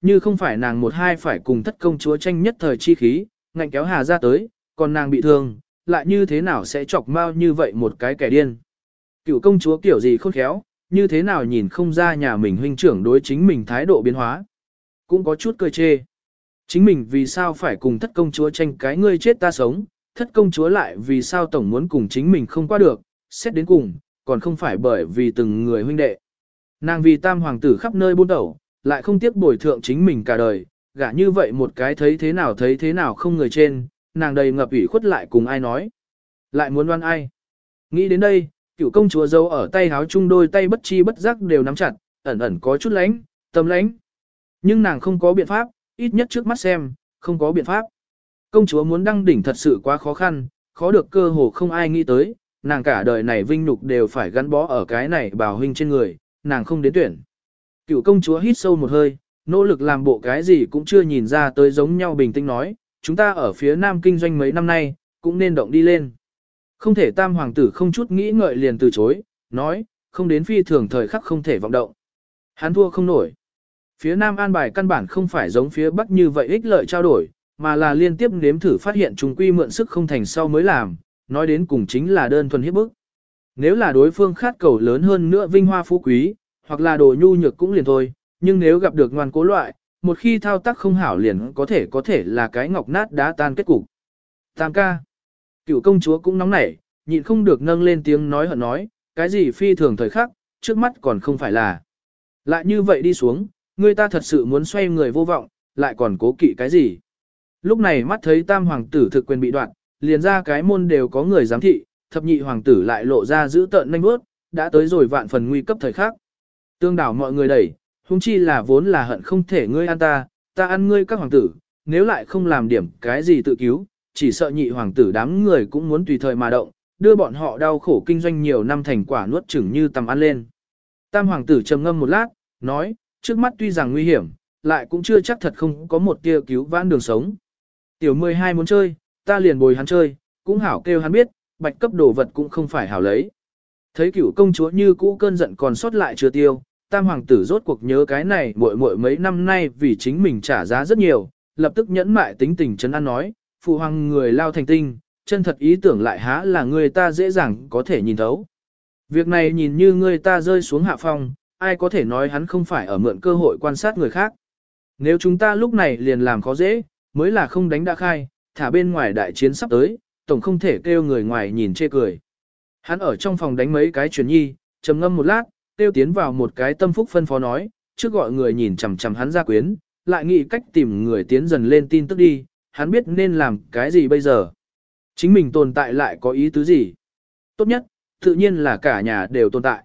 Như không phải nàng một hai phải cùng thất công chúa tranh nhất thời chi khí, ngạnh kéo hà ra tới, còn nàng bị thương, lại như thế nào sẽ chọc mau như vậy một cái kẻ điên. Cựu công chúa kiểu gì khôn khéo, như thế nào nhìn không ra nhà mình huynh trưởng đối chính mình thái độ biến hóa. Cũng có chút cười chê. Chính mình vì sao phải cùng thất công chúa tranh cái ngươi chết ta sống, thất công chúa lại vì sao tổng muốn cùng chính mình không qua được, xét đến cùng, còn không phải bởi vì từng người huynh đệ. Nàng vì tam hoàng tử khắp nơi buôn đầu, lại không tiếc bồi thượng chính mình cả đời, gả như vậy một cái thấy thế nào thấy thế nào không người trên, nàng đầy ngập ủy khuất lại cùng ai nói. Lại muốn đoan ai. Nghĩ đến đây, cựu công chúa dâu ở tay háo chung đôi tay bất chi bất giác đều nắm chặt, ẩn ẩn có chút lánh, tâm lánh. Nhưng nàng không có biện pháp, ít nhất trước mắt xem, không có biện pháp. Công chúa muốn đăng đỉnh thật sự quá khó khăn, khó được cơ hồ không ai nghĩ tới, nàng cả đời này vinh nhục đều phải gắn bó ở cái này bào huynh trên người, nàng không đến tuyển. Cựu công chúa hít sâu một hơi, nỗ lực làm bộ cái gì cũng chưa nhìn ra tới giống nhau bình tĩnh nói, chúng ta ở phía nam kinh doanh mấy năm nay, cũng nên động đi lên. Không thể tam hoàng tử không chút nghĩ ngợi liền từ chối, nói, không đến phi thường thời khắc không thể vọng động. Hắn thua không nổi. Phía nam an bài căn bản không phải giống phía bắc như vậy ích lợi trao đổi, mà là liên tiếp nếm thử phát hiện trùng quy mượn sức không thành sau mới làm, nói đến cùng chính là đơn thuần hiếp bức. Nếu là đối phương khát cầu lớn hơn nữa vinh hoa phú quý, hoặc là đồ nhu nhược cũng liền thôi, nhưng nếu gặp được ngoan cố loại, một khi thao tác không hảo liền có thể có thể là cái ngọc nát đá tan kết cục. Tam ca. Cựu công chúa cũng nóng nảy, nhịn không được nâng lên tiếng nói hận nói, cái gì phi thường thời khắc, trước mắt còn không phải là. Lại như vậy đi xuống, người ta thật sự muốn xoay người vô vọng, lại còn cố kỵ cái gì. Lúc này mắt thấy tam hoàng tử thực quyền bị đoạn, liền ra cái môn đều có người giám thị, thập nhị hoàng tử lại lộ ra giữ tợn nhanh bước, đã tới rồi vạn phần nguy cấp thời khắc. Tương đảo mọi người đẩy, huống chi là vốn là hận không thể ngươi ăn ta, ta ăn ngươi các hoàng tử, nếu lại không làm điểm cái gì tự cứu, chỉ sợ nhị hoàng tử đám người cũng muốn tùy thời mà động, đưa bọn họ đau khổ kinh doanh nhiều năm thành quả nuốt chửng như tầm ăn lên. Tam hoàng tử trầm ngâm một lát, nói, trước mắt tuy rằng nguy hiểm, lại cũng chưa chắc thật không có một tia cứu vãn đường sống. Tiểu 12 muốn chơi, ta liền bồi hắn chơi, cũng hảo kêu hắn biết, bạch cấp đồ vật cũng không phải hảo lấy. Thấy cửu công chúa như cũ cơn giận còn sót lại chưa tiêu, tam hoàng tử rốt cuộc nhớ cái này muội muội mấy năm nay vì chính mình trả giá rất nhiều, lập tức nhẫn mại tính tình chấn an nói, phụ hoàng người lao thành tinh, chân thật ý tưởng lại há là người ta dễ dàng có thể nhìn thấu. Việc này nhìn như người ta rơi xuống hạ phong, ai có thể nói hắn không phải ở mượn cơ hội quan sát người khác. Nếu chúng ta lúc này liền làm khó dễ, mới là không đánh đã khai, thả bên ngoài đại chiến sắp tới, tổng không thể kêu người ngoài nhìn chê cười. Hắn ở trong phòng đánh mấy cái chuyển nhi, trầm ngâm một lát, tiêu tiến vào một cái tâm phúc phân phó nói, trước gọi người nhìn chằm chằm hắn ra quyến, lại nghĩ cách tìm người tiến dần lên tin tức đi, hắn biết nên làm cái gì bây giờ. Chính mình tồn tại lại có ý tứ gì. Tốt nhất, tự nhiên là cả nhà đều tồn tại.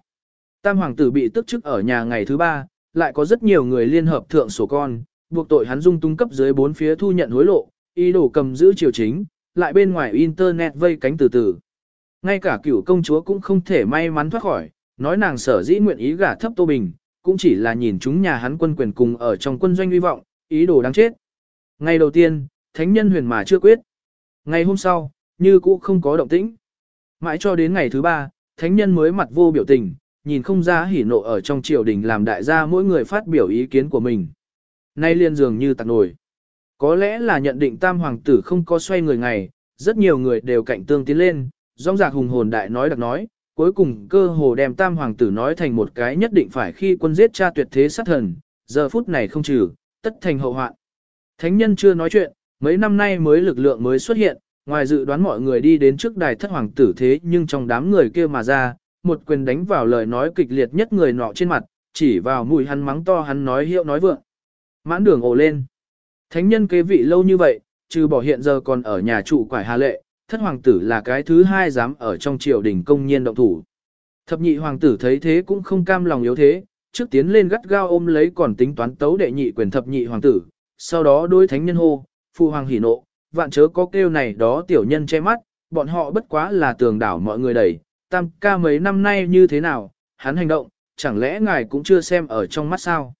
Tam hoàng tử bị tức chức ở nhà ngày thứ ba, lại có rất nhiều người liên hợp thượng sổ con, buộc tội hắn dung tung cấp dưới bốn phía thu nhận hối lộ, ý đồ cầm giữ triều chính, lại bên ngoài internet vây cánh từ từ. Ngay cả cửu công chúa cũng không thể may mắn thoát khỏi, nói nàng sở dĩ nguyện ý gả thấp Tô Bình, cũng chỉ là nhìn chúng nhà hắn quân quyền cùng ở trong quân doanh uy vọng, ý đồ đáng chết. Ngày đầu tiên, thánh nhân huyền mà chưa quyết. Ngày hôm sau, như cũ không có động tĩnh. Mãi cho đến ngày thứ ba, thánh nhân mới mặt vô biểu tình, nhìn không ra hỉ nộ ở trong triều đình làm đại gia mỗi người phát biểu ý kiến của mình. Nay liên dường như tạc nổi. Có lẽ là nhận định tam hoàng tử không có xoay người ngày, rất nhiều người đều cạnh tương tiến lên, rong rạc hùng hồn đại nói đặc nói, cuối cùng cơ hồ đem tam hoàng tử nói thành một cái nhất định phải khi quân giết cha tuyệt thế sát thần, giờ phút này không trừ, tất thành hậu hoạn. Thánh nhân chưa nói chuyện, mấy năm nay mới lực lượng mới xuất hiện, ngoài dự đoán mọi người đi đến trước đài thất hoàng tử thế nhưng trong đám người kia mà ra, một quyền đánh vào lời nói kịch liệt nhất người nọ trên mặt, chỉ vào mùi hắn mắng to hắn nói hiệu nói vượng. Mãn đường ồ lên. Thánh nhân kế vị lâu như vậy, trừ bỏ hiện giờ còn ở nhà trụ quải hà lệ, thất hoàng tử là cái thứ hai dám ở trong triều đình công nhiên động thủ. Thập nhị hoàng tử thấy thế cũng không cam lòng yếu thế, trước tiến lên gắt gao ôm lấy còn tính toán tấu đệ nhị quyền thập nhị hoàng tử, sau đó đối thánh nhân hô, phụ hoàng hỉ nộ, vạn chớ có kêu này đó tiểu nhân che mắt, bọn họ bất quá là tường đảo mọi người đẩy, tam ca mấy năm nay như thế nào, hắn hành động, chẳng lẽ ngài cũng chưa xem ở trong mắt sao.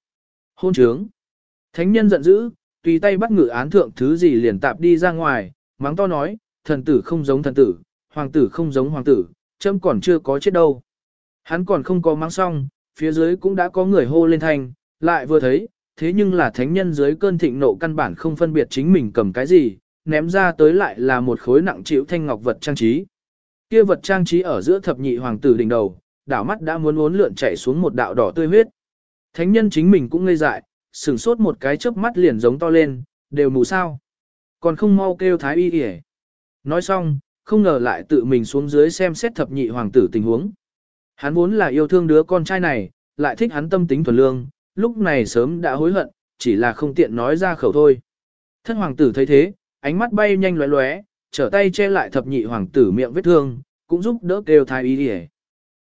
Hôn trướng. Thánh nhân giận dữ, tùy tay bắt ngự án thượng thứ gì liền tạp đi ra ngoài, mắng to nói, thần tử không giống thần tử, hoàng tử không giống hoàng tử, chấm còn chưa có chết đâu. Hắn còn không có mang xong, phía dưới cũng đã có người hô lên thanh, lại vừa thấy, thế nhưng là thánh nhân dưới cơn thịnh nộ căn bản không phân biệt chính mình cầm cái gì, ném ra tới lại là một khối nặng chịu thanh ngọc vật trang trí. Kia vật trang trí ở giữa thập nhị hoàng tử đỉnh đầu, đảo mắt đã muốn uốn lượn chảy xuống một đạo đỏ tươi huyết. Thánh nhân chính mình cũng ngây dại, sửng sốt một cái chớp mắt liền giống to lên, đều mù sao. Còn không mau kêu thái y kìa. Nói xong, không ngờ lại tự mình xuống dưới xem xét thập nhị hoàng tử tình huống. Hắn vốn là yêu thương đứa con trai này, lại thích hắn tâm tính thuần lương, lúc này sớm đã hối hận, chỉ là không tiện nói ra khẩu thôi. Thân hoàng tử thấy thế, ánh mắt bay nhanh lóe lóe, trở tay che lại thập nhị hoàng tử miệng vết thương, cũng giúp đỡ kêu thái y đi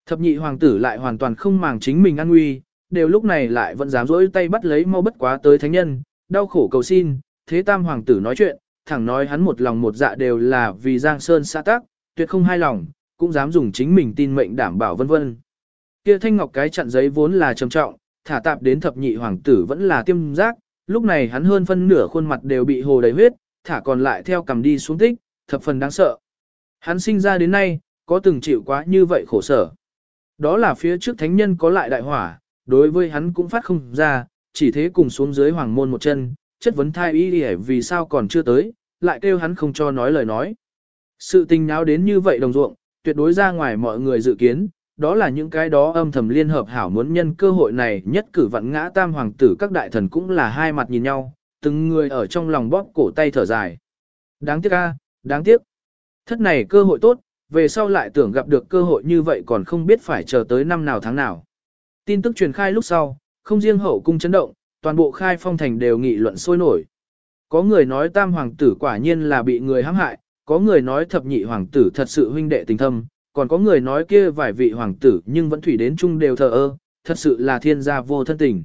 Thập nhị hoàng tử lại hoàn toàn không màng chính mình an nguy, đều lúc này lại vẫn dám dỗi tay bắt lấy mau bất quá tới thánh nhân, đau khổ cầu xin, thế tam hoàng tử nói chuyện, thẳng nói hắn một lòng một dạ đều là vì Giang Sơn xã tác, tuyệt không hai lòng, cũng dám dùng chính mình tin mệnh đảm bảo vân vân. Kia thanh ngọc cái chặn giấy vốn là trầm trọng, thả tạp đến thập nhị hoàng tử vẫn là tiêm giác, lúc này hắn hơn phân nửa khuôn mặt đều bị hồ đầy huyết, thả còn lại theo cầm đi xuống tích, thập phần đáng sợ. Hắn sinh ra đến nay, có từng chịu quá như vậy khổ sở. Đó là phía trước thánh nhân có lại đại hỏa, đối với hắn cũng phát không ra, chỉ thế cùng xuống dưới hoàng môn một chân, chất vấn thai y vì sao còn chưa tới, lại kêu hắn không cho nói lời nói. Sự tình náo đến như vậy đồng ruộng, tuyệt đối ra ngoài mọi người dự kiến, đó là những cái đó âm thầm liên hợp hảo muốn nhân cơ hội này nhất cử vặn ngã tam hoàng tử các đại thần cũng là hai mặt nhìn nhau, từng người ở trong lòng bóp cổ tay thở dài. Đáng tiếc a, đáng tiếc. Thất này cơ hội tốt, về sau lại tưởng gặp được cơ hội như vậy còn không biết phải chờ tới năm nào tháng nào. Tin tức truyền khai lúc sau, không riêng hậu cung chấn động, toàn bộ khai phong thành đều nghị luận sôi nổi. Có người nói tam hoàng tử quả nhiên là bị người hãm hại, có người nói thập nhị hoàng tử thật sự huynh đệ tình thâm, còn có người nói kia vài vị hoàng tử nhưng vẫn thủy đến chung đều thờ ơ, thật sự là thiên gia vô thân tình.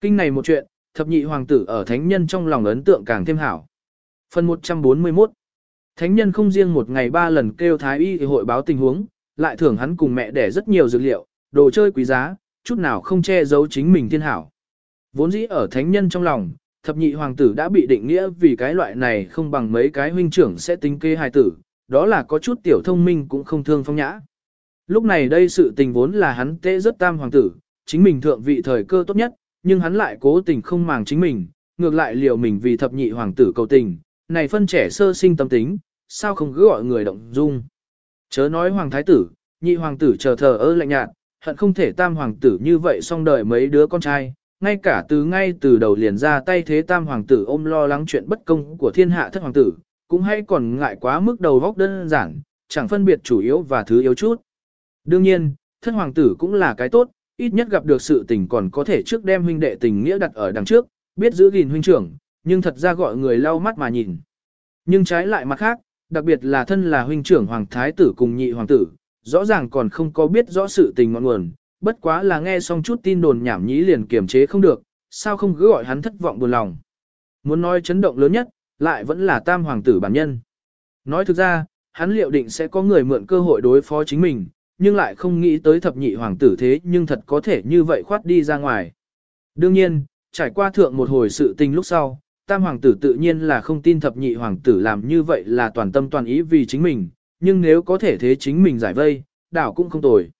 Kinh này một chuyện, thập nhị hoàng tử ở thánh nhân trong lòng ấn tượng càng thêm hảo. Phần 141 Thánh nhân không riêng một ngày ba lần kêu thái y thì hội báo tình huống, lại thưởng hắn cùng mẹ để rất nhiều dược liệu, đồ chơi quý giá, chút nào không che giấu chính mình thiên hảo. Vốn dĩ ở thánh nhân trong lòng, thập nhị hoàng tử đã bị định nghĩa vì cái loại này không bằng mấy cái huynh trưởng sẽ tính kê hài tử, đó là có chút tiểu thông minh cũng không thương phong nhã. Lúc này đây sự tình vốn là hắn tệ rất tam hoàng tử, chính mình thượng vị thời cơ tốt nhất, nhưng hắn lại cố tình không màng chính mình, ngược lại liệu mình vì thập nhị hoàng tử cầu tình, này phân trẻ sơ sinh tâm tính, sao không cứ gọi người động dung. Chớ nói hoàng thái tử, nhị hoàng tử chờ thờ ơ lạnh nhạt, hận không thể tam hoàng tử như vậy xong đời mấy đứa con trai, ngay cả từ ngay từ đầu liền ra tay thế tam hoàng tử ôm lo lắng chuyện bất công của thiên hạ thất hoàng tử, cũng hay còn ngại quá mức đầu vóc đơn giản, chẳng phân biệt chủ yếu và thứ yếu chút. Đương nhiên, thất hoàng tử cũng là cái tốt, ít nhất gặp được sự tình còn có thể trước đem huynh đệ tình nghĩa đặt ở đằng trước, biết giữ gìn huynh trưởng, nhưng thật ra gọi người lau mắt mà nhìn. Nhưng trái lại mặt khác, đặc biệt là thân là huynh trưởng hoàng thái tử cùng nhị hoàng tử, rõ ràng còn không có biết rõ sự tình ngọn nguồn, bất quá là nghe xong chút tin đồn nhảm nhí liền kiềm chế không được, sao không cứ gọi hắn thất vọng buồn lòng. Muốn nói chấn động lớn nhất, lại vẫn là tam hoàng tử bản nhân. Nói thực ra, hắn liệu định sẽ có người mượn cơ hội đối phó chính mình, nhưng lại không nghĩ tới thập nhị hoàng tử thế nhưng thật có thể như vậy khoát đi ra ngoài. Đương nhiên, trải qua thượng một hồi sự tình lúc sau, tam hoàng tử tự nhiên là không tin thập nhị hoàng tử làm như vậy là toàn tâm toàn ý vì chính mình, nhưng nếu có thể thế chính mình giải vây, đảo cũng không tồi.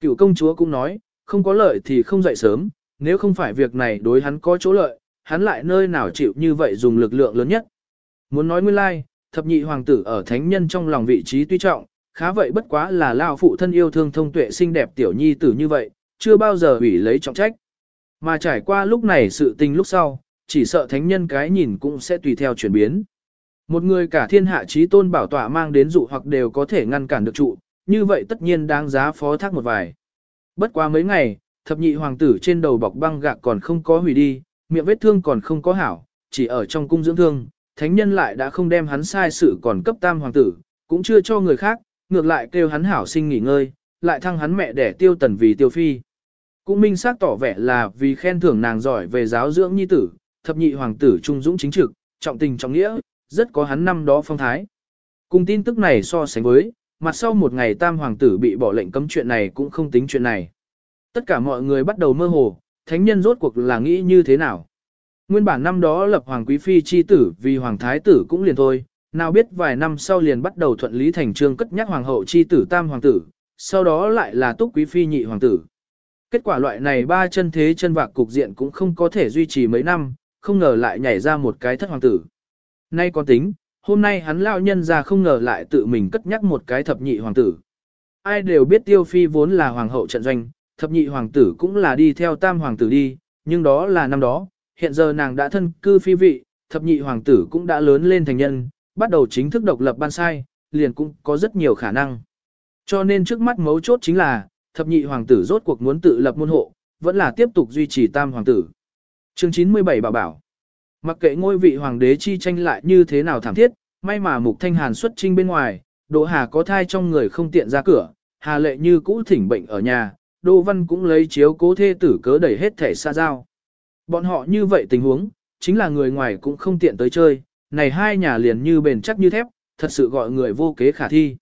Cựu công chúa cũng nói, không có lợi thì không dậy sớm, nếu không phải việc này đối hắn có chỗ lợi, hắn lại nơi nào chịu như vậy dùng lực lượng lớn nhất. Muốn nói nguyên lai, thập nhị hoàng tử ở thánh nhân trong lòng vị trí tuy trọng, khá vậy bất quá là lao phụ thân yêu thương thông tuệ xinh đẹp tiểu nhi tử như vậy, chưa bao giờ ủy lấy trọng trách. Mà trải qua lúc này sự tình lúc sau, chỉ sợ thánh nhân cái nhìn cũng sẽ tùy theo chuyển biến. Một người cả thiên hạ trí tôn bảo tọa mang đến dụ hoặc đều có thể ngăn cản được trụ, như vậy tất nhiên đáng giá phó thác một vài. Bất quá mấy ngày, thập nhị hoàng tử trên đầu bọc băng gạc còn không có hủy đi, miệng vết thương còn không có hảo, chỉ ở trong cung dưỡng thương, thánh nhân lại đã không đem hắn sai sự còn cấp tam hoàng tử, cũng chưa cho người khác, ngược lại kêu hắn hảo sinh nghỉ ngơi, lại thăng hắn mẹ để tiêu tần vì tiêu phi. Cũng minh xác tỏ vẻ là vì khen thưởng nàng giỏi về giáo dưỡng nhi tử, thập nhị hoàng tử trung dũng chính trực, trọng tình trọng nghĩa, rất có hắn năm đó phong thái. Cùng tin tức này so sánh với, mặt sau một ngày tam hoàng tử bị bỏ lệnh cấm chuyện này cũng không tính chuyện này. Tất cả mọi người bắt đầu mơ hồ, thánh nhân rốt cuộc là nghĩ như thế nào. Nguyên bản năm đó lập hoàng quý phi chi tử vì hoàng thái tử cũng liền thôi, nào biết vài năm sau liền bắt đầu thuận lý thành trương cất nhắc hoàng hậu chi tử tam hoàng tử, sau đó lại là túc quý phi nhị hoàng tử. Kết quả loại này ba chân thế chân vạc cục diện cũng không có thể duy trì mấy năm, không ngờ lại nhảy ra một cái thất hoàng tử. Nay có tính, hôm nay hắn lão nhân ra không ngờ lại tự mình cất nhắc một cái thập nhị hoàng tử. Ai đều biết tiêu phi vốn là hoàng hậu trận doanh, thập nhị hoàng tử cũng là đi theo tam hoàng tử đi, nhưng đó là năm đó, hiện giờ nàng đã thân cư phi vị, thập nhị hoàng tử cũng đã lớn lên thành nhân, bắt đầu chính thức độc lập ban sai, liền cũng có rất nhiều khả năng. Cho nên trước mắt mấu chốt chính là, thập nhị hoàng tử rốt cuộc muốn tự lập môn hộ, vẫn là tiếp tục duy trì tam hoàng tử. Chương 97 bảo bảo. Mặc kệ ngôi vị hoàng đế chi tranh lại như thế nào thảm thiết, may mà Mục Thanh Hàn xuất trinh bên ngoài, Đỗ Hà có thai trong người không tiện ra cửa, Hà Lệ như cũ thỉnh bệnh ở nhà, Đỗ Văn cũng lấy chiếu cố thê tử cớ đẩy hết thể xa giao. Bọn họ như vậy tình huống, chính là người ngoài cũng không tiện tới chơi, này hai nhà liền như bền chắc như thép, thật sự gọi người vô kế khả thi.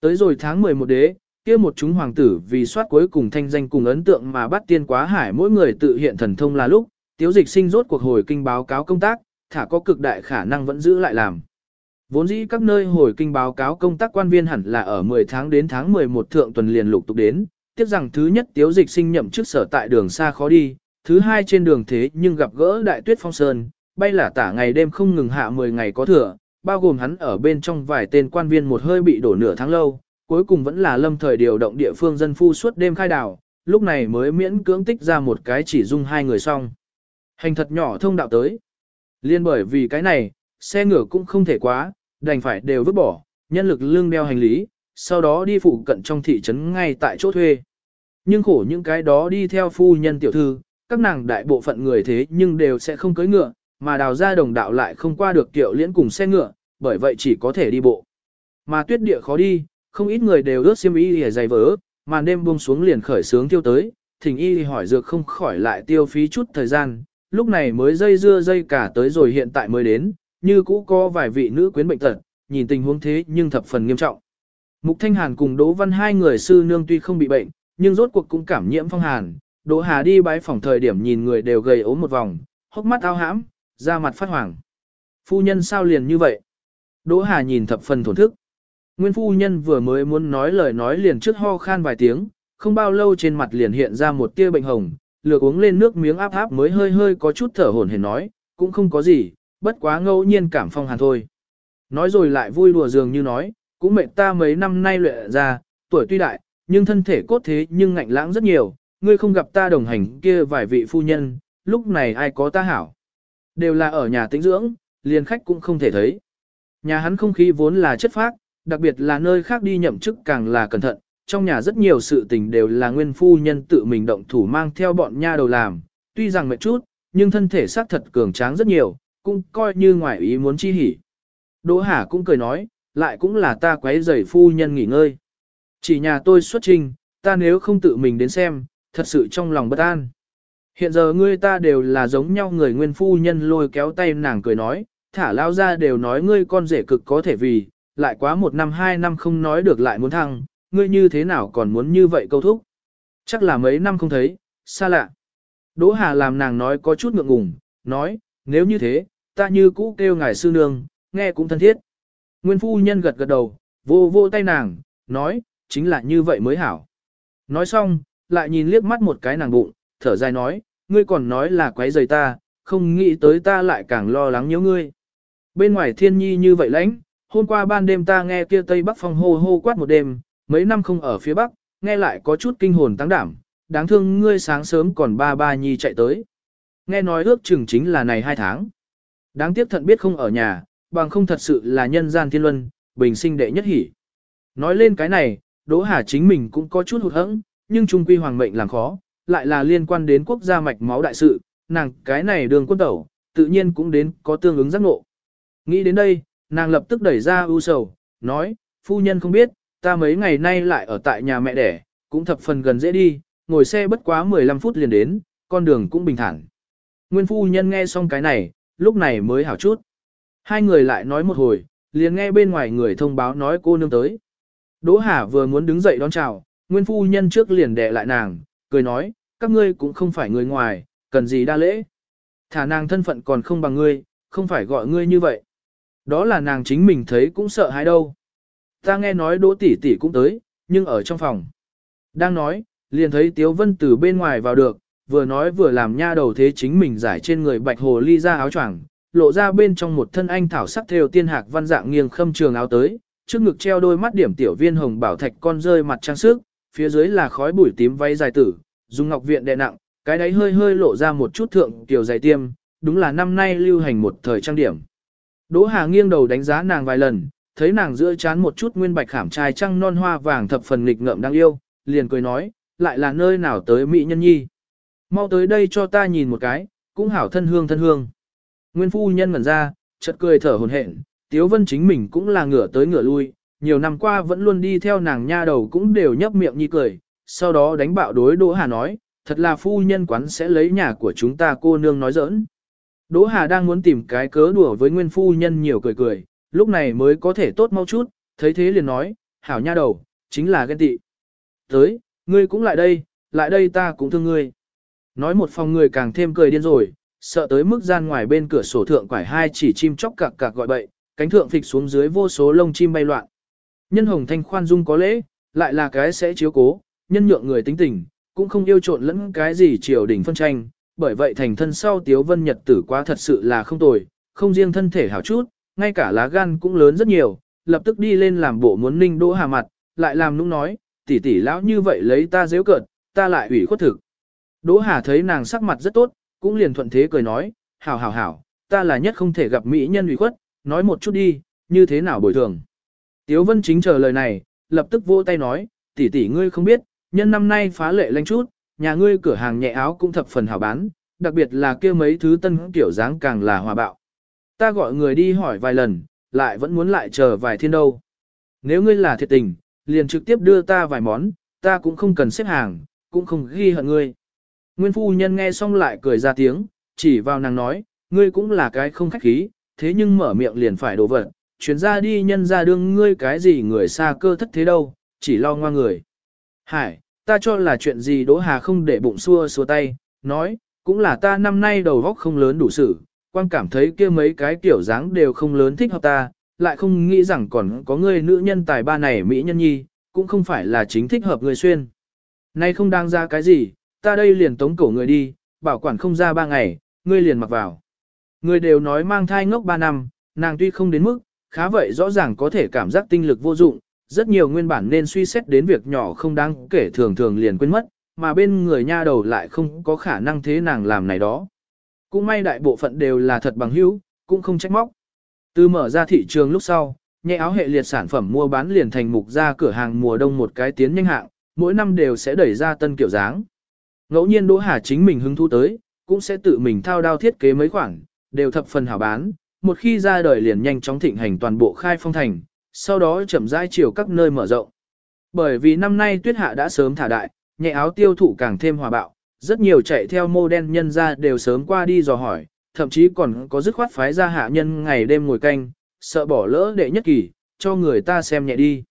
Tới rồi tháng 11 đế, kia một chúng hoàng tử vì soát cuối cùng thanh danh cùng ấn tượng mà bắt tiên quá hải mỗi người tự hiện thần thông là lúc, tiếu dịch sinh rốt cuộc hồi kinh báo cáo công tác, thả có cực đại khả năng vẫn giữ lại làm. Vốn dĩ các nơi hồi kinh báo cáo công tác quan viên hẳn là ở 10 tháng đến tháng 11 thượng tuần liền lục tục đến, tiếp rằng thứ nhất tiếu dịch sinh nhậm chức sở tại đường xa khó đi, thứ hai trên đường thế nhưng gặp gỡ đại tuyết phong sơn, bay là tả ngày đêm không ngừng hạ 10 ngày có thừa, bao gồm hắn ở bên trong vài tên quan viên một hơi bị đổ nửa tháng lâu, cuối cùng vẫn là lâm thời điều động địa phương dân phu suốt đêm khai đảo, lúc này mới miễn cưỡng tích ra một cái chỉ dung hai người xong. Hành thật nhỏ thông đạo tới. Liên bởi vì cái này, xe ngựa cũng không thể quá, đành phải đều vứt bỏ, nhân lực lương đeo hành lý, sau đó đi phụ cận trong thị trấn ngay tại chỗ thuê. Nhưng khổ những cái đó đi theo phu nhân tiểu thư, các nàng đại bộ phận người thế nhưng đều sẽ không cưỡi ngựa, mà đào ra đồng đạo lại không qua được tiểu liễn cùng xe ngựa, bởi vậy chỉ có thể đi bộ. Mà tuyết địa khó đi, không ít người đều ướt xiêm y để giày vỡ, màn đêm buông xuống liền khởi sướng tiêu tới, thỉnh y hỏi dược không khỏi lại tiêu phí chút thời gian, lúc này mới dây dưa dây cả tới rồi hiện tại mới đến, như cũ có vài vị nữ quyến bệnh tật, nhìn tình huống thế nhưng thập phần nghiêm trọng. Mục Thanh Hàn cùng Đỗ Văn hai người sư nương tuy không bị bệnh, nhưng rốt cuộc cũng cảm nhiễm phong hàn. Đỗ Hà đi bái phòng thời điểm nhìn người đều gầy ốm một vòng, hốc mắt ao hãm, da mặt phát hoàng. Phu nhân sao liền như vậy? Đỗ Hà nhìn thập phần thổn thức. Nguyên phu nhân vừa mới muốn nói lời nói liền trước ho khan vài tiếng, không bao lâu trên mặt liền hiện ra một tia bệnh hồng, lược uống lên nước miếng áp áp mới hơi hơi có chút thở hổn hển nói, cũng không có gì, bất quá ngẫu nhiên cảm phong hàn thôi. Nói rồi lại vui đùa dường như nói, cũng mệt ta mấy năm nay luyện ra, tuổi tuy đại, nhưng thân thể cốt thế nhưng ngạnh lãng rất nhiều, ngươi không gặp ta đồng hành kia vài vị phu nhân, lúc này ai có ta hảo. Đều là ở nhà tĩnh dưỡng, liền khách cũng không thể thấy. Nhà hắn không khí vốn là chất phác, đặc biệt là nơi khác đi nhậm chức càng là cẩn thận, trong nhà rất nhiều sự tình đều là nguyên phu nhân tự mình động thủ mang theo bọn nha đầu làm, tuy rằng mệt chút, nhưng thân thể xác thật cường tráng rất nhiều, cũng coi như ngoài ý muốn chi hỉ. Đỗ Hà cũng cười nói, lại cũng là ta quấy rầy phu nhân nghỉ ngơi. Chỉ nhà tôi xuất trình, ta nếu không tự mình đến xem, thật sự trong lòng bất an. Hiện giờ ngươi ta đều là giống nhau người nguyên phu nhân lôi kéo tay nàng cười nói, thả lao ra đều nói ngươi con rể cực có thể vì, lại quá một năm hai năm không nói được lại muốn thăng, ngươi như thế nào còn muốn như vậy câu thúc. Chắc là mấy năm không thấy, xa lạ. Đỗ Hà làm nàng nói có chút ngượng ngùng, nói, nếu như thế, ta như cũ kêu ngài sư nương, nghe cũng thân thiết. Nguyên phu nhân gật gật đầu, vô vô tay nàng, nói, chính là như vậy mới hảo. Nói xong, lại nhìn liếc mắt một cái nàng bụng, thở dài nói, ngươi còn nói là quấy rầy ta, không nghĩ tới ta lại càng lo lắng nhớ ngươi. Bên ngoài thiên nhi như vậy lãnh, hôm qua ban đêm ta nghe kia tây bắc phong hô hô quát một đêm, mấy năm không ở phía bắc, nghe lại có chút kinh hồn tăng đảm, đáng thương ngươi sáng sớm còn ba ba nhi chạy tới. Nghe nói ước chừng chính là này hai tháng. Đáng tiếc thận biết không ở nhà, bằng không thật sự là nhân gian thiên luân, bình sinh đệ nhất hỷ. Nói lên cái này, Đỗ Hà chính mình cũng có chút hụt hẫng, nhưng trung quy hoàng mệnh làm khó, lại là liên quan đến quốc gia mạch máu đại sự, nàng cái này đường quân tẩu, tự nhiên cũng đến có tương ứng giác ngộ. Nghĩ đến đây, nàng lập tức đẩy ra ưu sầu, nói, phu nhân không biết, ta mấy ngày nay lại ở tại nhà mẹ đẻ, cũng thập phần gần dễ đi, ngồi xe bất quá 15 phút liền đến, con đường cũng bình thản. Nguyên phu nhân nghe xong cái này, lúc này mới hảo chút. Hai người lại nói một hồi, liền nghe bên ngoài người thông báo nói cô nương tới. Đỗ Hà vừa muốn đứng dậy đón chào, nguyên phu nhân trước liền đè lại nàng, cười nói, các ngươi cũng không phải người ngoài, cần gì đa lễ. Thả nàng thân phận còn không bằng ngươi, không phải gọi ngươi như vậy. Đó là nàng chính mình thấy cũng sợ hãi đâu. Ta nghe nói đỗ tỷ tỷ cũng tới, nhưng ở trong phòng. Đang nói, liền thấy Tiếu Vân từ bên ngoài vào được, vừa nói vừa làm nha đầu thế chính mình giải trên người bạch hồ ly ra áo choàng, lộ ra bên trong một thân anh thảo sắc theo tiên hạc văn dạng nghiêng khâm trường áo tới, trước ngực treo đôi mắt điểm tiểu viên hồng bảo thạch con rơi mặt trang sức, phía dưới là khói bụi tím váy dài tử, dùng ngọc viện đè nặng, cái đấy hơi hơi lộ ra một chút thượng tiểu dày tiêm, đúng là năm nay lưu hành một thời trang điểm. Đỗ Hà nghiêng đầu đánh giá nàng vài lần, thấy nàng giữa chán một chút nguyên bạch khảm trai trăng non hoa vàng thập phần nghịch ngợm đáng yêu, liền cười nói, lại là nơi nào tới mỹ nhân nhi. Mau tới đây cho ta nhìn một cái, cũng hảo thân hương thân hương. Nguyên phu nhân ngẩn ra, chợt cười thở hồn hển, Tiếu Vân chính mình cũng là ngửa tới ngửa lui, nhiều năm qua vẫn luôn đi theo nàng nha đầu cũng đều nhấp miệng nhi cười, sau đó đánh bạo đối Đỗ Hà nói, thật là phu nhân quán sẽ lấy nhà của chúng ta cô nương nói giỡn. Đỗ Hà đang muốn tìm cái cớ đùa với nguyên phu nhân nhiều cười cười, lúc này mới có thể tốt mau chút, thấy thế liền nói, hảo nha đầu, chính là ghen tị. Tới, ngươi cũng lại đây, lại đây ta cũng thương ngươi. Nói một phòng người càng thêm cười điên rồi, sợ tới mức gian ngoài bên cửa sổ thượng quải hai chỉ chim chóc cạc cạc gọi bậy, cánh thượng phịch xuống dưới vô số lông chim bay loạn. Nhân hồng thanh khoan dung có lễ, lại là cái sẽ chiếu cố, nhân nhượng người tính tình, cũng không yêu trộn lẫn cái gì triều đình phân tranh, bởi vậy thành thân sau Tiếu Vân Nhật tử quá thật sự là không tồi, không riêng thân thể hảo chút, ngay cả lá gan cũng lớn rất nhiều, lập tức đi lên làm bộ muốn ninh đỗ hà mặt, lại làm nũng nói, tỷ tỷ lão như vậy lấy ta dễ cợt, ta lại ủy khuất thực. Đỗ hà thấy nàng sắc mặt rất tốt, cũng liền thuận thế cười nói, hảo hảo hảo, ta là nhất không thể gặp mỹ nhân ủy khuất, nói một chút đi, như thế nào bồi thường. Tiếu Vân chính chờ lời này, lập tức vỗ tay nói, tỷ tỷ ngươi không biết, nhân năm nay phá lệ lanh chút, nhà ngươi cửa hàng nhẹ áo cũng thập phần hảo bán, đặc biệt là kia mấy thứ tân kiểu dáng càng là hòa bạo. Ta gọi người đi hỏi vài lần, lại vẫn muốn lại chờ vài thiên đâu. Nếu ngươi là thiệt tình, liền trực tiếp đưa ta vài món, ta cũng không cần xếp hàng, cũng không ghi hận ngươi. Nguyên phu nhân nghe xong lại cười ra tiếng, chỉ vào nàng nói, ngươi cũng là cái không khách khí, thế nhưng mở miệng liền phải đổ vật, chuyến ra đi nhân ra đương ngươi cái gì người xa cơ thất thế đâu, chỉ lo ngoa người. Hải, ta cho là chuyện gì Đỗ Hà không để bụng xua xua tay, nói, cũng là ta năm nay đầu góc không lớn đủ sự, quan cảm thấy kia mấy cái kiểu dáng đều không lớn thích hợp ta, lại không nghĩ rằng còn có người nữ nhân tài ba này mỹ nhân nhi, cũng không phải là chính thích hợp người xuyên. Nay không đang ra cái gì, ta đây liền tống cổ người đi, bảo quản không ra ba ngày, ngươi liền mặc vào. Người đều nói mang thai ngốc ba năm, nàng tuy không đến mức, khá vậy rõ ràng có thể cảm giác tinh lực vô dụng, rất nhiều nguyên bản nên suy xét đến việc nhỏ không đáng kể thường thường liền quên mất, mà bên người nha đầu lại không có khả năng thế nàng làm này đó. Cũng may đại bộ phận đều là thật bằng hữu, cũng không trách móc. Từ mở ra thị trường lúc sau, nhẹ áo hệ liệt sản phẩm mua bán liền thành mục ra cửa hàng mùa đông một cái tiến nhanh hạng, mỗi năm đều sẽ đẩy ra tân kiểu dáng. Ngẫu nhiên Đỗ Hà chính mình hứng thú tới, cũng sẽ tự mình thao đao thiết kế mấy khoản, đều thập phần hảo bán, một khi ra đời liền nhanh chóng thịnh hành toàn bộ khai phong thành, sau đó chậm rãi chiều các nơi mở rộng. Bởi vì năm nay tuyết hạ đã sớm thả đại, nhẹ áo tiêu thụ càng thêm hòa bạo, rất nhiều chạy theo mô đen nhân ra đều sớm qua đi dò hỏi, thậm chí còn có dứt khoát phái ra hạ nhân ngày đêm ngồi canh, sợ bỏ lỡ đệ nhất kỳ, cho người ta xem nhẹ đi.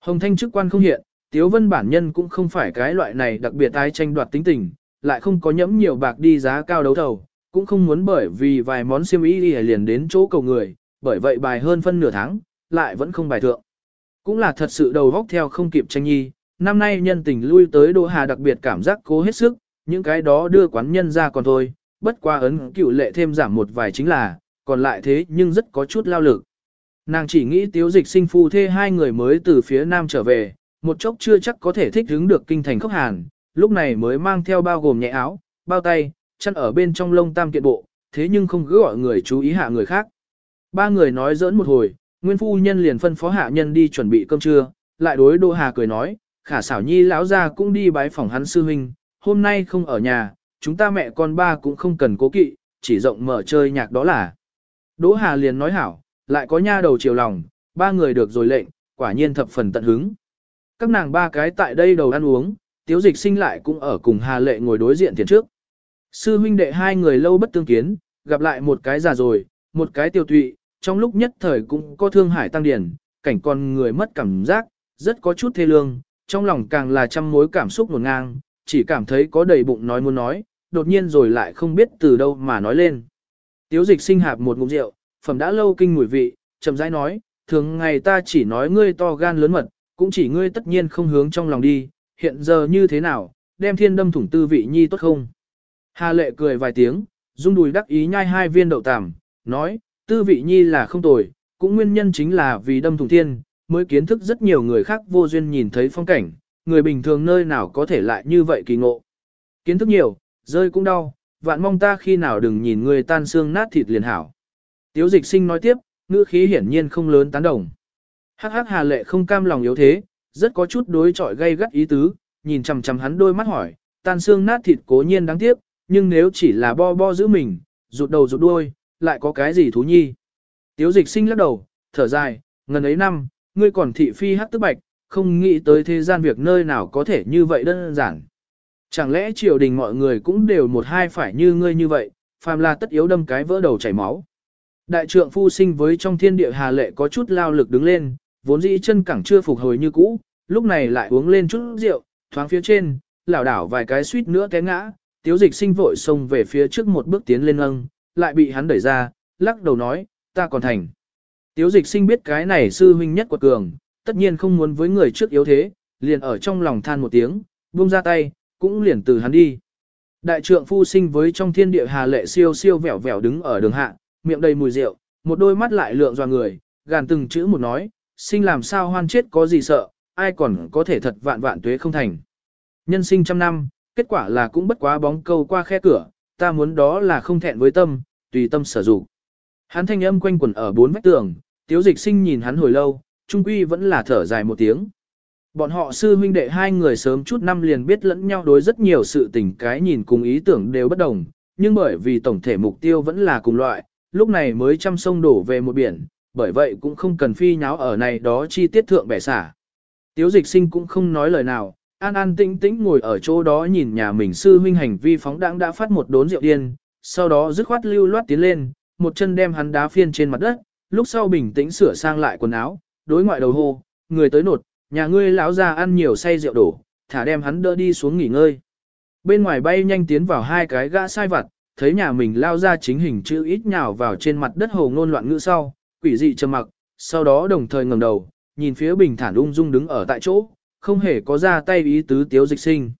Hồng Thanh chức quan không hiện, Tiếu Vân bản nhân cũng không phải cái loại này đặc biệt ai tranh đoạt tính tình, lại không có nhẫm nhiều bạc đi giá cao đấu thầu, cũng không muốn bởi vì vài món xiêm y liền đến chỗ cầu người, bởi vậy bài hơn phân nửa tháng, lại vẫn không bài thượng. Cũng là thật sự đầu góc theo không kịp tranh nhi, năm nay nhân tình lui tới Đỗ Hà đặc biệt cảm giác cố hết sức, những cái đó đưa quán nhân ra còn thôi, bất qua ấn cựu lệ thêm giảm một vài chính là, còn lại thế nhưng rất có chút lao lực. Nàng chỉ nghĩ tiếu dịch sinh phu thê hai người mới từ phía nam trở về, một chốc chưa chắc có thể thích hứng được kinh thành khốc hàn, lúc này mới mang theo bao gồm nhẹ áo, bao tay, chăn ở bên trong lông tam kiện bộ, thế nhưng không cứ gọi người chú ý hạ người khác. Ba người nói giỡn một hồi, nguyên phu nhân liền phân phó hạ nhân đi chuẩn bị cơm trưa, lại đối Đỗ Hà cười nói, khả xảo nhi lão ra cũng đi bái phòng hắn sư huynh, hôm nay không ở nhà, chúng ta mẹ con ba cũng không cần cố kỵ, chỉ rộng mở chơi nhạc đó là. Đỗ Hà liền nói hảo, lại có nha đầu chiều lòng, ba người được rồi lệnh, quả nhiên thập phần tận hứng. Các nàng ba cái tại đây đầu ăn uống, tiếu dịch sinh lại cũng ở cùng Hà Lệ ngồi đối diện tiền trước. Sư huynh đệ hai người lâu bất tương kiến, gặp lại một cái già rồi, một cái tiêu tụy, trong lúc nhất thời cũng có thương hải tăng điển, cảnh con người mất cảm giác, rất có chút thê lương, trong lòng càng là trăm mối cảm xúc nguồn ngang, chỉ cảm thấy có đầy bụng nói muốn nói, đột nhiên rồi lại không biết từ đâu mà nói lên. Tiếu dịch sinh hạp một ngụm rượu, phẩm đã lâu kinh mùi vị, chậm rãi nói, thường ngày ta chỉ nói ngươi to gan lớn mật, cũng chỉ ngươi tất nhiên không hướng trong lòng đi, hiện giờ như thế nào, đem thiên đâm thủng tư vị nhi tốt không? Hà lệ cười vài tiếng, rung đùi đắc ý nhai hai viên đậu tằm, nói, tư vị nhi là không tồi, cũng nguyên nhân chính là vì đâm thủng thiên, mới kiến thức rất nhiều người khác vô duyên nhìn thấy phong cảnh, người bình thường nơi nào có thể lại như vậy kỳ ngộ. Kiến thức nhiều, rơi cũng đau, vạn mong ta khi nào đừng nhìn người tan xương nát thịt liền hảo. Tiếu dịch sinh nói tiếp, ngữ khí hiển nhiên không lớn tán đồng. Hắc hắc hà lệ không cam lòng yếu thế, rất có chút đối chọi gây gắt ý tứ, nhìn chằm chằm hắn đôi mắt hỏi, tan xương nát thịt cố nhiên đáng tiếc, nhưng nếu chỉ là bo bo giữ mình, rụt đầu rụt đuôi, lại có cái gì thú nhi. Tiếu dịch sinh lắc đầu, thở dài, ngần ấy năm, ngươi còn thị phi hắc tức bạch, không nghĩ tới thế gian việc nơi nào có thể như vậy đơn giản. Chẳng lẽ triều đình mọi người cũng đều một hai phải như ngươi như vậy, phàm là tất yếu đâm cái vỡ đầu chảy máu. Đại trượng phu sinh với trong thiên địa hà lệ có chút lao lực đứng lên, vốn dĩ chân cẳng chưa phục hồi như cũ, lúc này lại uống lên chút rượu, thoáng phía trên, lảo đảo vài cái suýt nữa té ngã, tiếu dịch sinh vội xông về phía trước một bước tiến lên âng, lại bị hắn đẩy ra, lắc đầu nói, ta còn thành. Tiếu dịch sinh biết cái này sư huynh nhất quật cường, tất nhiên không muốn với người trước yếu thế, liền ở trong lòng than một tiếng, buông ra tay, cũng liền từ hắn đi. Đại trượng phu sinh với trong thiên địa hà lệ siêu siêu vẻo vẻo đứng ở đường hạ, miệng đầy mùi rượu, một đôi mắt lại lượng dò người, gàn từng chữ một nói, sinh làm sao hoan chết có gì sợ, ai còn có thể thật vạn vạn tuế không thành. Nhân sinh trăm năm, kết quả là cũng bất quá bóng câu qua khe cửa, ta muốn đó là không thẹn với tâm, tùy tâm sở dụng. Hắn thanh âm quanh quẩn ở bốn vách tường, tiếu dịch sinh nhìn hắn hồi lâu, trung quy vẫn là thở dài một tiếng. Bọn họ sư huynh đệ hai người sớm chút năm liền biết lẫn nhau đối rất nhiều sự tình cái nhìn cùng ý tưởng đều bất đồng, nhưng bởi vì tổng thể mục tiêu vẫn là cùng loại, lúc này mới chăm sông đổ về một biển, bởi vậy cũng không cần phi nháo ở này đó chi tiết thượng bẻ xả. Tiếu dịch sinh cũng không nói lời nào, an an tĩnh tĩnh ngồi ở chỗ đó nhìn nhà mình sư huynh hành vi phóng đãng đã phát một đốn rượu điên, sau đó dứt khoát lưu loát tiến lên, một chân đem hắn đá phiên trên mặt đất, lúc sau bình tĩnh sửa sang lại quần áo, đối ngoại đầu hô, người tới nột, nhà ngươi lão già ăn nhiều say rượu đổ, thả đem hắn đỡ đi xuống nghỉ ngơi. Bên ngoài bay nhanh tiến vào hai cái gã sai vặt, thấy nhà mình lao ra chính hình chữ ít nhào vào trên mặt đất hồ ngôn loạn ngữ sau, quỷ dị trầm mặc, sau đó đồng thời ngẩng đầu, nhìn phía bình thản ung dung đứng ở tại chỗ, không hề có ra tay ý tứ tiếu dịch sinh.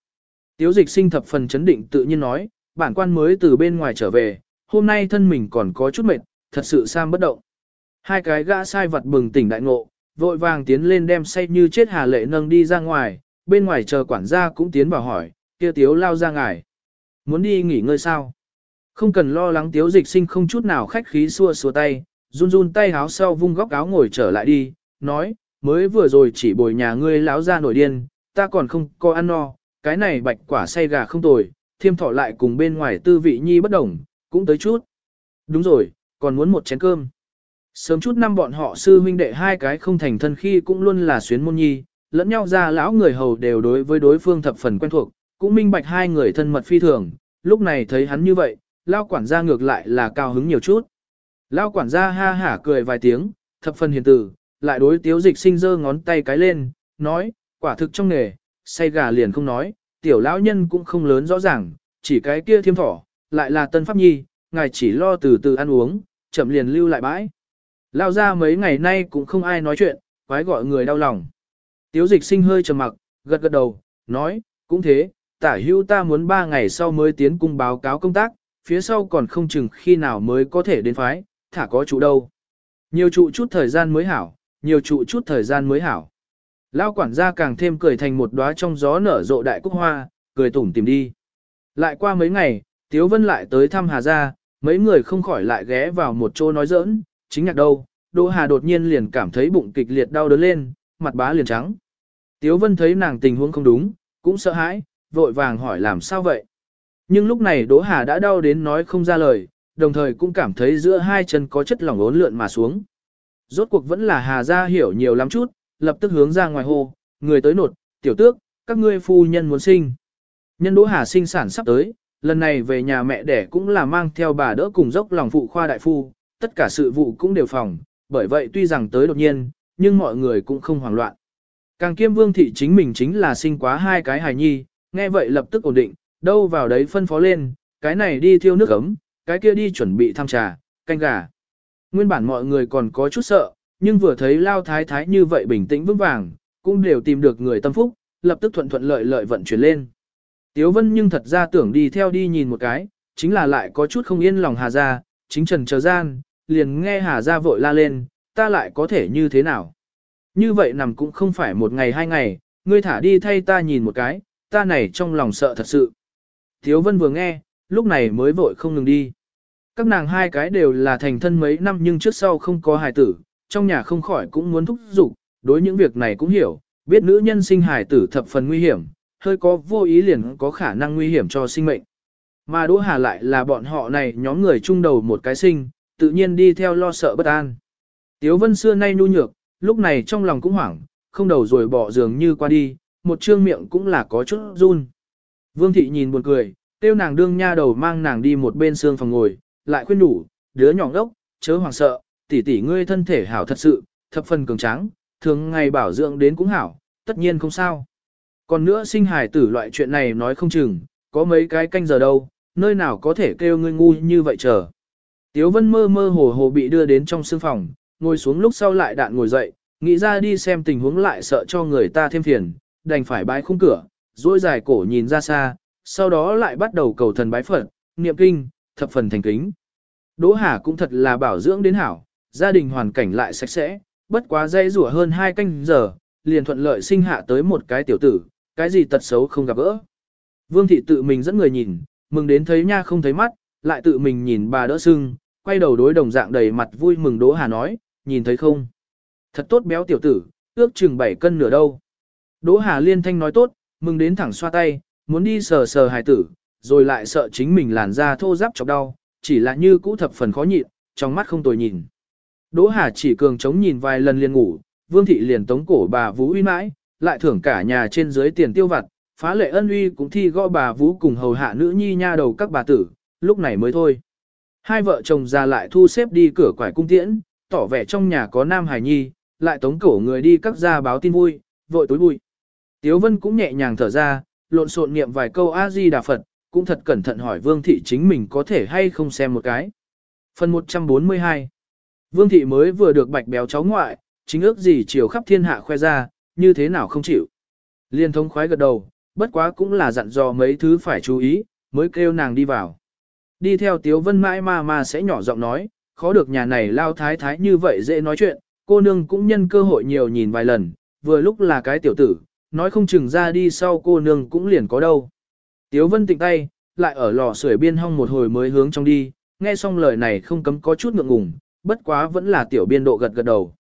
Tiếu dịch sinh thập phần chấn định tự nhiên nói, bản quan mới từ bên ngoài trở về, hôm nay thân mình còn có chút mệt, thật sự sam bất động. Hai cái gã sai vật bừng tỉnh đại ngộ, vội vàng tiến lên đem say như chết hà lệ nâng đi ra ngoài, bên ngoài chờ quản gia cũng tiến vào hỏi, kia tiếu lao ra ngài. Muốn đi nghỉ ngơi sao? Không cần lo lắng tiếu dịch sinh không chút nào khách khí xua xua tay, run run tay háo sau vung góc áo ngồi trở lại đi, nói, mới vừa rồi chỉ bồi nhà ngươi láo ra nổi điên, ta còn không có ăn no, cái này bạch quả say gà không tồi, thiêm thọ lại cùng bên ngoài tư vị nhi bất đồng, cũng tới chút. Đúng rồi, còn muốn một chén cơm. Sớm chút năm bọn họ sư huynh đệ hai cái không thành thân khi cũng luôn là xuyến môn nhi, lẫn nhau ra lão người hầu đều đối với đối phương thập phần quen thuộc, cũng minh bạch hai người thân mật phi thường, lúc này thấy hắn như vậy, lao quản gia ngược lại là cao hứng nhiều chút. Lao quản gia ha hả cười vài tiếng, thập phần hiền tử, lại đối tiếu dịch sinh giơ ngón tay cái lên, nói, quả thực trong nghề, say gà liền không nói, tiểu lão nhân cũng không lớn rõ ràng, chỉ cái kia thiêm thỏ, lại là tân pháp nhi, ngài chỉ lo từ từ ăn uống, chậm liền lưu lại bãi. Lao ra mấy ngày nay cũng không ai nói chuyện, quái gọi người đau lòng. Tiếu dịch sinh hơi trầm mặc, gật gật đầu, nói, cũng thế, tả hữu ta muốn ba ngày sau mới tiến cung báo cáo công tác, phía sau còn không chừng khi nào mới có thể đến phái, thả có chủ đâu. Nhiều trụ chút thời gian mới hảo, nhiều trụ chút thời gian mới hảo. Lao quản gia càng thêm cười thành một đóa trong gió nở rộ đại cúc hoa, cười tủm tìm đi. Lại qua mấy ngày, Tiếu Vân lại tới thăm Hà Gia, mấy người không khỏi lại ghé vào một chỗ nói giỡn, chính nhạc đâu, Đỗ Hà đột nhiên liền cảm thấy bụng kịch liệt đau đớn lên, mặt bá liền trắng. Tiếu Vân thấy nàng tình huống không đúng, cũng sợ hãi, vội vàng hỏi làm sao vậy. Nhưng lúc này Đỗ Hà đã đau đến nói không ra lời, đồng thời cũng cảm thấy giữa hai chân có chất lỏng ốn lượn mà xuống. Rốt cuộc vẫn là Hà Gia hiểu nhiều lắm chút, lập tức hướng ra ngoài hồ, người tới nột, tiểu tước, các ngươi phu nhân muốn sinh. Nhân Đỗ Hà sinh sản sắp tới, lần này về nhà mẹ đẻ cũng là mang theo bà đỡ cùng dốc lòng phụ khoa đại phu, tất cả sự vụ cũng đều phòng, bởi vậy tuy rằng tới đột nhiên, nhưng mọi người cũng không hoảng loạn. Càng kiêm vương thị chính mình chính là sinh quá hai cái hài nhi, nghe vậy lập tức ổn định, đâu vào đấy phân phó lên, cái này đi thiêu nước ấm, cái kia đi chuẩn bị thăm trà, canh gà. Nguyên bản mọi người còn có chút sợ, nhưng vừa thấy lao thái thái như vậy bình tĩnh vững vàng, cũng đều tìm được người tâm phúc, lập tức thuận thuận lợi lợi vận chuyển lên. Tiếu Vân nhưng thật ra tưởng đi theo đi nhìn một cái, chính là lại có chút không yên lòng Hà ra, chính trần chờ gian, liền nghe Hà Gia vội la lên, ta lại có thể như thế nào. Như vậy nằm cũng không phải một ngày hai ngày, ngươi thả đi thay ta nhìn một cái, ta này trong lòng sợ thật sự. Thiếu Vân vừa nghe, lúc này mới vội không ngừng đi. Các nàng hai cái đều là thành thân mấy năm nhưng trước sau không có hài tử, trong nhà không khỏi cũng muốn thúc giục, đối những việc này cũng hiểu, biết nữ nhân sinh hài tử thập phần nguy hiểm, hơi có vô ý liền có khả năng nguy hiểm cho sinh mệnh. Mà Đỗ Hà lại là bọn họ này nhóm người chung đầu một cái sinh, tự nhiên đi theo lo sợ bất an. Tiếu Vân xưa nay nhu nhược, lúc này trong lòng cũng hoảng, không đầu rồi bỏ giường như qua đi, một trương miệng cũng là có chút run. Vương thị nhìn buồn cười, tiêu nàng đương nha đầu mang nàng đi một bên xương phòng ngồi, lại khuyên đủ, đứa nhỏ ngốc, chớ hoảng sợ, tỷ tỷ ngươi thân thể hảo thật sự, thập phần cường tráng, thường ngày bảo dưỡng đến cũng hảo, tất nhiên không sao. Còn nữa sinh hài tử loại chuyện này nói không chừng, có mấy cái canh giờ đâu, nơi nào có thể kêu ngươi ngu như vậy chờ. Tiếu vân mơ mơ hồ hồ bị đưa đến trong sương phòng, ngồi xuống lúc sau lại đạn ngồi dậy, nghĩ ra đi xem tình huống lại sợ cho người ta thêm phiền, đành phải bái khung cửa, duỗi dài cổ nhìn ra xa, sau đó lại bắt đầu cầu thần bái Phật, niệm kinh, thập phần thành kính. Đỗ Hà cũng thật là bảo dưỡng đến hảo, gia đình hoàn cảnh lại sạch sẽ, bất quá dây rủa hơn hai canh giờ, liền thuận lợi sinh hạ tới một cái tiểu tử, cái gì tật xấu không gặp gỡ. Vương thị tự mình dẫn người nhìn, mừng đến thấy nha không thấy mắt, lại tự mình nhìn bà đỡ sưng, quay đầu đối đồng dạng đầy mặt vui mừng Đỗ Hà nói, nhìn thấy không? Thật tốt béo tiểu tử, ước chừng 7 cân nửa đâu. Đỗ Hà liên thanh nói tốt, mừng đến thẳng xoa tay, muốn đi sờ sờ hài tử, rồi lại sợ chính mình làn da thô ráp chọc đau, chỉ là như cũ thập phần khó nhịn, trong mắt không tồi nhìn. Đỗ Hà chỉ cường chống nhìn vài lần liền ngủ, Vương thị liền tống cổ bà Vũ uy mãi, lại thưởng cả nhà trên dưới tiền tiêu vặt, phá lệ ân uy cũng thi gõ bà Vũ cùng hầu hạ nữ nhi nha đầu các bà tử, lúc này mới thôi. Hai vợ chồng già lại thu xếp đi cửa quải cung tiễn, tỏ vẻ trong nhà có nam hài nhi, lại tống cổ người đi các gia báo tin vui, vội tối bụi. Tiếu Vân cũng nhẹ nhàng thở ra, lộn xộn niệm vài câu A-di Đà Phật, cũng thật cẩn thận hỏi Vương Thị chính mình có thể hay không xem một cái. Phần 142 Vương Thị mới vừa được bạch béo cháu ngoại, chính ước gì chiều khắp thiên hạ khoe ra, như thế nào không chịu. Liên thông khoái gật đầu, bất quá cũng là dặn dò mấy thứ phải chú ý, mới kêu nàng đi vào. Đi theo Tiếu Vân mãi mà mà sẽ nhỏ giọng nói, khó được nhà này lao thái thái như vậy dễ nói chuyện, cô nương cũng nhân cơ hội nhiều nhìn vài lần, vừa lúc là cái tiểu tử, nói không chừng ra đi sau cô nương cũng liền có đâu. Tiếu Vân tịnh tay, lại ở lò sưởi biên hong một hồi mới hướng trong đi, nghe xong lời này không cấm có chút ngượng ngùng, bất quá vẫn là tiểu biên độ gật gật đầu.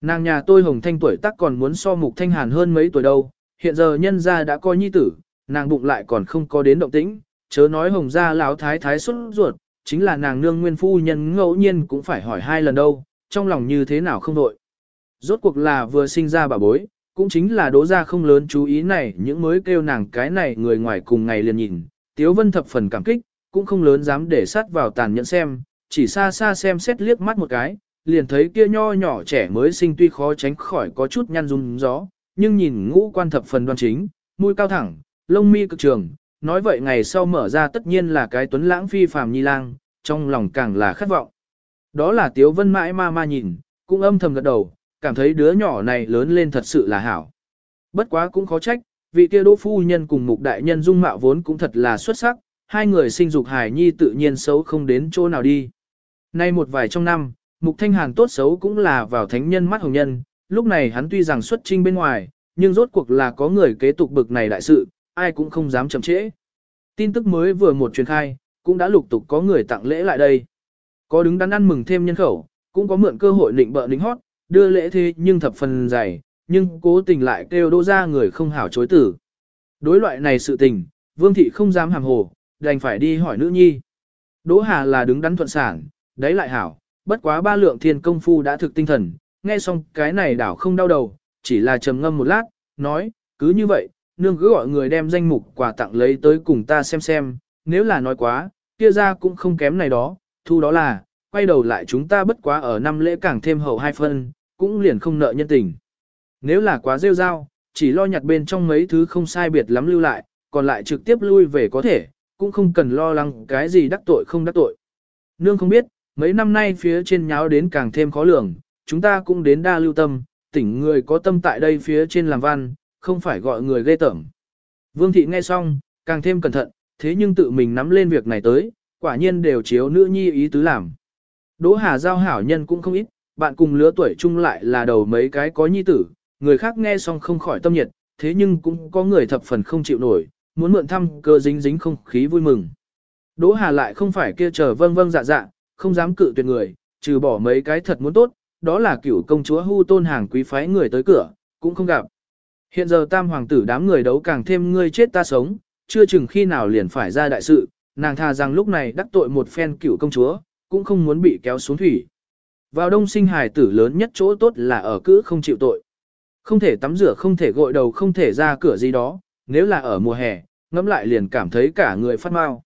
Nàng nhà tôi hồng thanh tuổi tác còn muốn so mục thanh hàn hơn mấy tuổi đâu, hiện giờ nhân gia đã coi nhi tử, nàng bụng lại còn không có đến động tĩnh, chớ nói hồng gia lão thái thái xuất ruột, chính là nàng nương nguyên phu nhân ngẫu nhiên cũng phải hỏi hai lần đâu, trong lòng như thế nào không đội. Rốt cuộc là vừa sinh ra bà bối, cũng chính là đố ra không lớn chú ý này những mới kêu nàng cái này người ngoài cùng ngày liền nhìn, Tiếu Vân thập phần cảm kích, cũng không lớn dám để sát vào tàn nhẫn xem, chỉ xa xa xem xét liếc mắt một cái, liền thấy kia nho nhỏ trẻ mới sinh tuy khó tránh khỏi có chút nhăn rung gió, nhưng nhìn ngũ quan thập phần đoan chính, mũi cao thẳng, lông mi cực trường, nói vậy ngày sau mở ra tất nhiên là cái tuấn lãng phi phàm nhi lang, trong lòng càng là khát vọng. Đó là Tiếu Vân mãi ma ma nhìn, cũng âm thầm gật đầu, cảm thấy đứa nhỏ này lớn lên thật sự là hảo. Bất quá cũng khó trách, vị kia đỗ phu nhân cùng mục đại nhân dung mạo vốn cũng thật là xuất sắc, hai người sinh dục hài nhi tự nhiên xấu không đến chỗ nào đi. Nay một vài trong năm, mục thanh hàn tốt xấu cũng là vào thánh nhân mắt hồng nhân, lúc này hắn tuy rằng xuất trinh bên ngoài, nhưng rốt cuộc là có người kế tục bực này đại sự, ai cũng không dám chậm trễ. Tin tức mới vừa một truyền khai, cũng đã lục tục có người tặng lễ lại đây. Có đứng đắn ăn mừng thêm nhân khẩu, cũng có mượn cơ hội định bợ lính hót, đưa lễ thế nhưng thập phần dày, nhưng cố tình lại kêu đỗ ra người không hảo chối tử. Đối loại này sự tình, vương thị không dám hàm hồ, đành phải đi hỏi nữ nhi. Đỗ Hà là đứng đắn thuận sản, đấy lại hảo, bất quá ba lượng thiên công phu đã thực tinh thần, nghe xong cái này đảo không đau đầu, chỉ là trầm ngâm một lát, nói, cứ như vậy, nương cứ gọi người đem danh mục quà tặng lấy tới cùng ta xem xem, nếu là nói quá, kia ra cũng không kém này đó, thu đó là, quay đầu lại chúng ta bất quá ở năm lễ càng thêm hậu hai phân, cũng liền không nợ nhân tình. Nếu là quá rêu rao, chỉ lo nhặt bên trong mấy thứ không sai biệt lắm lưu lại, còn lại trực tiếp lui về có thể, cũng không cần lo lắng cái gì đắc tội không đắc tội. Nương không biết, mấy năm nay phía trên nháo đến càng thêm khó lường, chúng ta cũng đến đa lưu tâm, tỉnh người có tâm tại đây phía trên làm văn, không phải gọi người ghê tởm. Vương thị nghe xong, càng thêm cẩn thận, thế nhưng tự mình nắm lên việc này tới, quả nhiên đều chiếu nữ nhi ý tứ làm. Đỗ Hà giao hảo nhân cũng không ít, bạn cùng lứa tuổi chung lại là đầu mấy cái có nhi tử, người khác nghe xong không khỏi tâm nhiệt, thế nhưng cũng có người thập phần không chịu nổi, muốn mượn thăm cơ dính dính không khí vui mừng. Đỗ Hà lại không phải kia chờ vâng vâng dạ dạ, không dám cự tuyệt người, trừ bỏ mấy cái thật muốn tốt, đó là cửu công chúa hu tôn hàng quý phái người tới cửa, cũng không gặp. Hiện giờ tam hoàng tử đám người đấu càng thêm ngươi chết ta sống, chưa chừng khi nào liền phải ra đại sự, nàng thà rằng lúc này đắc tội một phen cựu công chúa, cũng không muốn bị kéo xuống thủy. Vào đông sinh hài tử lớn nhất chỗ tốt là ở cữ không chịu tội. Không thể tắm rửa không thể gội đầu không thể ra cửa gì đó, nếu là ở mùa hè, ngẫm lại liền cảm thấy cả người phát mau.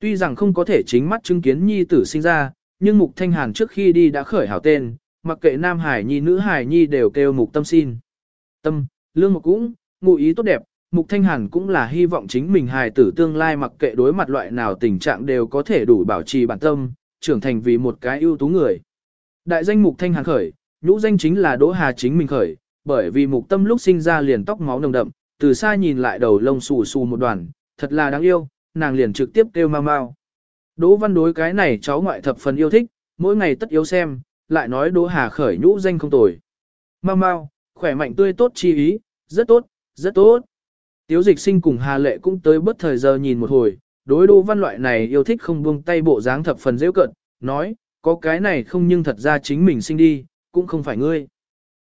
Tuy rằng không có thể chính mắt chứng kiến nhi tử sinh ra, nhưng Mục Thanh Hàn trước khi đi đã khởi hảo tên, mặc kệ nam hải nhi nữ hải nhi đều kêu Mục Tâm xin. Tâm, lương một cũng, ngụ ý tốt đẹp, Mục Thanh Hàn cũng là hy vọng chính mình hài tử tương lai mặc kệ đối mặt loại nào tình trạng đều có thể đủ bảo trì bản tâm, trưởng thành vì một cái ưu tú người. Đại danh Mục Thanh Hàn khởi, nhũ danh chính là Đỗ Hà chính mình khởi, bởi vì Mục Tâm lúc sinh ra liền tóc máu nồng đậm, từ xa nhìn lại đầu lông xù xù một đoàn, thật là đáng yêu, nàng liền trực tiếp kêu mau mau. Đỗ Văn đối cái này cháu ngoại thập phần yêu thích, mỗi ngày tất yếu xem, lại nói Đỗ Hà khởi nhũ danh không tồi. Mau mau, khỏe mạnh tươi tốt chi ý, rất tốt, rất tốt. Tiếu dịch sinh cùng Hà Lệ cũng tới bất thời giờ nhìn một hồi, đối đô Văn loại này yêu thích không buông tay bộ dáng thập phần dễ cận, nói, có cái này không nhưng thật ra chính mình sinh đi, cũng không phải ngươi.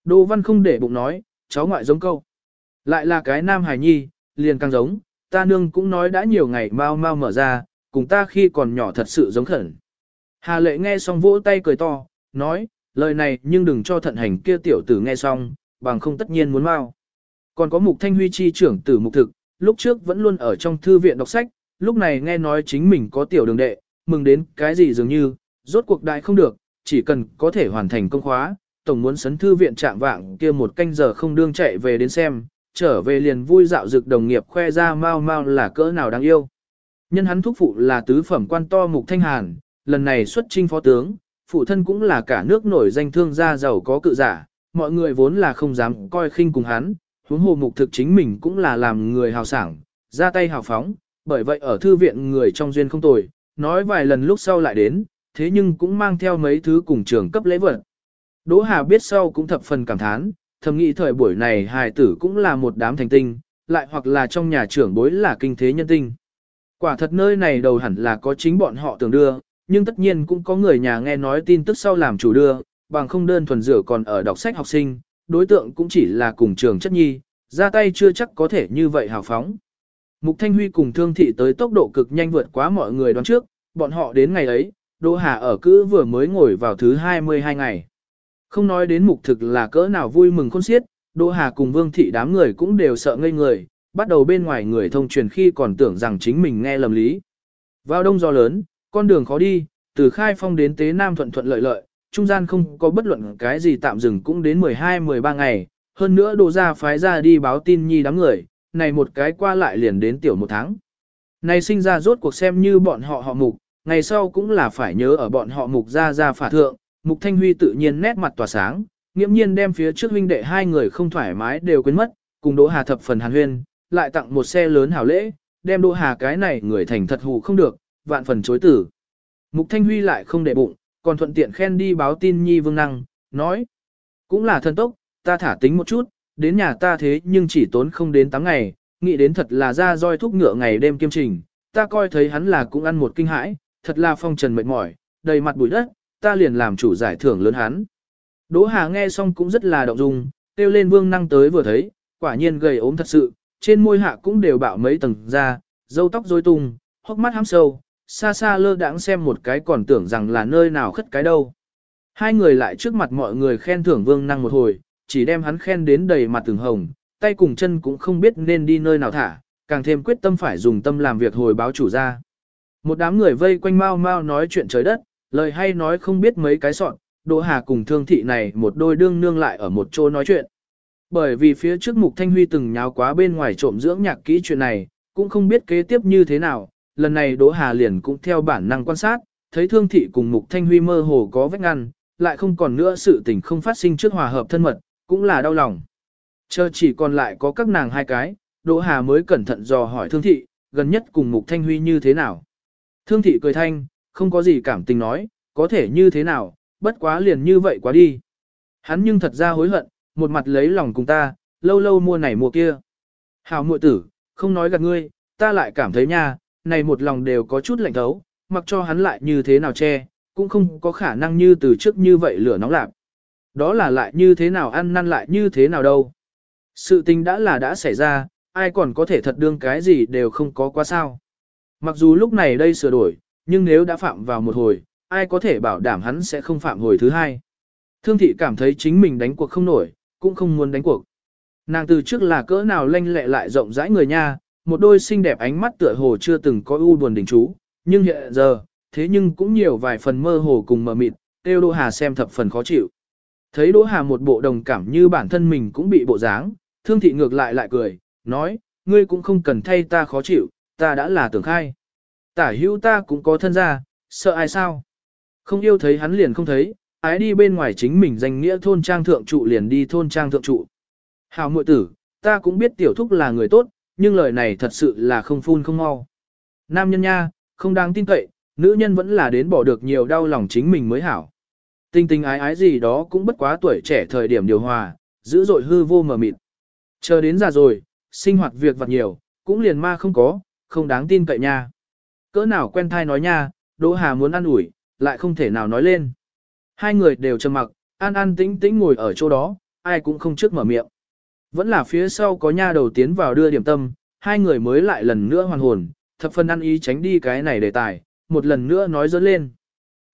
Đô Văn không để bụng nói, cháu ngoại giống câu. Lại là cái nam hài nhi, liền càng giống, ta nương cũng nói đã nhiều ngày mau mau mở ra, cùng ta khi còn nhỏ thật sự giống khẩn. Hà lệ nghe xong vỗ tay cười to, nói, lời này nhưng đừng cho thận hành kia tiểu tử nghe xong, bằng không tất nhiên muốn mau. Còn có mục thanh huy chi trưởng tử mục thực, lúc trước vẫn luôn ở trong thư viện đọc sách, lúc này nghe nói chính mình có tiểu đường đệ, mừng đến cái gì dường như, rốt cuộc đại không được, chỉ cần có thể hoàn thành công khóa, tổng muốn sấn thư viện chạm vạng kia một canh giờ không đương chạy về đến xem, trở về liền vui dạo dực đồng nghiệp khoe ra mau mau là cỡ nào đáng yêu. Nhân hắn thúc phụ là tứ phẩm quan to mục thanh hàn, lần này xuất trinh phó tướng, phụ thân cũng là cả nước nổi danh thương gia giàu có cự giả, mọi người vốn là không dám coi khinh cùng hắn, huống hồ mục thực chính mình cũng là làm người hào sảng, ra tay hào phóng, bởi vậy ở thư viện người trong duyên không tồi, nói vài lần lúc sau lại đến, thế nhưng cũng mang theo mấy thứ cùng trường cấp lễ vật. Đỗ Hà biết sau cũng thập phần cảm thán, thầm nghĩ thời buổi này hài tử cũng là một đám thành tinh, lại hoặc là trong nhà trưởng bối là kinh thế nhân tinh. Quả thật nơi này đầu hẳn là có chính bọn họ tưởng đưa, nhưng tất nhiên cũng có người nhà nghe nói tin tức sau làm chủ đưa, bằng không đơn thuần rửa còn ở đọc sách học sinh, đối tượng cũng chỉ là cùng trường chất nhi, ra tay chưa chắc có thể như vậy hào phóng. Mục Thanh Huy cùng Thương Thị tới tốc độ cực nhanh vượt quá mọi người đoán trước, bọn họ đến ngày ấy, Đỗ Hà ở cữ vừa mới ngồi vào thứ 22 ngày. Không nói đến mục thực là cỡ nào vui mừng khôn xiết, Đỗ Hà cùng Vương Thị đám người cũng đều sợ ngây người, bắt đầu bên ngoài người thông truyền khi còn tưởng rằng chính mình nghe lầm lý. Vào đông gió lớn, con đường khó đi, từ khai phong đến tế nam thuận thuận lợi lợi, trung gian không có bất luận cái gì tạm dừng cũng đến 12-13 ngày, hơn nữa đồ ra phái ra đi báo tin nhi đám người, này một cái qua lại liền đến tiểu một tháng. Này sinh ra rốt cuộc xem như bọn họ họ mục, ngày sau cũng là phải nhớ ở bọn họ mục ra ra phả thượng, mục thanh huy tự nhiên nét mặt tỏa sáng, nghiễm nhiên đem phía trước huynh đệ hai người không thoải mái đều quên mất, cùng Đỗ Hà thập phần hàn huyên, lại tặng một xe lớn hảo lễ, đem Đỗ Hà cái này người thành thật hù không được, vạn phần chối tử. Mục Thanh Huy lại không để bụng, còn thuận tiện khen đi báo tin Nhi Vương Năng, nói. Cũng là thần tốc, ta thả tính một chút, đến nhà ta thế nhưng chỉ tốn không đến 8 ngày, nghĩ đến thật là ra roi thúc ngựa ngày đêm kiêm trình, ta coi thấy hắn là cũng ăn một kinh hãi, thật là phong trần mệt mỏi, đầy mặt bụi đất, ta liền làm chủ giải thưởng lớn hắn. Đỗ Hà nghe xong cũng rất là động dung, tiêu lên Vương Năng tới vừa thấy, quả nhiên gầy ốm thật sự, trên môi hạ cũng đều bạo mấy tầng da, râu tóc rối tung, hốc mắt hám sâu, xa xa lơ đãng xem một cái còn tưởng rằng là nơi nào khất cái đâu. Hai người lại trước mặt mọi người khen thưởng vương năng một hồi, chỉ đem hắn khen đến đầy mặt từng hồng, tay cùng chân cũng không biết nên đi nơi nào thả, càng thêm quyết tâm phải dùng tâm làm việc hồi báo chủ ra. Một đám người vây quanh mau mau nói chuyện trời đất, lời hay nói không biết mấy cái soạn, Đỗ Hà cùng thương thị này một đôi đương nương lại ở một chỗ nói chuyện. Bởi vì phía trước Mục Thanh Huy từng nháo quá bên ngoài trộm dưỡng nhạc kỹ chuyện này, cũng không biết kế tiếp như thế nào, lần này Đỗ Hà liền cũng theo bản năng quan sát, thấy Thương Thị cùng Mục Thanh Huy mơ hồ có vết ngăn, lại không còn nữa sự tình không phát sinh trước hòa hợp thân mật, cũng là đau lòng. Chờ chỉ còn lại có các nàng hai cái, Đỗ Hà mới cẩn thận dò hỏi Thương Thị, gần nhất cùng Mục Thanh Huy như thế nào. Thương thị cười thanh, không có gì cảm tình nói, có thể như thế nào, bất quá liền như vậy quá đi. Hắn nhưng thật ra hối hận, một mặt lấy lòng cùng ta, lâu lâu mua này mua kia. Hào muội tử, không nói gạt ngươi, ta lại cảm thấy nha, này một lòng đều có chút lạnh thấu, mặc cho hắn lại như thế nào che, cũng không có khả năng như từ trước như vậy lửa nóng lạc. Đó là lại như thế nào ăn năn lại như thế nào đâu. Sự tình đã là đã xảy ra, ai còn có thể thật đương cái gì đều không có quá sao. Mặc dù lúc này đây sửa đổi, nhưng nếu đã phạm vào một hồi, ai có thể bảo đảm hắn sẽ không phạm hồi thứ hai. Thương thị cảm thấy chính mình đánh cuộc không nổi, cũng không muốn đánh cuộc. Nàng từ trước là cỡ nào lanh lẹ lại rộng rãi người nha, một đôi xinh đẹp ánh mắt tựa hồ chưa từng có u buồn đỉnh chú, nhưng hiện giờ, thế nhưng cũng nhiều vài phần mơ hồ cùng mờ mịt, tiêu Đỗ Hà xem thập phần khó chịu. Thấy Đỗ Hà một bộ đồng cảm như bản thân mình cũng bị bộ dáng, thương thị ngược lại lại cười, nói, ngươi cũng không cần thay ta khó chịu, ta đã là tưởng khai. Tả hữu ta cũng có thân gia, sợ ai sao? Không yêu thấy hắn liền không thấy, ái đi bên ngoài chính mình danh nghĩa thôn trang thượng trụ liền đi thôn trang thượng trụ. Hào muội tử, ta cũng biết tiểu thúc là người tốt, nhưng lời này thật sự là không phun không mau. Nam nhân nha, không đáng tin cậy, nữ nhân vẫn là đến bỏ được nhiều đau lòng chính mình mới hảo. Tình tình ái ái gì đó cũng bất quá tuổi trẻ thời điểm điều hòa, dữ dội hư vô mờ mịt. Chờ đến già rồi, sinh hoạt việc vặt nhiều, cũng liền ma không có, không đáng tin cậy nha. Cỡ nào quen thai nói nha, Đỗ Hà muốn ăn ủi, lại không thể nào nói lên. Hai người đều trầm mặc, an an tĩnh tĩnh ngồi ở chỗ đó, ai cũng không trước mở miệng. Vẫn là phía sau có nha đầu tiến vào đưa điểm tâm, hai người mới lại lần nữa hoàn hồn, thập phân ăn ý tránh đi cái này đề tài, một lần nữa nói dỡ lên.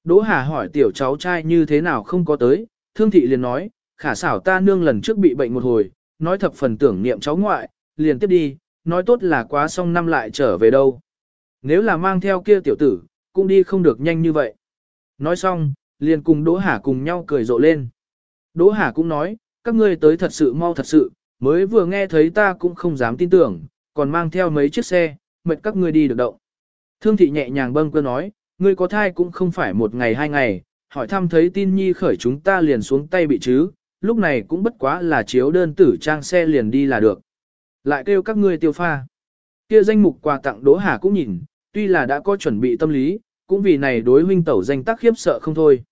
Đỗ Hà hỏi tiểu cháu trai như thế nào không có tới, thương thị liền nói, khả xảo ta nương lần trước bị bệnh một hồi, nói thập phần tưởng niệm cháu ngoại, liền tiếp đi, nói tốt là quá xong năm lại trở về đâu. Nếu là mang theo kia tiểu tử, cũng đi không được nhanh như vậy. Nói xong, liền cùng Đỗ Hà cùng nhau cười rộ lên. Đỗ Hà cũng nói, các ngươi tới thật sự mau thật sự, mới vừa nghe thấy ta cũng không dám tin tưởng, còn mang theo mấy chiếc xe, mệt các ngươi đi được động. Thương thị nhẹ nhàng bâng cơ nói, ngươi có thai cũng không phải một ngày hai ngày, hỏi thăm thấy tin nhi khởi chúng ta liền xuống tay bị chứ, lúc này cũng bất quá là chiếu đơn tử trang xe liền đi là được. Lại kêu các ngươi tiêu pha. Kia danh mục quà tặng Đỗ Hà cũng nhìn, tuy là đã có chuẩn bị tâm lý, cũng vì này đối huynh tẩu danh tác khiếp sợ không thôi.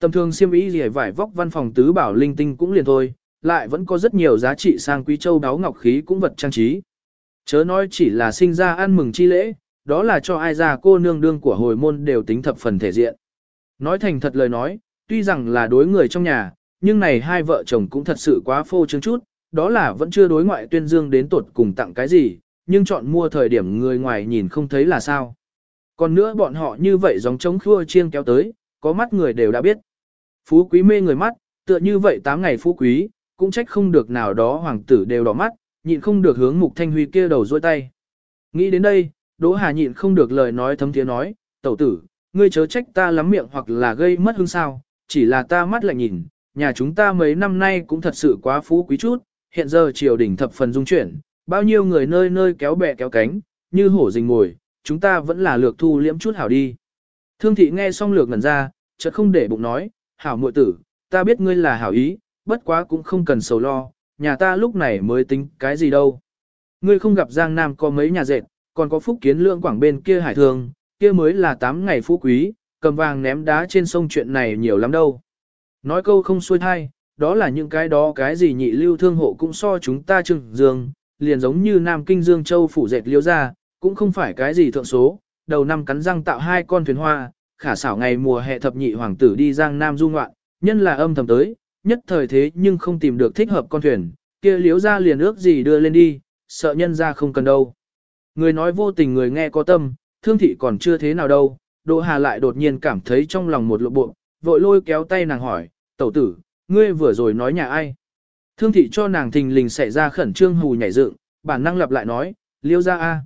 Tầm thường siêm ý gì vải vóc văn phòng tứ bảo linh tinh cũng liền thôi, lại vẫn có rất nhiều giá trị sang quý châu đáo ngọc khí cũng vật trang trí. Chớ nói chỉ là sinh ra ăn mừng chi lễ, đó là cho ai ra cô nương đương của hồi môn đều tính thập phần thể diện. Nói thành thật lời nói, tuy rằng là đối người trong nhà, nhưng này hai vợ chồng cũng thật sự quá phô trương chút, đó là vẫn chưa đối ngoại tuyên dương đến tột cùng tặng cái gì, nhưng chọn mua thời điểm người ngoài nhìn không thấy là sao. Còn nữa bọn họ như vậy giống trống khua chiêng kéo tới, có mắt người đều đã biết. Phú quý mê người mắt, tựa như vậy 8 ngày phú quý, cũng trách không được nào đó hoàng tử đều đỏ mắt, nhịn không được hướng mục thanh huy kia đầu dôi tay. Nghĩ đến đây, Đỗ Hà nhịn không được lời nói thấm tiếng nói, tẩu tử, ngươi chớ trách ta lắm miệng hoặc là gây mất hương sao, chỉ là ta mắt lại nhìn, nhà chúng ta mấy năm nay cũng thật sự quá phú quý chút, hiện giờ triều đình thập phần dung chuyển, bao nhiêu người nơi nơi kéo bè kéo cánh, như hổ rình mồi, chúng ta vẫn là lược thu liễm chút hảo đi. Thương thị nghe xong lược ngẩn ra, chợt không để bụng nói, hảo muội tử, ta biết ngươi là hảo ý, bất quá cũng không cần sầu lo, nhà ta lúc này mới tính cái gì đâu. Ngươi không gặp Giang Nam có mấy nhà dệt, còn có phúc kiến lượng quảng bên kia hải thường, kia mới là 8 ngày phú quý, cầm vàng ném đá trên sông chuyện này nhiều lắm đâu. Nói câu không xuôi thai, đó là những cái đó cái gì nhị lưu thương hộ cũng so chúng ta trừng dương, liền giống như Nam Kinh Dương Châu phủ dệt liêu ra, cũng không phải cái gì thượng số, đầu năm cắn răng tạo hai con thuyền hoa, khả xảo ngày mùa hè thập nhị hoàng tử đi Giang Nam du ngoạn, nhân là âm thầm tới, nhất thời thế nhưng không tìm được thích hợp con thuyền, kia liếu ra liền ước gì đưa lên đi, sợ nhân ra không cần đâu. Người nói vô tình người nghe có tâm, thương thị còn chưa thế nào đâu, Đỗ Hà lại đột nhiên cảm thấy trong lòng một lộ bộ, vội lôi kéo tay nàng hỏi, tẩu tử, ngươi vừa rồi nói nhà ai? Thương thị cho nàng thình lình xảy ra khẩn trương hù nhảy dựng, bản năng lặp lại nói, liêu ra a.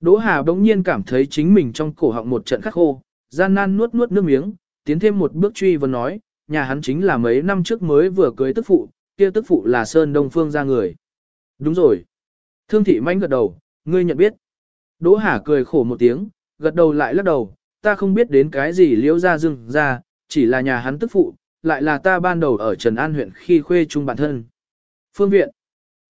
Đỗ Hà bỗng nhiên cảm thấy chính mình trong cổ họng một trận khắc khô, gian nan nuốt nuốt nước miếng, tiến thêm một bước truy vấn nói, nhà hắn chính là mấy năm trước mới vừa cưới tức phụ, kia tức phụ là Sơn Đông Phương ra người. Đúng rồi. Thương thị manh gật đầu, ngươi nhận biết. Đỗ Hà cười khổ một tiếng, gật đầu lại lắc đầu, ta không biết đến cái gì liễu ra dưng ra, chỉ là nhà hắn tức phụ, lại là ta ban đầu ở Trần An huyện khi khuê chung bản thân. Phương viện.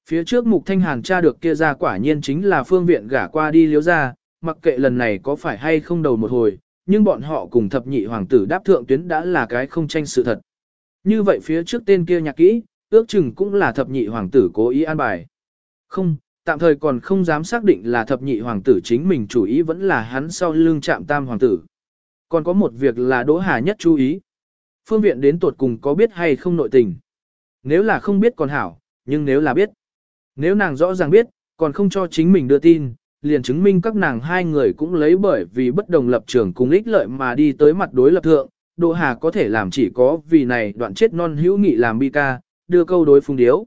Phía trước Mục Thanh Hàn tra được kia ra quả nhiên chính là phương viện gả qua đi liễu ra, mặc kệ lần này có phải hay không đầu một hồi, nhưng bọn họ cùng thập nhị hoàng tử đáp thượng tuyến đã là cái không tranh sự thật. Như vậy phía trước tên kia nhạc kỹ, ước chừng cũng là thập nhị hoàng tử cố ý an bài. Không, tạm thời còn không dám xác định là thập nhị hoàng tử chính mình chủ ý vẫn là hắn sau lưng chạm tam hoàng tử. Còn có một việc là Đỗ Hà nhất chú ý. Phương viện đến tuột cùng có biết hay không nội tình. Nếu là không biết còn hảo, nhưng nếu là biết. Nếu nàng rõ ràng biết, còn không cho chính mình đưa tin, liền chứng minh các nàng hai người cũng lấy bởi vì bất đồng lập trường cùng ích lợi mà đi tới mặt đối lập thượng. Đỗ Hà có thể làm chỉ có vì này đoạn chết non hữu nghị làm bi ca, đưa câu đối phung điếu.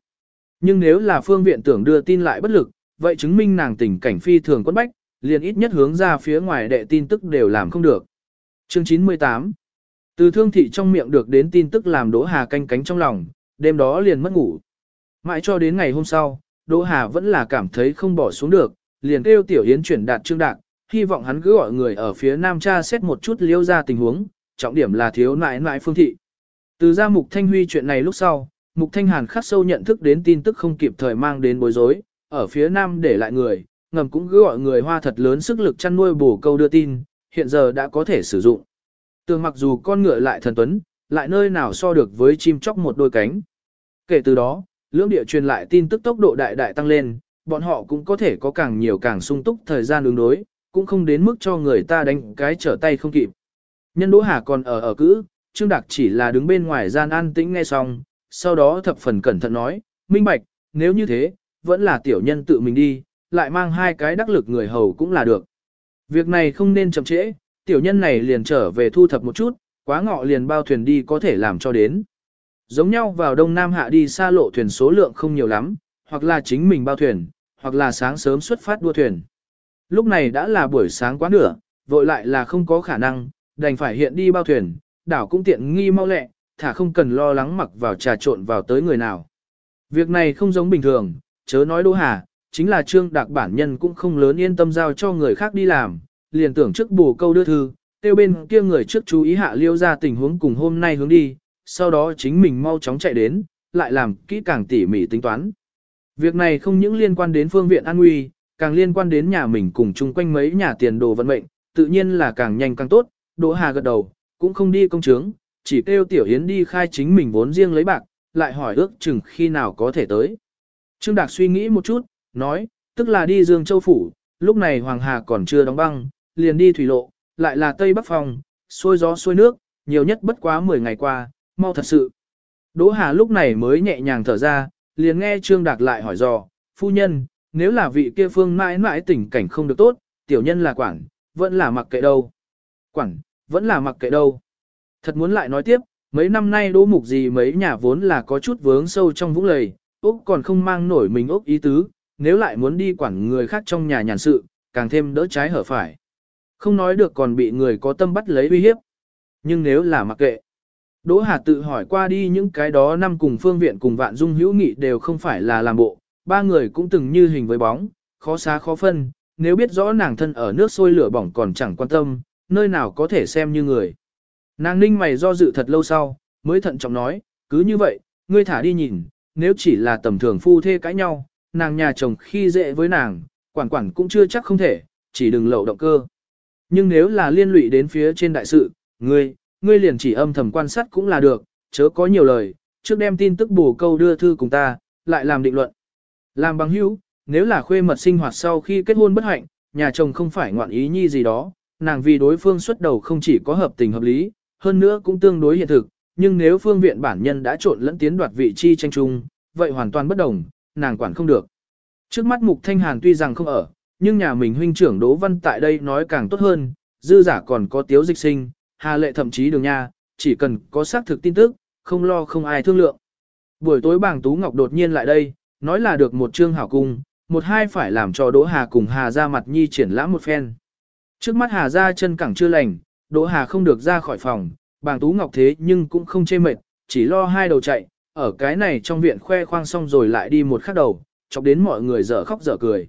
Nhưng nếu là phương viện tưởng đưa tin lại bất lực, vậy chứng minh nàng tình cảnh phi thường quất bách, liền ít nhất hướng ra phía ngoài đệ tin tức đều làm không được. Chương 98 Từ thương thị trong miệng được đến tin tức làm Đỗ Hà canh cánh trong lòng, đêm đó liền mất ngủ. Mãi cho đến ngày hôm sau, Đỗ Hà vẫn là cảm thấy không bỏ xuống được, liền kêu Tiểu Yến chuyển đạt trương đạt, hy vọng hắn cứ gọi người ở phía Nam cha xét một chút liêu ra tình huống, trọng điểm là thiếu nại nại phương thị. Từ ra Mục Thanh Huy chuyện này lúc sau, Mục Thanh Hàn khắc sâu nhận thức đến tin tức không kịp thời mang đến bối rối, ở phía Nam để lại người, ngầm cũng cứ gọi người hoa thật lớn sức lực chăn nuôi bổ câu đưa tin, hiện giờ đã có thể sử dụng. Tường mặc dù con ngựa lại thần tuấn, lại nơi nào so được với chim chóc một đôi cánh. Kể từ đó, lưỡng địa truyền lại tin tức tốc độ đại đại tăng lên, bọn họ cũng có thể có càng nhiều càng sung túc thời gian ứng đối, cũng không đến mức cho người ta đánh cái trở tay không kịp. Nhân Đỗ Hà còn ở ở cữ, Trương Đạc chỉ là đứng bên ngoài gian an tĩnh nghe xong, sau đó thập phần cẩn thận nói, minh bạch, nếu như thế, vẫn là tiểu nhân tự mình đi, lại mang hai cái đắc lực người hầu cũng là được. Việc này không nên chậm trễ, tiểu nhân này liền trở về thu thập một chút, quá ngọ liền bao thuyền đi có thể làm cho đến. Giống nhau vào Đông Nam Hạ đi xa lộ thuyền số lượng không nhiều lắm, hoặc là chính mình bao thuyền, hoặc là sáng sớm xuất phát đua thuyền. Lúc này đã là buổi sáng quá nửa, vội lại là không có khả năng, đành phải hiện đi bao thuyền, đảo cũng tiện nghi mau lẹ, thả không cần lo lắng mặc vào trà trộn vào tới người nào. Việc này không giống bình thường, chớ nói Đỗ Hà, chính là trương đạc bản nhân cũng không lớn yên tâm giao cho người khác đi làm, liền tưởng trước bù câu đưa thư, tiêu bên kia người trước chú ý hạ liêu ra tình huống cùng hôm nay hướng đi, sau đó chính mình mau chóng chạy đến, lại làm kỹ càng tỉ mỉ tính toán. Việc này không những liên quan đến phương viện an nguy, càng liên quan đến nhà mình cùng chung quanh mấy nhà tiền đồ vận mệnh, tự nhiên là càng nhanh càng tốt, Đỗ Hà gật đầu, cũng không đi công chứng, chỉ kêu Tiểu Yến đi khai chính mình vốn riêng lấy bạc, lại hỏi ước chừng khi nào có thể tới. Trương Đạc suy nghĩ một chút, nói, tức là đi Dương Châu Phủ, lúc này Hoàng Hà còn chưa đóng băng, liền đi thủy lộ, lại là Tây Bắc Phòng, xuôi gió xuôi nước, nhiều nhất bất quá 10 ngày qua, mau thật sự. Đỗ Hà lúc này mới nhẹ nhàng thở ra, liền nghe Trương Đạc lại hỏi dò, phu nhân, nếu là vị kia phương mãi mãi tình cảnh không được tốt, tiểu nhân là quản, vẫn là mặc kệ đâu. Quản, vẫn là mặc kệ đâu. Thật muốn lại nói tiếp, mấy năm nay đỗ mục gì mấy nhà vốn là có chút vướng sâu trong vũng lầy, Úc còn không mang nổi mình Úc ý tứ, nếu lại muốn đi quản người khác trong nhà nhàn sự, càng thêm đỡ trái hở phải. Không nói được còn bị người có tâm bắt lấy uy hiếp. Nhưng nếu là mặc kệ, Đỗ Hà tự hỏi qua đi những cái đó năm cùng phương viện cùng vạn dung hữu nghị đều không phải là làm bộ, ba người cũng từng như hình với bóng, khó xá khó phân, nếu biết rõ nàng thân ở nước sôi lửa bỏng còn chẳng quan tâm, nơi nào có thể xem như người. Nàng ninh mày do dự thật lâu sau, mới thận trọng nói, cứ như vậy, ngươi thả đi nhìn, nếu chỉ là tầm thường phu thê cãi nhau, nàng nhà chồng khi dễ với nàng, quản quản cũng chưa chắc không thể, chỉ đừng lậu động cơ. Nhưng nếu là liên lụy đến phía trên đại sự, ngươi, ngươi liền chỉ âm thầm quan sát cũng là được, chớ có nhiều lời, trước đem tin tức bổ câu đưa thư cùng ta, lại làm định luận. Làm bằng hữu, nếu là khuê mật sinh hoạt sau khi kết hôn bất hạnh, nhà chồng không phải ngoạn ý nhi gì đó, nàng vì đối phương xuất đầu không chỉ có hợp tình hợp lý, hơn nữa cũng tương đối hiện thực, nhưng nếu phương viện bản nhân đã trộn lẫn tiến đoạt vị chi tranh chung, vậy hoàn toàn bất đồng, nàng quản không được. Trước mắt Mục Thanh Hàn tuy rằng không ở, nhưng nhà mình huynh trưởng Đỗ Văn tại đây nói càng tốt hơn, dư giả còn có tiếu dịch sinh, hà lệ thậm chí đường nha, chỉ cần có xác thực tin tức, không lo không ai thương lượng. Buổi tối Bàng Tú Ngọc đột nhiên lại đây, nói là được một trương hảo cung, một hai phải làm cho Đỗ Hà cùng Hà ra mặt nhi triển lãm một phen. Trước mắt Hà ra chân cẳng chưa lành, Đỗ Hà không được ra khỏi phòng, bàng Tú Ngọc thế nhưng cũng không chê mệt, chỉ lo hai đầu chạy, ở cái này trong viện khoe khoang xong rồi lại đi một khắc đầu, chọc đến mọi người dở khóc dở cười.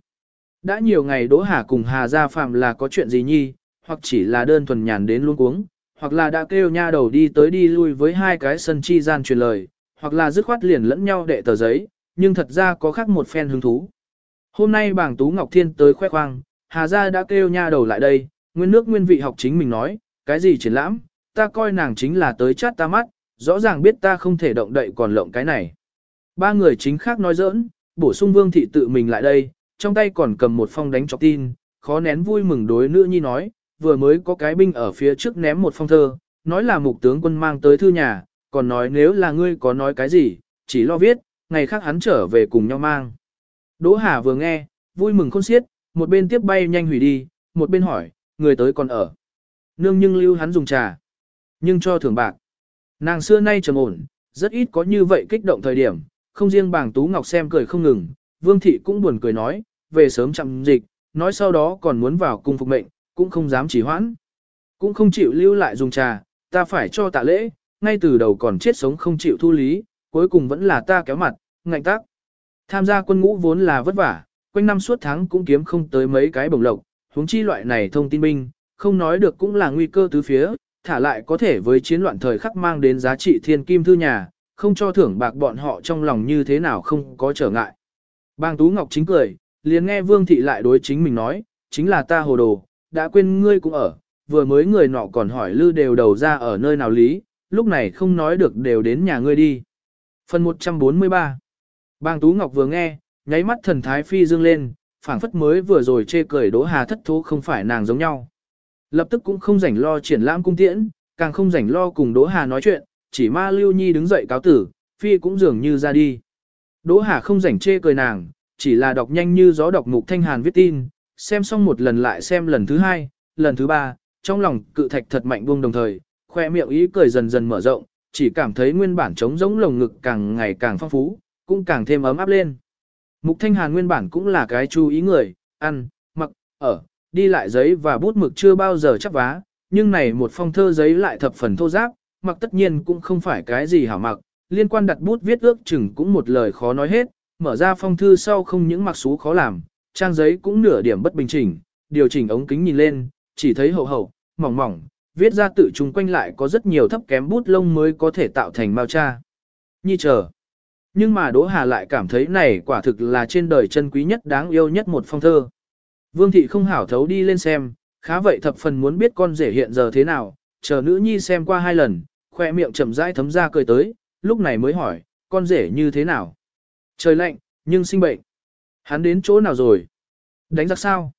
Đã nhiều ngày Đỗ Hà cùng Hà Gia Phạm là có chuyện gì nhi, hoặc chỉ là đơn thuần nhàn đến luôn cuống, hoặc là đã kêu nha đầu đi tới đi lui với hai cái sân chi gian truyền lời, hoặc là dứt khoát liền lẫn nhau đệ tờ giấy, nhưng thật ra có khác một phen hứng thú. Hôm nay bảng Tú Ngọc Thiên tới khoe khoang, Hà Gia đã kêu nha đầu lại đây, nguyên nước nguyên vị học chính mình nói, cái gì triển lãm, ta coi nàng chính là tới chát ta mắt, rõ ràng biết ta không thể động đậy còn lộng cái này. Ba người chính khác nói giỡn, bổ sung vương thị tự mình lại đây, trong tay còn cầm một phong đánh chọc tin, khó nén vui mừng đối nữ nhi nói, vừa mới có cái binh ở phía trước ném một phong thơ, nói là mục tướng quân mang tới thư nhà, còn nói nếu là ngươi có nói cái gì, chỉ lo viết, ngày khác hắn trở về cùng nhau mang. Đỗ Hà vừa nghe, vui mừng khôn xiết, một bên tiếp bay nhanh hủy đi, một bên hỏi, người tới còn ở. Nương nhưng lưu hắn dùng trà, nhưng cho thưởng bạc. Nàng xưa nay trầm ổn, rất ít có như vậy kích động thời điểm, không riêng bảng Tú Ngọc xem cười không ngừng, Vương Thị cũng buồn cười nói, về sớm chậm dịch, nói sau đó còn muốn vào cung phục mệnh, cũng không dám chỉ hoãn. Cũng không chịu lưu lại dùng trà, ta phải cho tạ lễ, ngay từ đầu còn chết sống không chịu thu lý, cuối cùng vẫn là ta kéo mặt, ngạnh tác. Tham gia quân ngũ vốn là vất vả, quanh năm suốt tháng cũng kiếm không tới mấy cái bổng lộc, huống chi loại này thông tin binh, không nói được cũng là nguy cơ tứ phía, thả lại có thể với chiến loạn thời khắc mang đến giá trị thiên kim thư nhà, không cho thưởng bạc bọn họ trong lòng như thế nào không có trở ngại. Bang Tú Ngọc chính cười, liền nghe Vương Thị lại đối chính mình nói, chính là ta hồ đồ, đã quên ngươi cũng ở, vừa mới người nọ còn hỏi lư đều đầu ra ở nơi nào lý, lúc này không nói được đều đến nhà ngươi đi. Phần 143 Bang Tú Ngọc vừa nghe, nháy mắt thần thái phi dương lên, phảng phất mới vừa rồi chê cười đỗ hà thất thố không phải nàng giống nhau. Lập tức cũng không rảnh lo triển lãm cung tiễn, càng không rảnh lo cùng đỗ hà nói chuyện, chỉ ma lưu nhi đứng dậy cáo tử, phi cũng dường như ra đi. Đỗ hà không rảnh chê cười nàng, chỉ là đọc nhanh như gió đọc mục thanh hàn viết tin, xem xong một lần lại xem lần thứ hai, lần thứ ba, trong lòng cự thạch thật mạnh buông đồng thời, khoe miệng ý cười dần dần mở rộng, chỉ cảm thấy nguyên bản trống rỗng lồng ngực càng ngày càng phong phú, cũng càng thêm ấm áp lên. Mục Thanh Hàn nguyên bản cũng là cái chú ý người, ăn, mặc, ở, đi lại giấy và bút mực chưa bao giờ chắc vá, nhưng này một phong thơ giấy lại thập phần thô giáp, mặc tất nhiên cũng không phải cái gì hảo mặc, liên quan đặt bút viết ước chừng cũng một lời khó nói hết, mở ra phong thư sau không những mặc xú khó làm, trang giấy cũng nửa điểm bất bình chỉnh, điều chỉnh ống kính nhìn lên, chỉ thấy hậu hậu, mỏng mỏng, viết ra tự trùng quanh lại có rất nhiều thấp kém bút lông mới có thể tạo thành mao cha. Nhi chờ. Nhưng mà Đỗ Hà lại cảm thấy này quả thực là trên đời chân quý nhất đáng yêu nhất một phong thơ. Vương thị không hảo thấu đi lên xem, khá vậy thập phần muốn biết con rể hiện giờ thế nào, chờ nữ nhi xem qua hai lần, khoe miệng chậm rãi thấm ra cười tới, lúc này mới hỏi, con rể như thế nào? Trời lạnh, nhưng sinh bệnh. Hắn đến chỗ nào rồi? Đánh giặc sao?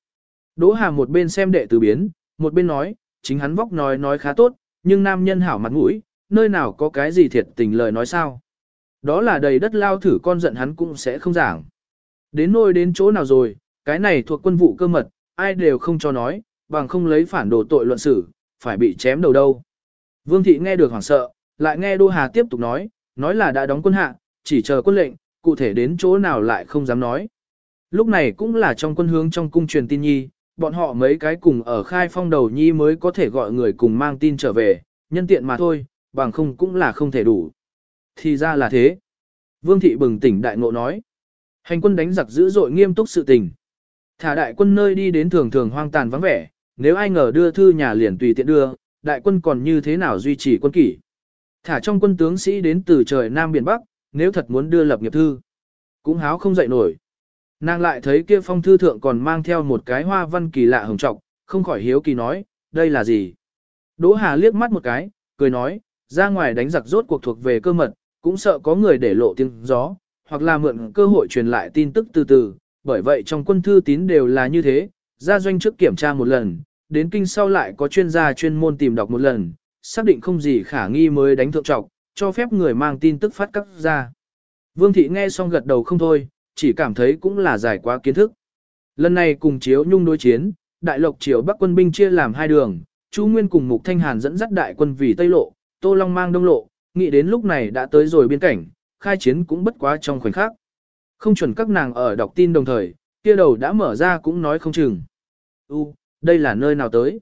Đỗ Hà một bên xem đệ tử biến, một bên nói, chính hắn vóc nói nói khá tốt, nhưng nam nhân hảo mặt mũi, nơi nào có cái gì thiệt tình lời nói sao? Đó là đầy đất lao thử con giận hắn cũng sẽ không giảng. Đến nôi đến chỗ nào rồi, cái này thuộc quân vụ cơ mật, ai đều không cho nói, bằng không lấy phản đồ tội luận xử, phải bị chém đầu đâu. Vương thị nghe được hoảng sợ, lại nghe Đô Hà tiếp tục nói, nói là đã đóng quân hạ, chỉ chờ quân lệnh, cụ thể đến chỗ nào lại không dám nói. Lúc này cũng là trong quân hướng trong cung truyền tin nhi, bọn họ mấy cái cùng ở khai phong đầu nhi mới có thể gọi người cùng mang tin trở về, nhân tiện mà thôi, bằng không cũng là không thể đủ. Thì ra là thế. Vương thị bừng tỉnh đại ngộ nói. Hành quân đánh giặc dữ dội nghiêm túc sự tình. Thả đại quân nơi đi đến thường thường hoang tàn vắng vẻ, nếu ai ngờ đưa thư nhà liền tùy tiện đưa, đại quân còn như thế nào duy trì quân kỷ. Thả trong quân tướng sĩ đến từ trời Nam Biển Bắc, nếu thật muốn đưa lập nghiệp thư, cũng háo không dậy nổi. Nàng lại thấy kia phong thư thượng còn mang theo một cái hoa văn kỳ lạ hồng trọc, không khỏi hiếu kỳ nói, đây là gì? Đỗ Hà liếc mắt một cái, cười nói, ra ngoài đánh giặc rốt cuộc thuộc về cơ mật, cũng sợ có người để lộ tiếng gió, hoặc là mượn cơ hội truyền lại tin tức từ từ, bởi vậy trong quân thư tín đều là như thế, ra doanh trước kiểm tra một lần, đến kinh sau lại có chuyên gia chuyên môn tìm đọc một lần, xác định không gì khả nghi mới đánh thượng trọc, cho phép người mang tin tức phát cấp ra. Vương thị nghe xong gật đầu không thôi, chỉ cảm thấy cũng là giải quá kiến thức. Lần này cùng chiếu nhung đối chiến, đại lộc triều bắc quân binh chia làm hai đường, Chu Nguyên cùng Mục Thanh Hàn dẫn dắt đại quân vì Tây Lộ, Tô Long mang Đông Lộ, nghĩ đến lúc này đã tới rồi biên cảnh, khai chiến cũng bất quá trong khoảnh khắc. Không chuẩn các nàng ở đọc tin đồng thời, kia đầu đã mở ra cũng nói không chừng. U, đây là nơi nào tới?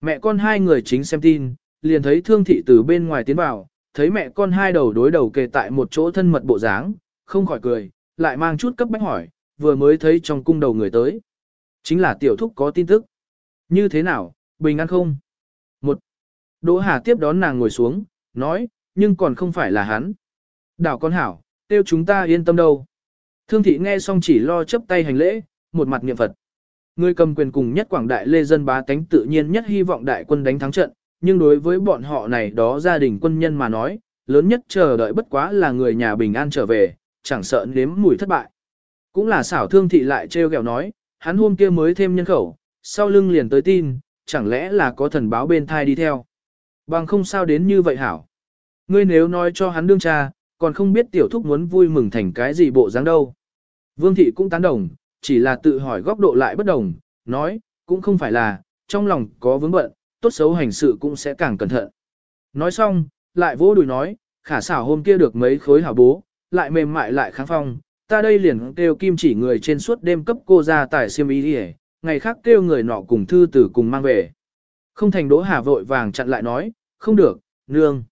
Mẹ con hai người chính xem tin, liền thấy thương thị từ bên ngoài tiến vào, thấy mẹ con hai đầu đối đầu kề tại một chỗ thân mật bộ dáng, không khỏi cười, lại mang chút cấp bách hỏi, vừa mới thấy trong cung đầu người tới. Chính là tiểu thúc có tin tức. Như thế nào, bình an không? Một. Đỗ Hà tiếp đón nàng ngồi xuống, nói, nhưng còn không phải là hắn. Đảo con hảo, tiêu chúng ta yên tâm đâu. Thương thị nghe xong chỉ lo chấp tay hành lễ, một mặt niệm Phật. Người cầm quyền cùng nhất quảng đại lê dân bá tánh tự nhiên nhất hy vọng đại quân đánh thắng trận, nhưng đối với bọn họ này đó gia đình quân nhân mà nói, lớn nhất chờ đợi bất quá là người nhà bình an trở về, chẳng sợ nếm mùi thất bại. Cũng là xảo thương thị lại trêu ghẹo nói, hắn hôm kia mới thêm nhân khẩu, sau lưng liền tới tin, chẳng lẽ là có thần báo bên thai đi theo. Bằng không sao đến như vậy hảo. Ngươi nếu nói cho hắn đương cha, còn không biết tiểu thúc muốn vui mừng thành cái gì bộ dáng đâu. Vương thị cũng tán đồng, chỉ là tự hỏi góc độ lại bất đồng, nói, cũng không phải là, trong lòng có vướng bận, tốt xấu hành sự cũng sẽ càng cẩn thận. Nói xong, lại vỗ đùi nói, khả xảo hôm kia được mấy khối hảo bố, lại mềm mại lại kháng phong, ta đây liền kêu kim chỉ người trên suốt đêm cấp cô ra tải siêm ý đi ngày khác kêu người nọ cùng thư tử cùng mang về. Không thành đỗ hà vội vàng chặn lại nói, không được, nương.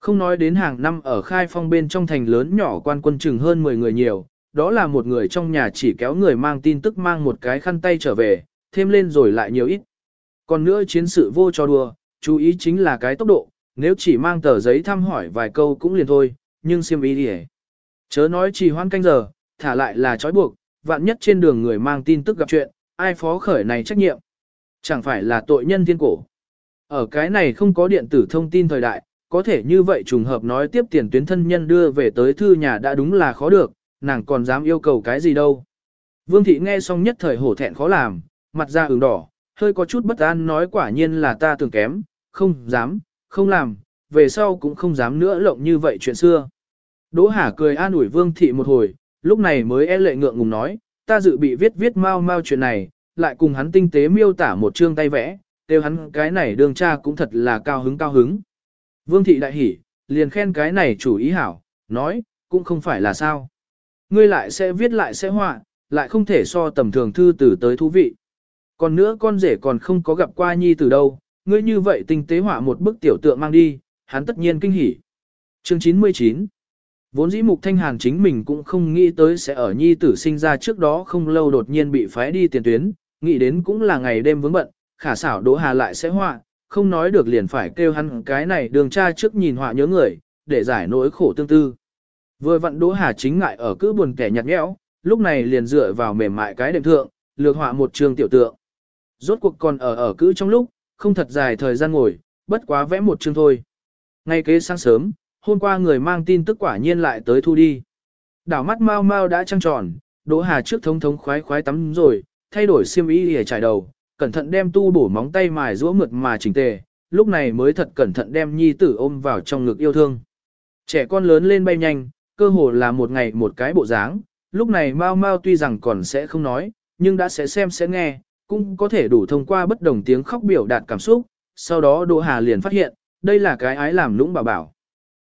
Không nói đến hàng năm ở khai phong bên trong thành lớn nhỏ quan quân chừng hơn 10 người nhiều, đó là một người trong nhà chỉ kéo người mang tin tức mang một cái khăn tay trở về, thêm lên rồi lại nhiều ít. Còn nữa chiến sự vô cho đùa, chú ý chính là cái tốc độ, nếu chỉ mang tờ giấy thăm hỏi vài câu cũng liền thôi, nhưng siêm ý đi Chớ nói chỉ hoan canh giờ, thả lại là trói buộc, vạn nhất trên đường người mang tin tức gặp chuyện, ai phó khởi này trách nhiệm. Chẳng phải là tội nhân thiên cổ. Ở cái này không có điện tử thông tin thời đại, có thể như vậy trùng hợp nói tiếp tiền tuyến thân nhân đưa về tới thư nhà đã đúng là khó được, nàng còn dám yêu cầu cái gì đâu. Vương thị nghe xong nhất thời hổ thẹn khó làm, mặt da ửng đỏ, hơi có chút bất an nói quả nhiên là ta tưởng kém, không dám, không làm, về sau cũng không dám nữa lộng như vậy chuyện xưa. Đỗ Hà cười an ủi Vương thị một hồi, lúc này mới e lệ ngượng ngùng nói, ta dự bị viết viết mau mau chuyện này, lại cùng hắn tinh tế miêu tả một chương tay vẽ, đều hắn cái này đường cha cũng thật là cao hứng cao hứng. Vương thị đại hỉ, liền khen cái này chủ ý hảo, nói, cũng không phải là sao. Ngươi lại sẽ viết lại sẽ họa, lại không thể so tầm thường thư từ tới thú vị. Còn nữa con rể còn không có gặp qua nhi từ đâu, ngươi như vậy tinh tế họa một bức tiểu tượng mang đi, hắn tất nhiên kinh hỉ. Chương 99 Vốn dĩ mục thanh hàn chính mình cũng không nghĩ tới sẽ ở nhi tử sinh ra trước đó không lâu đột nhiên bị phái đi tiền tuyến, nghĩ đến cũng là ngày đêm vướng bận, khả xảo đỗ hà lại sẽ họa, không nói được liền phải kêu hắn cái này đường cha trước nhìn họa nhớ người, để giải nỗi khổ tương tư. Vừa vặn đỗ hà chính ngại ở cứ buồn kẻ nhạt nhẽo, lúc này liền dựa vào mềm mại cái đệm thượng, lược họa một trường tiểu tượng. Rốt cuộc còn ở ở cứ trong lúc, không thật dài thời gian ngồi, bất quá vẽ một chương thôi. Ngay kế sáng sớm, hôm qua người mang tin tức quả nhiên lại tới thu đi. Đảo mắt mau mau đã trăng tròn, Đỗ Hà trước thống thống khoái khoái tắm rồi, thay đổi xiêm y để trải đầu, cẩn thận đem tu bổ móng tay mài rũa mượt mà chỉnh tề, lúc này mới thật cẩn thận đem nhi tử ôm vào trong ngực yêu thương. Trẻ con lớn lên bay nhanh, cơ hồ là một ngày một cái bộ dáng, lúc này mau mau tuy rằng còn sẽ không nói, nhưng đã sẽ xem sẽ nghe, cũng có thể đủ thông qua bất đồng tiếng khóc biểu đạt cảm xúc, sau đó Đỗ Hà liền phát hiện, đây là cái ái làm lũng bảo bảo.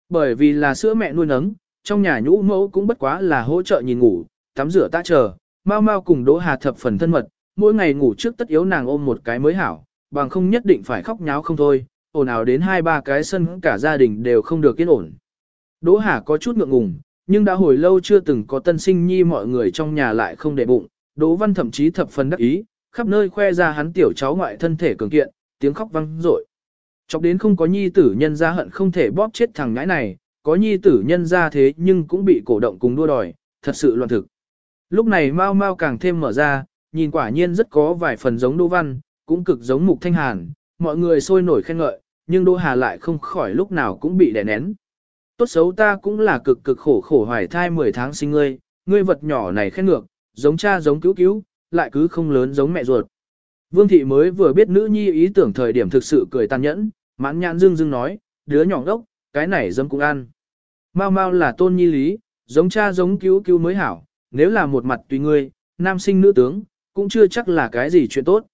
Bởi vì là sữa mẹ nuôi nấng, trong nhà nhũ mẫu cũng bất quá là hỗ trợ nhìn ngủ, tắm rửa ta chờ, mau mau cùng Đỗ Hà thập phần thân mật, mỗi ngày ngủ trước tất yếu nàng ôm một cái mới hảo, bằng không nhất định phải khóc nháo không thôi, ồn ào đến hai ba cái sân cả gia đình đều không được yên ổn. Đỗ Hà có chút ngượng ngùng, nhưng đã hồi lâu chưa từng có tân sinh nhi mọi người trong nhà lại không để bụng, Đỗ Văn thậm chí thập phần đắc ý, khắp nơi khoe ra hắn tiểu cháu ngoại thân thể cường kiện, tiếng khóc vang rội. Chọc đến không có nhi tử nhân ra hận không thể bóp chết thằng ngãi này, có nhi tử nhân ra thế nhưng cũng bị cổ động cùng đua đòi, thật sự loạn thực. Lúc này Mao Mao càng thêm mở ra, nhìn quả nhiên rất có vài phần giống Đỗ Văn, cũng cực giống Mục Thanh Hàn, mọi người sôi nổi khen ngợi, nhưng Đỗ Hà lại không khỏi lúc nào cũng bị đè nén. Tốt xấu ta cũng là cực cực khổ khổ hoài thai 10 tháng sinh ngươi, ngươi vật nhỏ này khen ngược, giống cha giống cứu cứu, lại cứ không lớn giống mẹ ruột. Vương thị mới vừa biết nữ nhi ý tưởng thời điểm thực sự cười tàn nhẫn, mãn nhãn dương dương nói, đứa nhỏ đốc, cái này dâm cũng ăn. Mau mau là tôn nhi lý, giống cha giống cứu cứu mới hảo, nếu là một mặt tùy ngươi, nam sinh nữ tướng, cũng chưa chắc là cái gì chuyện tốt.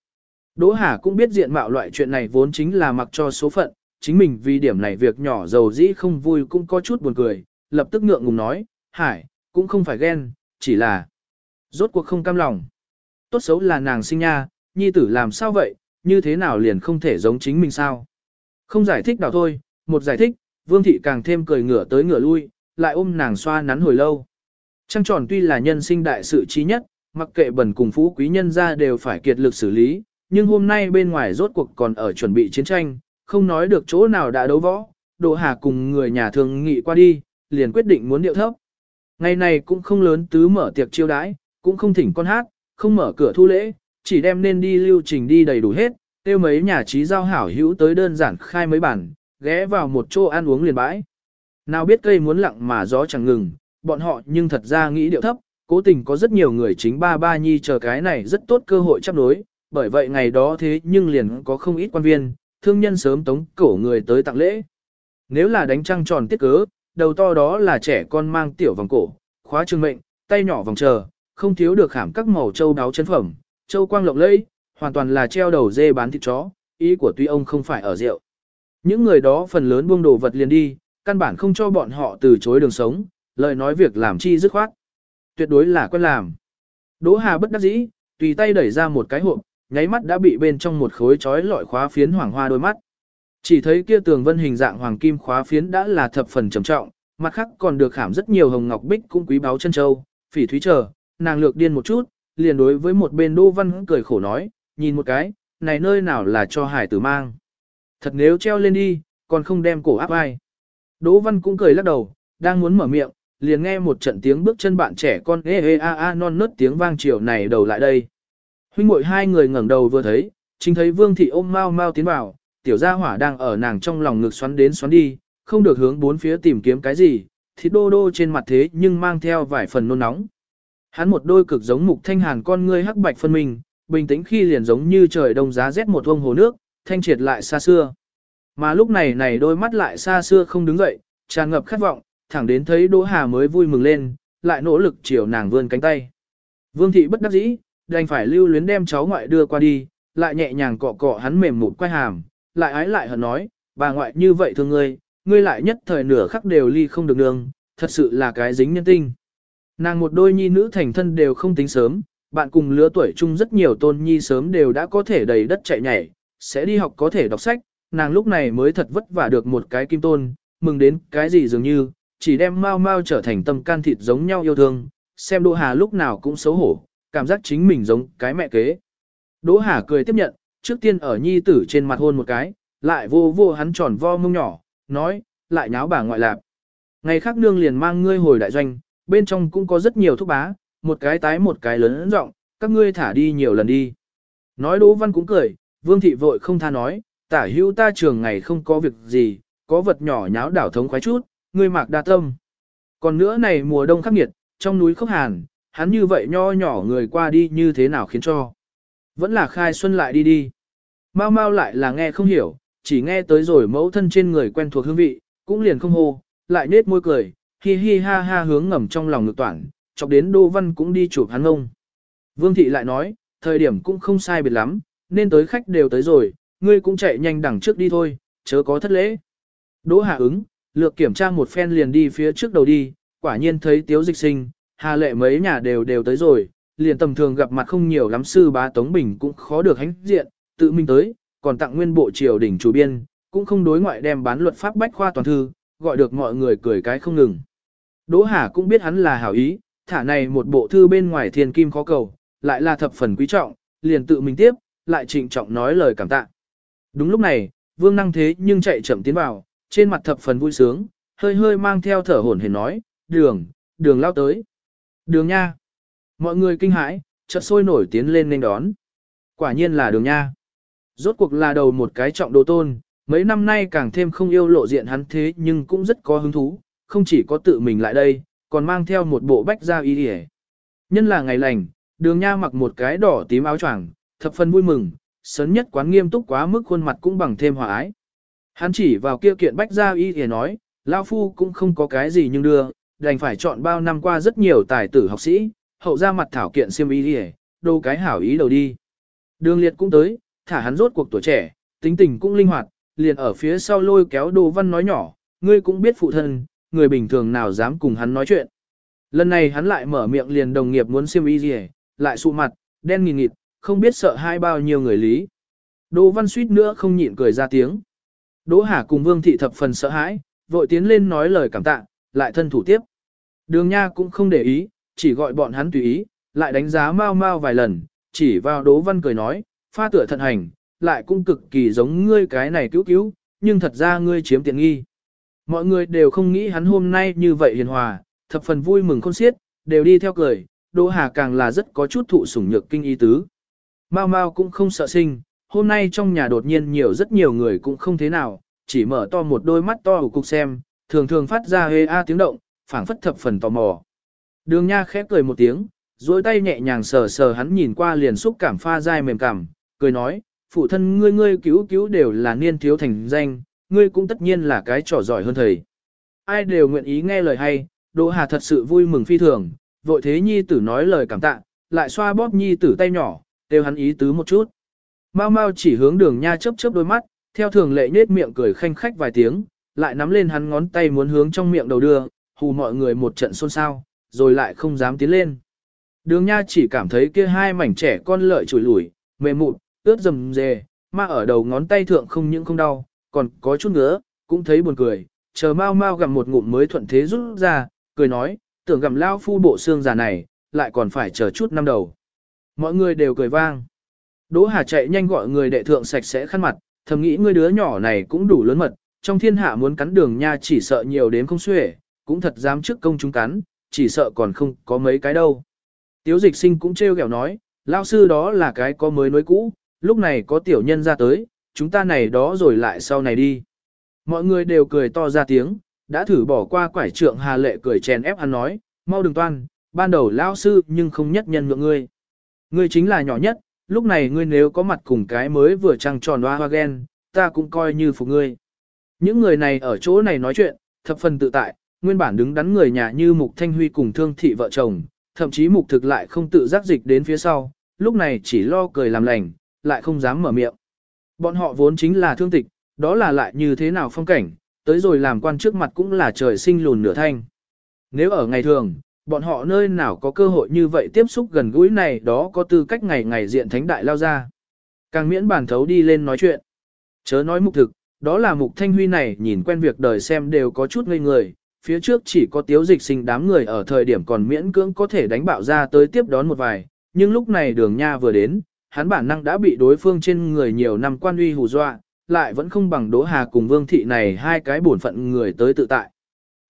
Đỗ Hà cũng biết diện mạo loại chuyện này vốn chính là mặc cho số phận, chính mình vì điểm này việc nhỏ giàu dĩ không vui cũng có chút buồn cười, lập tức ngượng ngùng nói, hải, cũng không phải ghen, chỉ là rốt cuộc không cam lòng. Tốt xấu là nàng sinh nha, nhi tử làm sao vậy, như thế nào liền không thể giống chính mình sao. Không giải thích nào thôi, một giải thích, vương thị càng thêm cười ngửa tới ngửa lui, lại ôm nàng xoa nắn hồi lâu. Trăng tròn tuy là nhân sinh đại sự trí nhất, mặc kệ bẩn cùng phú quý nhân ra đều phải kiệt lực xử lý, nhưng hôm nay bên ngoài rốt cuộc còn ở chuẩn bị chiến tranh, không nói được chỗ nào đã đấu võ, Đỗ Hà cùng người nhà thường nghị qua đi, liền quyết định muốn điệu thấp. Ngày này cũng không lớn tứ mở tiệc chiêu đãi, cũng không thỉnh con hát, không mở cửa thu lễ, chỉ đem nên đi lưu trình đi đầy đủ hết, tiêu mấy nhà trí giao hảo hữu tới đơn giản khai mấy bản, ghé vào một chỗ ăn uống liền bãi. Nào biết cây muốn lặng mà gió chẳng ngừng, bọn họ nhưng thật ra nghĩ điệu thấp, cố tình có rất nhiều người chính ba ba nhi chờ cái này rất tốt cơ hội chấp đối. bởi vậy ngày đó thế nhưng liền có không ít quan viên, thương nhân sớm tống cổ người tới tặng lễ. Nếu là đánh trăng tròn tiết cớ, đầu to đó là trẻ con mang tiểu vòng cổ, khóa trương mệnh, tay nhỏ vòng chờ, không thiếu được khảm các màu châu đáo chân phẩm, châu quang lộng lẫy, hoàn toàn là treo đầu dê bán thịt chó, ý của tuy ông không phải ở rượu. Những người đó phần lớn buông đồ vật liền đi, căn bản không cho bọn họ từ chối đường sống, lời nói việc làm chi dứt khoát. Tuyệt đối là quen làm. Đỗ Hà bất đắc dĩ, tùy tay đẩy ra một cái hộp, nháy mắt đã bị bên trong một khối chói lọi khóa phiến hoàng hoa đôi mắt. Chỉ thấy kia tường vân hình dạng hoàng kim khóa phiến đã là thập phần trầm trọng, mặt khác còn được khảm rất nhiều hồng ngọc bích cũng quý báu chân châu, phỉ thúy chờ, nàng lược điên một chút, liền đối với một bên Đỗ Văn cười khổ nói, nhìn một cái, này nơi nào là cho hải tử mang. Thật nếu treo lên đi, còn không đem cổ áp ai. Đỗ Văn cũng cười lắc đầu, đang muốn mở miệng, liền nghe một trận tiếng bước chân bạn trẻ con ê ê a a non nớt tiếng vang chiều này đầu lại đây. Huynh muội hai người ngẩng đầu vừa thấy, chính thấy Vương thị ôm mau mau tiến vào, tiểu gia hỏa đang ở nàng trong lòng ngực xoắn đến xoắn đi, không được hướng bốn phía tìm kiếm cái gì, thịt đô đô trên mặt thế nhưng mang theo vài phần nôn nóng. Hắn một đôi cực giống mục thanh hàn con ngươi hắc bạch phân minh, bình tĩnh khi liền giống như trời đông giá rét một vông hồ nước, thanh triệt lại xa xưa. Mà lúc này này đôi mắt lại xa xưa không đứng dậy, tràn ngập khát vọng, thẳng đến thấy Đỗ Hà mới vui mừng lên, lại nỗ lực chiều nàng vươn cánh tay. Vương thị bất đắc dĩ, đành phải lưu luyến đem cháu ngoại đưa qua đi, lại nhẹ nhàng cọ cọ hắn mềm một quay hàm, lại ái lại hận nói, bà ngoại như vậy thương ngươi, ngươi lại nhất thời nửa khắc đều ly không được nương, thật sự là cái dính nhân tinh. Nàng một đôi nhi nữ thành thân đều không tính sớm, bạn cùng lứa tuổi chung rất nhiều tôn nhi sớm đều đã có thể đầy đất chạy nhảy, sẽ đi học có thể đọc sách, nàng lúc này mới thật vất vả được một cái kim tôn, mừng đến cái gì dường như, chỉ đem mau mau trở thành tâm can thịt giống nhau yêu thương, xem Đỗ Hà lúc nào cũng xấu hổ, cảm giác chính mình giống cái mẹ kế. Đỗ Hà cười tiếp nhận, trước tiên ở nhi tử trên mặt hôn một cái, lại vô vô hắn tròn vo mông nhỏ, nói, lại nháo bà ngoại lạp. Ngày khác nương liền mang ngươi hồi đại doanh, bên trong cũng có rất nhiều thúc bá, một cái tái một cái lớn rộng, các ngươi thả đi nhiều lần đi. Nói Đỗ Văn cũng cười, Vương Thị vội không tha nói, tả hữu ta trường ngày không có việc gì, có vật nhỏ nháo đảo thống khoái chút, ngươi mạc đa tâm. Còn nữa này mùa đông khắc nghiệt, trong núi khốc hàn, hắn như vậy nho nhỏ người qua đi như thế nào khiến cho. Vẫn là khai xuân lại đi đi. Mau mau lại là nghe không hiểu, chỉ nghe tới rồi mẫu thân trên người quen thuộc hương vị, cũng liền không hô, lại nết môi cười, hi hi ha ha hướng ngầm trong lòng ngực toảng, chọc đến Đô Văn cũng đi chụp hắn ông. Vương thị lại nói, thời điểm cũng không sai biệt lắm, nên tới khách đều tới rồi, ngươi cũng chạy nhanh đằng trước đi thôi, chớ có thất lễ. Đỗ Hà ứng, lược kiểm tra một phen liền đi phía trước đầu đi, quả nhiên thấy tiếu dịch sinh, hà lệ mấy nhà đều đều tới rồi, liền tầm thường gặp mặt không nhiều lắm sư bá Tống Bình cũng khó được hánh diện, tự mình tới, còn tặng nguyên bộ triều đỉnh chủ biên, cũng không đối ngoại đem bán luật pháp bách khoa toàn thư, gọi được mọi người cười cái không ngừng. Đỗ Hà cũng biết hắn là hảo ý, thả này một bộ thư bên ngoài thiên kim khó cầu, lại là thập phần quý trọng, liền tự mình tiếp, lại trịnh trọng nói lời cảm tạ. Đúng lúc này, vương năng thế nhưng chạy chậm tiến vào, trên mặt thập phần vui sướng, hơi hơi mang theo thở hổn hển nói, đường, đường lao tới. Đường nha. Mọi người kinh hãi, chợt sôi nổi tiến lên nên đón. Quả nhiên là đường nha. Rốt cuộc là đầu một cái trọng đồ tôn, mấy năm nay càng thêm không yêu lộ diện hắn thế nhưng cũng rất có hứng thú, không chỉ có tự mình lại đây, còn mang theo một bộ bách gia y hề. Nhân là ngày lành, đường nha mặc một cái đỏ tím áo choàng, thập phần vui mừng, sớn nhất quán nghiêm túc quá mức khuôn mặt cũng bằng thêm hòa ái. Hắn chỉ vào kia kiện bách gia y hề nói, Lão Phu cũng không có cái gì nhưng đưa, đành phải chọn bao năm qua rất nhiều tài tử học sĩ, hậu ra mặt thảo kiện siêm y hề, đồ cái hảo ý đầu đi. Đường liệt cũng tới, thả hắn rốt cuộc tuổi trẻ, tính tình cũng linh hoạt, liền ở phía sau lôi kéo đồ văn nói nhỏ, ngươi cũng biết phụ thân, người bình thường nào dám cùng hắn nói chuyện. Lần này hắn lại mở miệng liền đồng nghiệp muốn xiêm y gì, lại sụ mặt, đen nghìn nghịt, không biết sợ hai bao nhiêu người lý. Đỗ văn suýt nữa không nhịn cười ra tiếng. Đỗ Hà cùng Vương Thị thập phần sợ hãi, vội tiến lên nói lời cảm tạ, lại thân thủ tiếp. Đường Nha cũng không để ý, chỉ gọi bọn hắn tùy ý, lại đánh giá mau mau vài lần, chỉ vào Đỗ Văn cười nói, pha tựa thận hành, lại cũng cực kỳ giống ngươi cái này cứu cứu, nhưng thật ra ngươi chiếm tiện nghi. Mọi người đều không nghĩ hắn hôm nay như vậy hiền hòa, thập phần vui mừng khôn xiết, đều đi theo cười, Đỗ Hà càng là rất có chút thụ sủng nhược kinh ý tứ. Mao Mao cũng không sợ sinh, hôm nay trong nhà đột nhiên nhiều rất nhiều người cũng không thế nào, chỉ mở to một đôi mắt to của cục xem, thường thường phát ra hê a tiếng động, phảng phất thập phần tò mò. Đường Nha khép cười một tiếng, duỗi tay nhẹ nhàng sờ sờ hắn nhìn qua liền xúc cảm pha dai mềm cảm, cười nói, phụ thân ngươi ngươi cứu cứu đều là niên thiếu thành danh, ngươi cũng tất nhiên là cái trò giỏi hơn thầy. Ai đều nguyện ý nghe lời hay, Đỗ Hà thật sự vui mừng phi thường, vội thế nhi tử nói lời cảm tạ, lại xoa bóp nhi tử tay nhỏ, đều hắn ý tứ một chút. Mao Mao chỉ hướng đường nha chớp chớp đôi mắt, theo thường lệ nết miệng cười khanh khách vài tiếng, lại nắm lên hắn ngón tay muốn hướng trong miệng đầu đưa, hù mọi người một trận xôn xao, rồi lại không dám tiến lên. Đường nha chỉ cảm thấy kia hai mảnh trẻ con lợi chùi lủi, mềm mụn, ướt rầm rề, mà ở đầu ngón tay thượng không những không đau, còn có chút nữa, cũng thấy buồn cười, chờ mau mau gặm một ngụm mới thuận thế rút ra, cười nói, tưởng gặm lao phu bộ xương già này, lại còn phải chờ chút năm đầu. Mọi người đều cười vang. Đỗ Hà chạy nhanh gọi người đệ thượng sạch sẽ khăn mặt, thầm nghĩ người đứa nhỏ này cũng đủ lớn mật, trong thiên hạ muốn cắn đường nha chỉ sợ nhiều đến không xuể, cũng thật dám trước công chúng cắn, chỉ sợ còn không có mấy cái đâu. Tiếu dịch sinh cũng trêu ghẹo nói, lao sư đó là cái có mới nối cũ, lúc này có tiểu nhân ra tới, chúng ta này đó rồi lại sau này đi. Mọi người đều cười to ra tiếng, đã thử bỏ qua quải trượng hà lệ cười chèn ép hắn nói, mau đừng toan, ban đầu lao sư nhưng không nhất nhân nhượng ngươi. Ngươi chính là nhỏ nhất, lúc này ngươi nếu có mặt cùng cái mới vừa trăng tròn hoa hoa ghen, ta cũng coi như phục ngươi. Những người này ở chỗ này nói chuyện, thập phần tự tại, nguyên bản đứng đắn người nhà như Mục Thanh Huy cùng Thương Thị vợ chồng, thậm chí Mục Thực lại không tự giác dịch đến phía sau, lúc này chỉ lo cười làm lành, lại không dám mở miệng. Bọn họ vốn chính là thương tịch, đó là lại như thế nào phong cảnh, tới rồi làm quan trước mặt cũng là trời sinh lùn nửa thanh. Nếu ở ngày thường, bọn họ nơi nào có cơ hội như vậy tiếp xúc gần gũi này đó có tư cách ngày ngày diện thánh đại lao ra. Càng miễn bản thấu đi lên nói chuyện. Chớ nói mục thực, đó là mục thanh huy này nhìn quen việc đời xem đều có chút ngây người, phía trước chỉ có tiếu dịch sinh đám người ở thời điểm còn miễn cưỡng có thể đánh bạo ra tới tiếp đón một vài, nhưng lúc này đường nha vừa đến, hắn bản năng đã bị đối phương trên người nhiều năm quan uy hù dọa, lại vẫn không bằng Đỗ Hà cùng Vương Thị này hai cái bổn phận người tới tự tại.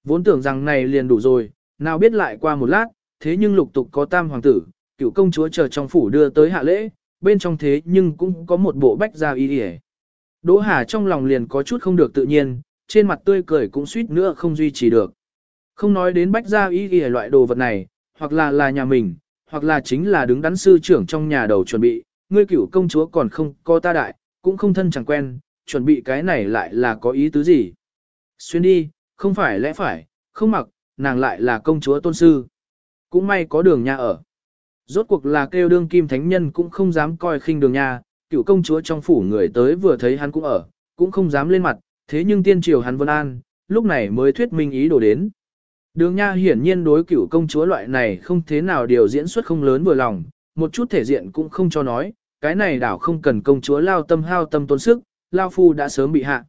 Vốn tưởng rằng này liền đủ rồi, nào biết lại qua một lát, thế nhưng lục tục có tam hoàng tử, cựu công chúa chờ trong phủ đưa tới hạ lễ, bên trong thế nhưng cũng có một bộ bách gia y đi Đỗ Hà trong lòng liền có chút không được tự nhiên, trên mặt tươi cười cũng suýt nữa không duy trì được. Không nói đến bách gia y y loại đồ vật này, hoặc là là nhà mình, hoặc là chính là đứng đắn sư trưởng trong nhà đầu chuẩn bị, ngươi cửu công chúa còn không có ta đại, cũng không thân chẳng quen, chuẩn bị cái này lại là có ý tứ gì. Xuyên đi, không phải lẽ phải, không mặc, nàng lại là công chúa tôn sư. Cũng may có đường nhà ở. Rốt cuộc là kêu đương kim thánh nhân cũng không dám coi khinh đường nhà, cựu công chúa trong phủ người tới vừa thấy hắn cũng ở, cũng không dám lên mặt, thế nhưng tiên triều hắn vân an, lúc này mới thuyết minh ý đồ đến. Đường nha hiển nhiên đối cựu công chúa loại này không thế nào điều diễn xuất không lớn vừa lòng, một chút thể diện cũng không cho nói, cái này đảo không cần công chúa lao tâm hao tâm tốn sức, lao phu đã sớm bị hạ.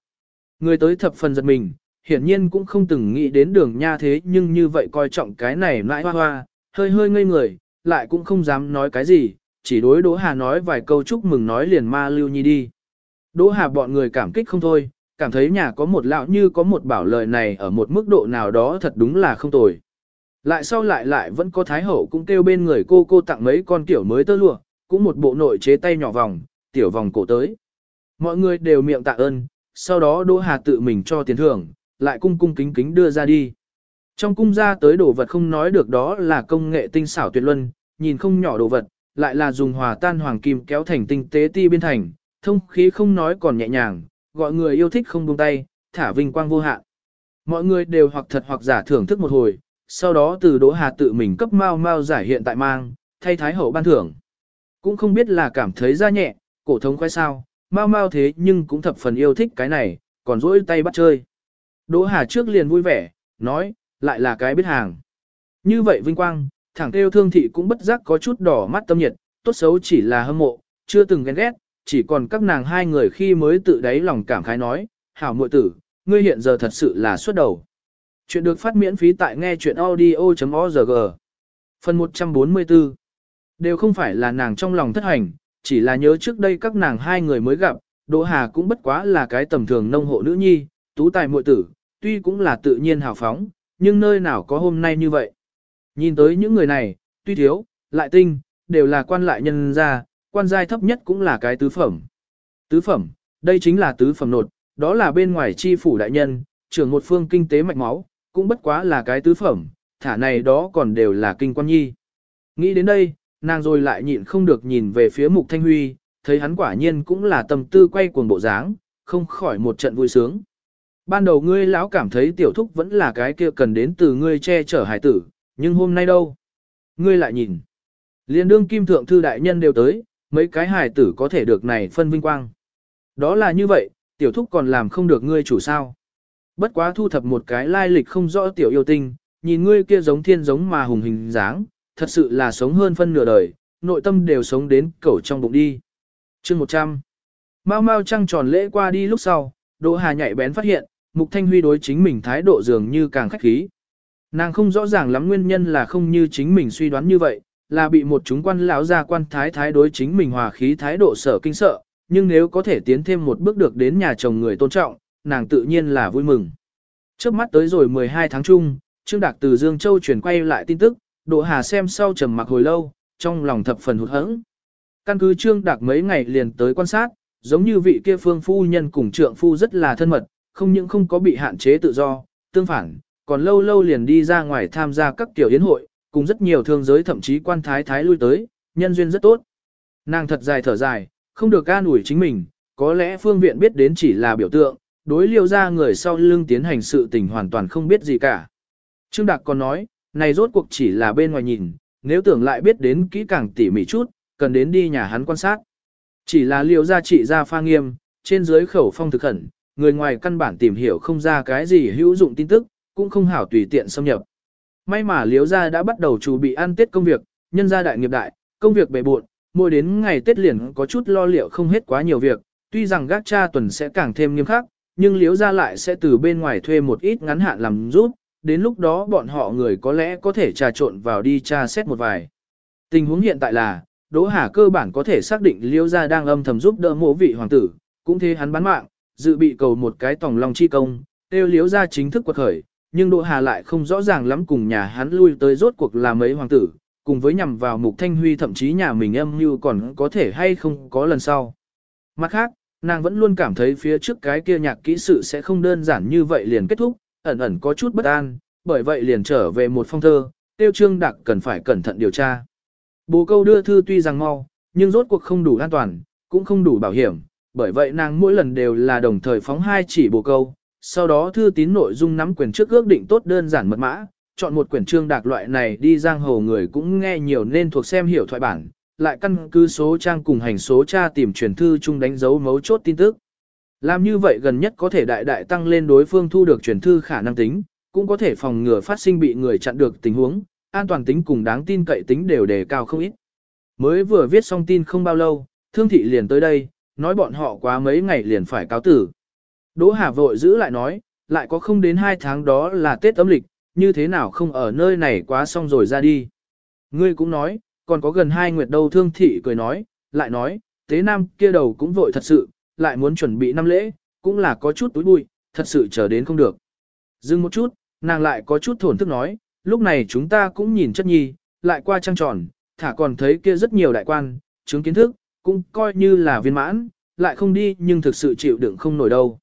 Người tới thập phần giật mình, hiển nhiên cũng không từng nghĩ đến đường nha thế nhưng như vậy coi trọng cái này lại hoa hoa, hơi hơi ngây người, lại cũng không dám nói cái gì, chỉ đối Đỗ Hà nói vài câu chúc mừng nói liền ma lưu nhi đi. Đỗ Hà bọn người cảm kích không thôi, cảm thấy nhà có một lão như có một bảo lời này ở một mức độ nào đó thật đúng là không tồi. Lại sau lại lại vẫn có thái hậu cũng kêu bên người cô cô tặng mấy con kiểu mới tơ lụa, cũng một bộ nội chế tay nhỏ vòng, tiểu vòng cổ tới. Mọi người đều miệng tạ ơn, sau đó Đỗ Hà tự mình cho tiền thưởng, lại cung cung kính kính đưa ra đi. Trong cung ra tới đồ vật không nói được đó là công nghệ tinh xảo tuyệt luân, nhìn không nhỏ đồ vật, lại là dùng hòa tan hoàng kim kéo thành tinh tế ti biên thành, thông khí không nói còn nhẹ nhàng, gọi người yêu thích không buông tay, thả vinh quang vô hạn. Mọi người đều hoặc thật hoặc giả thưởng thức một hồi, sau đó từ Đỗ Hà tự mình cấp mau mau giải hiện tại mang, thay Thái Hậu ban thưởng. Cũng không biết là cảm thấy ra nhẹ, cổ thống khoái sao, mau mau thế nhưng cũng thập phần yêu thích cái này, còn rỗi tay bắt chơi. Đỗ Hà trước liền vui vẻ, nói, lại là cái biết hàng. Như vậy vinh quang, thẳng kêu thương thị cũng bất giác có chút đỏ mắt tâm nhiệt, tốt xấu chỉ là hâm mộ, chưa từng ghen ghét, chỉ còn các nàng hai người khi mới tự đáy lòng cảm khái nói, hảo muội tử, ngươi hiện giờ thật sự là xuất đầu. Chuyện được phát miễn phí tại nghe chuyện audio.org. Phần 144 Đều không phải là nàng trong lòng thất hành, chỉ là nhớ trước đây các nàng hai người mới gặp, Đỗ Hà cũng bất quá là cái tầm thường nông hộ nữ nhi, tú tài muội tử, tuy cũng là tự nhiên hào phóng, nhưng nơi nào có hôm nay như vậy. Nhìn tới những người này, tuy thiếu, lại tinh, đều là quan lại nhân gia, quan giai thấp nhất cũng là cái tứ phẩm. Tứ phẩm, đây chính là tứ phẩm nột, đó là bên ngoài chi phủ đại nhân, trưởng một phương kinh tế mạch máu, cũng bất quá là cái tứ phẩm, thả này đó còn đều là kinh quan nhi. Nghĩ đến đây, nàng rồi lại nhịn không được nhìn về phía mục thanh huy, thấy hắn quả nhiên cũng là tâm tư quay cuồng bộ dáng, không khỏi một trận vui sướng. Ban đầu ngươi lão cảm thấy tiểu thúc vẫn là cái kia cần đến từ ngươi che chở hải tử, nhưng hôm nay đâu? Ngươi lại nhìn. Liên đương kim thượng thư đại nhân đều tới, mấy cái hải tử có thể được này phân vinh quang. Đó là như vậy, tiểu thúc còn làm không được ngươi chủ sao. Bất quá thu thập một cái lai lịch không rõ tiểu yêu tinh, nhìn ngươi kia giống thiên giống mà hùng hình dáng, thật sự là sống hơn phân nửa đời, nội tâm đều sống đến cẩu trong bụng đi. chương 100 Mau mau trăng tròn lễ qua đi lúc sau, Đỗ Hà nhạy bén phát hiện, Mục Thanh Huy đối chính mình thái độ dường như càng khách khí. Nàng không rõ ràng lắm nguyên nhân là không như chính mình suy đoán như vậy, là bị một chúng quan lão gia quan thái thái đối chính mình hòa khí thái độ sở kinh sợ, nhưng nếu có thể tiến thêm một bước được đến nhà chồng người tôn trọng, nàng tự nhiên là vui mừng. Trước mắt tới rồi 12 tháng chung, Trương Đạc từ Dương Châu chuyển quay lại tin tức, Đỗ Hà xem sau trầm mặc hồi lâu, trong lòng thập phần hụt hẫng. Căn cứ Trương Đạc mấy ngày liền tới quan sát, giống như vị kia phương phu nhân cùng trượng phu rất là thân mật, không những không có bị hạn chế tự do, tương phản, còn lâu lâu liền đi ra ngoài tham gia các kiểu yến hội, cùng rất nhiều thương giới thậm chí quan thái thái lui tới, nhân duyên rất tốt. Nàng thật dài thở dài, không được an ủi chính mình, có lẽ phương viện biết đến chỉ là biểu tượng, đối liêu ra người sau lưng tiến hành sự tình hoàn toàn không biết gì cả. Trương Đạc còn nói, này rốt cuộc chỉ là bên ngoài nhìn, nếu tưởng lại biết đến kỹ càng tỉ mỉ chút, cần đến đi nhà hắn quan sát. Chỉ là liêu ra trị ra pha nghiêm, trên dưới khẩu phong thực khẩn, người ngoài căn bản tìm hiểu không ra cái gì hữu dụng tin tức, cũng không hảo tùy tiện xâm nhập. May mà liếu ra đã bắt đầu chuẩn bị ăn tết công việc, nhân gia đại nghiệp đại, công việc bề bộn, mỗi đến ngày tết liền có chút lo liệu không hết quá nhiều việc, tuy rằng gác cha tuần sẽ càng thêm nghiêm khắc, nhưng liếu ra lại sẽ từ bên ngoài thuê một ít ngắn hạn làm giúp, đến lúc đó bọn họ người có lẽ có thể trà trộn vào đi tra xét một vài. Tình huống hiện tại là, Đỗ Hà cơ bản có thể xác định liêu gia đang âm thầm giúp đỡ mộ vị hoàng tử, cũng thế hắn bán mạng, dự bị cầu một cái tòng lòng chi công, tiêu Liêu gia chính thức quật khởi, nhưng Đỗ Hà lại không rõ ràng lắm cùng nhà hắn lui tới rốt cuộc là mấy hoàng tử, cùng với nhằm vào mục thanh huy thậm chí nhà mình âm như còn có thể hay không có lần sau. Mặt khác, nàng vẫn luôn cảm thấy phía trước cái kia nhạc kỹ sự sẽ không đơn giản như vậy liền kết thúc, ẩn ẩn có chút bất an, bởi vậy liền trở về một phong thơ, tiêu trương đặc cần phải cẩn thận điều tra. Bố câu đưa thư tuy rằng mau, nhưng rốt cuộc không đủ an toàn, cũng không đủ bảo hiểm, bởi vậy nàng mỗi lần đều là đồng thời phóng hai chỉ bồ câu, sau đó thư tín nội dung nắm quyền trước ước định tốt đơn giản mật mã, chọn một quyển trương đạc loại này đi giang hồ người cũng nghe nhiều nên thuộc xem hiểu thoại bản, lại căn cứ số trang cùng hành số tra tìm truyền thư chung đánh dấu mấu chốt tin tức. Làm như vậy gần nhất có thể đại đại tăng lên đối phương thu được truyền thư khả năng tính, cũng có thể phòng ngừa phát sinh bị người chặn được tình huống, an toàn tính cùng đáng tin cậy tính đều đề cao không ít. Mới vừa viết xong tin không bao lâu, thương thị liền tới đây, nói bọn họ quá mấy ngày liền phải cáo tử. Đỗ Hà vội giữ lại nói, lại có không đến hai tháng đó là Tết âm lịch, như thế nào không ở nơi này quá xong rồi ra đi. Ngươi cũng nói, còn có gần hai nguyệt đâu thương thị cười nói, lại nói, tế nam kia đầu cũng vội thật sự, lại muốn chuẩn bị năm lễ, cũng là có chút túi bụi, thật sự chờ đến không được. Dừng một chút, nàng lại có chút thổn thức nói, lúc này chúng ta cũng nhìn chất nhi, lại qua trăng tròn, thả còn thấy kia rất nhiều đại quan, chứng kiến thức, cũng coi như là viên mãn, lại không đi nhưng thực sự chịu đựng không nổi đâu.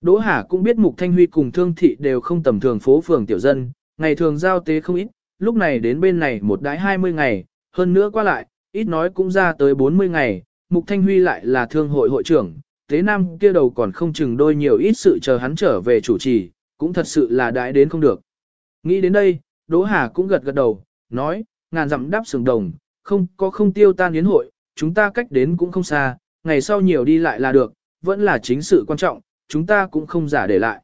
Đỗ Hà cũng biết Mục Thanh Huy cùng Thương Thị đều không tầm thường phố phường tiểu dân, ngày thường giao tế không ít, lúc này đến bên này một đái 20 ngày, hơn nữa qua lại, ít nói cũng ra tới 40 ngày, Mục Thanh Huy lại là thương hội hội trưởng, tế nam kia đầu còn không chừng đôi nhiều ít sự chờ hắn trở về chủ trì, cũng thật sự là đãi đến không được. Nghĩ đến đây, Đỗ Hà cũng gật gật đầu, nói, ngàn dặm đáp sừng đồng, không có không tiêu tan yến hội, chúng ta cách đến cũng không xa, ngày sau nhiều đi lại là được, vẫn là chính sự quan trọng, chúng ta cũng không giả để lại.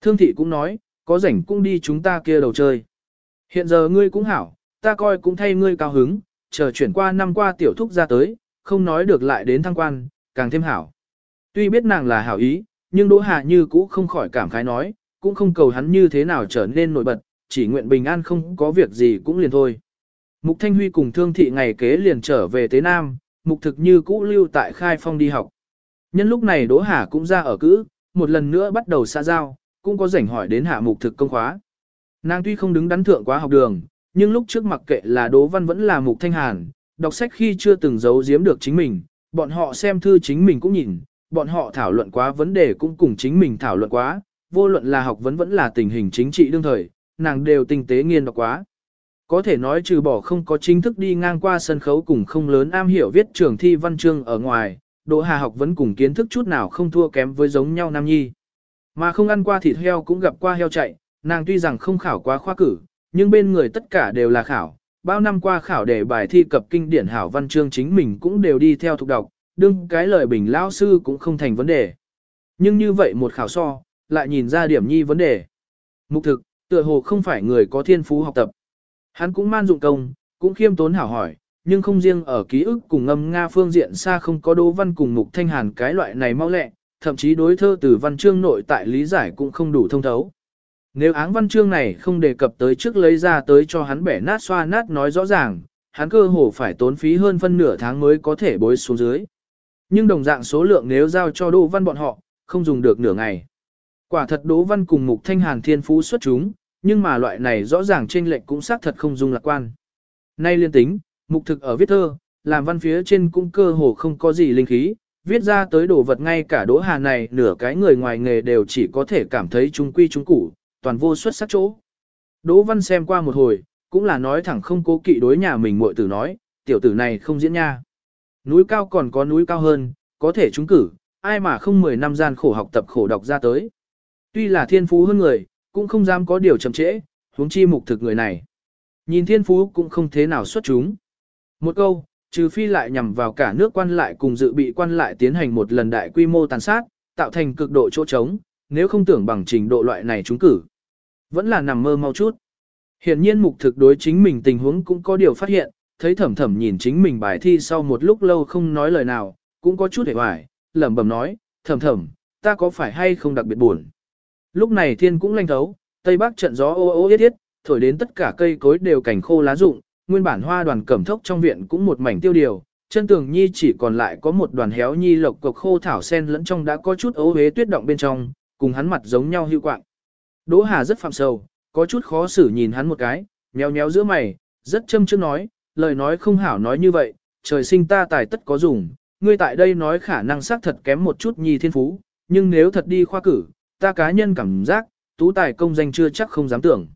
Thương thị cũng nói, có rảnh cũng đi chúng ta kia đầu chơi. Hiện giờ ngươi cũng hảo, ta coi cũng thay ngươi cao hứng, chờ chuyển qua năm qua tiểu thúc ra tới, không nói được lại đến thăng quan, càng thêm hảo. Tuy biết nàng là hảo ý, nhưng Đỗ Hà như cũ không khỏi cảm khái nói, cũng không cầu hắn như thế nào trở nên nổi bật, chỉ nguyện bình an không có việc gì cũng liền thôi. Mục Thanh Huy cùng Thương Thị ngày kế liền trở về Tế Nam, Mục Thực như cũ lưu tại Khai Phong đi học. Nhân lúc này Đỗ Hà cũng ra ở cữ, một lần nữa bắt đầu xa giao, cũng có rảnh hỏi đến hạ Mục Thực công khóa. Nàng tuy không đứng đắn thượng quá học đường, nhưng lúc trước mặc kệ là Đỗ Văn vẫn là Mục Thanh Hàn, đọc sách khi chưa từng giấu giếm được chính mình, bọn họ xem thư chính mình cũng nhìn, bọn họ thảo luận quá vấn đề cũng cùng chính mình thảo luận quá, vô luận là học vấn vẫn là tình hình chính trị đương thời, nàng đều tinh tế nghiên đọc quá. Có thể nói trừ bỏ không có chính thức đi ngang qua sân khấu cùng không lớn am hiểu viết trường thi văn chương ở ngoài, Đỗ Hà học vấn cùng kiến thức chút nào không thua kém với giống nhau nam nhi. Mà không ăn qua thịt heo cũng gặp qua heo chạy, nàng tuy rằng không khảo quá khoa cử, nhưng bên người tất cả đều là khảo. Bao năm qua khảo để bài thi cập kinh điển hảo văn chương chính mình cũng đều đi theo thuộc đọc, đương cái lời bình lao sư cũng không thành vấn đề. Nhưng như vậy một khảo so, lại nhìn ra điểm nhi vấn đề. Mục thực, tựa hồ không phải người có thiên phú học tập. Hắn cũng man dụng công, cũng khiêm tốn hảo hỏi, nhưng không riêng ở ký ức cùng ngâm Nga phương diện xa không có đỗ văn cùng mục thanh hàn cái loại này mau lẹ, thậm chí đối thơ từ văn chương nội tại lý giải cũng không đủ thông thấu. Nếu áng văn chương này không đề cập tới trước lấy ra tới cho hắn bẻ nát xoa nát nói rõ ràng, hắn cơ hồ phải tốn phí hơn phân nửa tháng mới có thể bối xuống dưới. Nhưng đồng dạng số lượng nếu giao cho Đỗ Văn bọn họ, không dùng được nửa ngày. Quả thật Đỗ Văn cùng Mục Thanh Hàn thiên phú xuất chúng, nhưng mà loại này rõ ràng trên lệnh cũng xác thật không dung lạc quan. Nay liên tính, Mục thực ở viết thơ, làm văn phía trên cũng cơ hồ không có gì linh khí, viết ra tới đồ vật ngay cả Đỗ Hà này nửa cái người ngoài nghề đều chỉ có thể cảm thấy trung quy trung củ, toàn vô xuất sắc chỗ. Đỗ Văn xem qua một hồi, cũng là nói thẳng không cố kỵ đối nhà mình muội tử nói, tiểu tử này không diễn nha. Núi cao còn có núi cao hơn, có thể trúng cử, ai mà không 10 năm gian khổ học tập khổ đọc ra tới. Tuy là thiên phú hơn người, cũng không dám có điều chậm trễ, huống chi mục thực người này. Nhìn thiên phú cũng không thế nào xuất chúng. Một câu, trừ phi lại nhằm vào cả nước quan lại cùng dự bị quan lại tiến hành một lần đại quy mô tàn sát, tạo thành cực độ chỗ trống, nếu không tưởng bằng trình độ loại này trúng cử. Vẫn là nằm mơ mau chút. Hiển nhiên mục thực đối chính mình tình huống cũng có điều phát hiện, thấy thẩm thẩm nhìn chính mình bài thi sau một lúc lâu không nói lời nào, cũng có chút hề hoài, lẩm bẩm nói, thẩm thẩm, ta có phải hay không đặc biệt buồn. Lúc này thiên cũng lanh thấu, tây bắc trận gió ô ô yết yết, thổi đến tất cả cây cối đều cảnh khô lá rụng, nguyên bản hoa đoàn cẩm thốc trong viện cũng một mảnh tiêu điều, chân tường nhi chỉ còn lại có một đoàn héo nhi lộc cục khô thảo sen lẫn trong đã có chút ấu hế tuyết động bên trong, cùng hắn mặt giống nhau hưu quạng. Đỗ Hà rất phạm sầu, có chút khó xử nhìn hắn một cái, nhéo nhéo giữa mày, rất châm trước nói, lời nói không hảo nói như vậy, trời sinh ta tài tất có dùng, ngươi tại đây nói khả năng xác thật kém một chút nhi thiên phú, nhưng nếu thật đi khoa cử, ta cá nhân cảm giác, tú tài công danh chưa chắc không dám tưởng.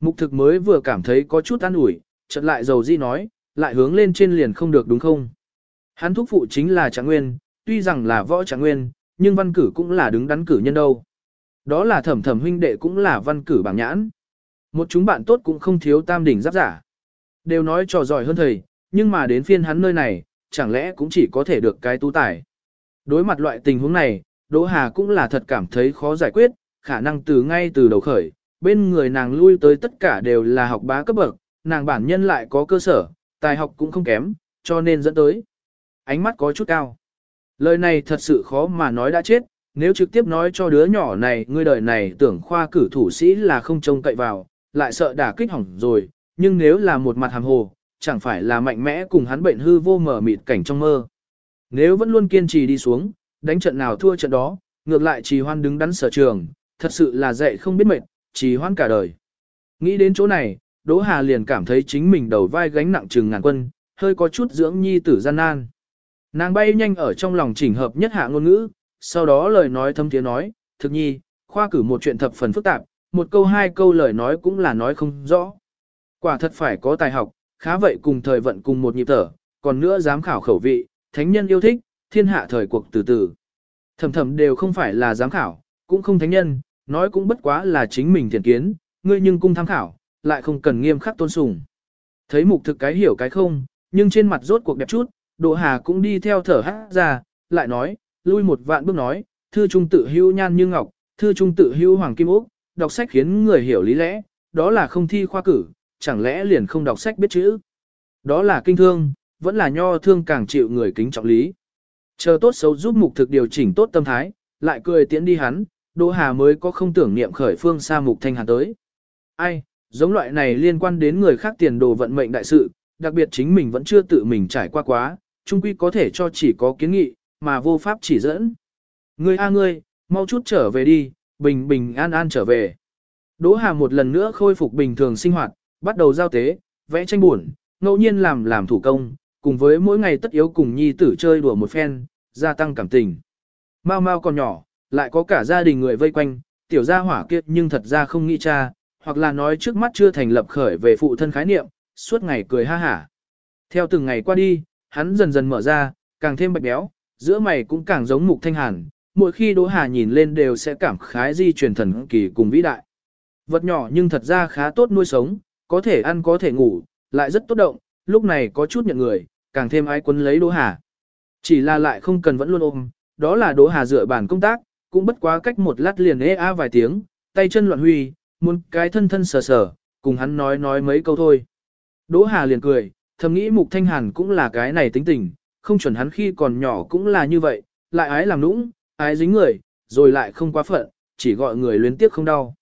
Mục thực mới vừa cảm thấy có chút an ủi, chợt lại dầu di nói, lại hướng lên trên liền không được đúng không? Hắn thúc phụ chính là Trạng Nguyên, tuy rằng là võ Trạng Nguyên, nhưng văn cử cũng là đứng đắn cử nhân đâu. Đó là thẩm thẩm huynh đệ cũng là văn cử bảng nhãn. Một chúng bạn tốt cũng không thiếu tam đỉnh giáp giả. Đều nói trò giỏi hơn thầy, nhưng mà đến phiên hắn nơi này, chẳng lẽ cũng chỉ có thể được cái tú tài. Đối mặt loại tình huống này, Đỗ Hà cũng là thật cảm thấy khó giải quyết, khả năng từ ngay từ đầu khởi, bên người nàng lui tới tất cả đều là học bá cấp bậc, nàng bản nhân lại có cơ sở, tài học cũng không kém, cho nên dẫn tới. Ánh mắt có chút cao. Lời này thật sự khó mà nói đã chết, nếu trực tiếp nói cho đứa nhỏ này ngươi đời này tưởng khoa cử thủ sĩ là không trông cậy vào, lại sợ đả kích hỏng rồi, nhưng nếu là một mặt hàm hồ, chẳng phải là mạnh mẽ cùng hắn bệnh hư vô mở mịt cảnh trong mơ. Nếu vẫn luôn kiên trì đi xuống, đánh trận nào thua trận đó, ngược lại trì hoan đứng đắn sở trường, thật sự là dạy không biết mệt, trì hoan cả đời. Nghĩ đến chỗ này, Đỗ Hà liền cảm thấy chính mình đầu vai gánh nặng trừng ngàn quân, hơi có chút dưỡng nhi tử gian nan. Nàng bay nhanh ở trong lòng chỉnh hợp nhất hạ ngôn ngữ, sau đó lời nói thâm tiếng nói, thực nhi, khoa cử một chuyện thập phần phức tạp, một câu hai câu lời nói cũng là nói không rõ. Quả thật phải có tài học, khá vậy cùng thời vận cùng một nhịp thở, còn nữa dám khảo khẩu vị, thánh nhân yêu thích, thiên hạ thời cuộc từ từ. Thầm thầm đều không phải là giám khảo, cũng không thánh nhân, nói cũng bất quá là chính mình thiện kiến, ngươi nhưng cung tham khảo, lại không cần nghiêm khắc tôn sùng. Thấy mục thực cái hiểu cái không, nhưng trên mặt rốt cuộc đẹp chút, Đỗ Hà cũng đi theo thở hát ra, lại nói, lui một vạn bước nói, thư trung tự hưu nhan như ngọc, thư trung tự hưu hoàng kim ốc, đọc sách khiến người hiểu lý lẽ, đó là không thi khoa cử, chẳng lẽ liền không đọc sách biết chữ. Đó là kinh thương, vẫn là nho thương càng chịu người kính trọng lý. Chờ tốt xấu giúp mục thực điều chỉnh tốt tâm thái, lại cười tiễn đi hắn, Đỗ Hà mới có không tưởng niệm khởi phương xa mục thanh hàn tới. Ai, giống loại này liên quan đến người khác tiền đồ vận mệnh đại sự, đặc biệt chính mình vẫn chưa tự mình trải qua quá, chung quy có thể cho chỉ có kiến nghị, mà vô pháp chỉ dẫn. Ngươi a ngươi, mau chút trở về đi, bình bình an an trở về. Đỗ Hà một lần nữa khôi phục bình thường sinh hoạt, bắt đầu giao tế, vẽ tranh buồn, ngẫu nhiên làm làm thủ công, cùng với mỗi ngày tất yếu cùng nhi tử chơi đùa một phen, gia tăng cảm tình. Mau mau còn nhỏ, lại có cả gia đình người vây quanh, tiểu gia hỏa kiệt nhưng thật ra không nghĩ cha, hoặc là nói trước mắt chưa thành lập khởi về phụ thân khái niệm, suốt ngày cười ha hả. Theo từng ngày qua đi, hắn dần dần mở ra, càng thêm bạch béo, giữa mày cũng càng giống mục thanh hàn, mỗi khi Đỗ Hà nhìn lên đều sẽ cảm khái di truyền thần kỳ cùng vĩ đại. Vật nhỏ nhưng thật ra khá tốt nuôi sống, có thể ăn có thể ngủ, lại rất tốt động, lúc này có chút nhận người, càng thêm ai quấn lấy Đỗ Hà. Chỉ là lại không cần vẫn luôn ôm, đó là Đỗ Hà dựa bản công tác, cũng bất quá cách một lát liền ê a vài tiếng, tay chân loạn huy, muốn cái thân thân sờ sờ, cùng hắn nói nói mấy câu thôi. Đỗ Hà liền cười, thầm nghĩ Mục Thanh Hàn cũng là cái này tính tình, không chuẩn hắn khi còn nhỏ cũng là như vậy, lại ái làm nũng, ái dính người, rồi lại không quá phận, chỉ gọi người luyến tiếc không đau.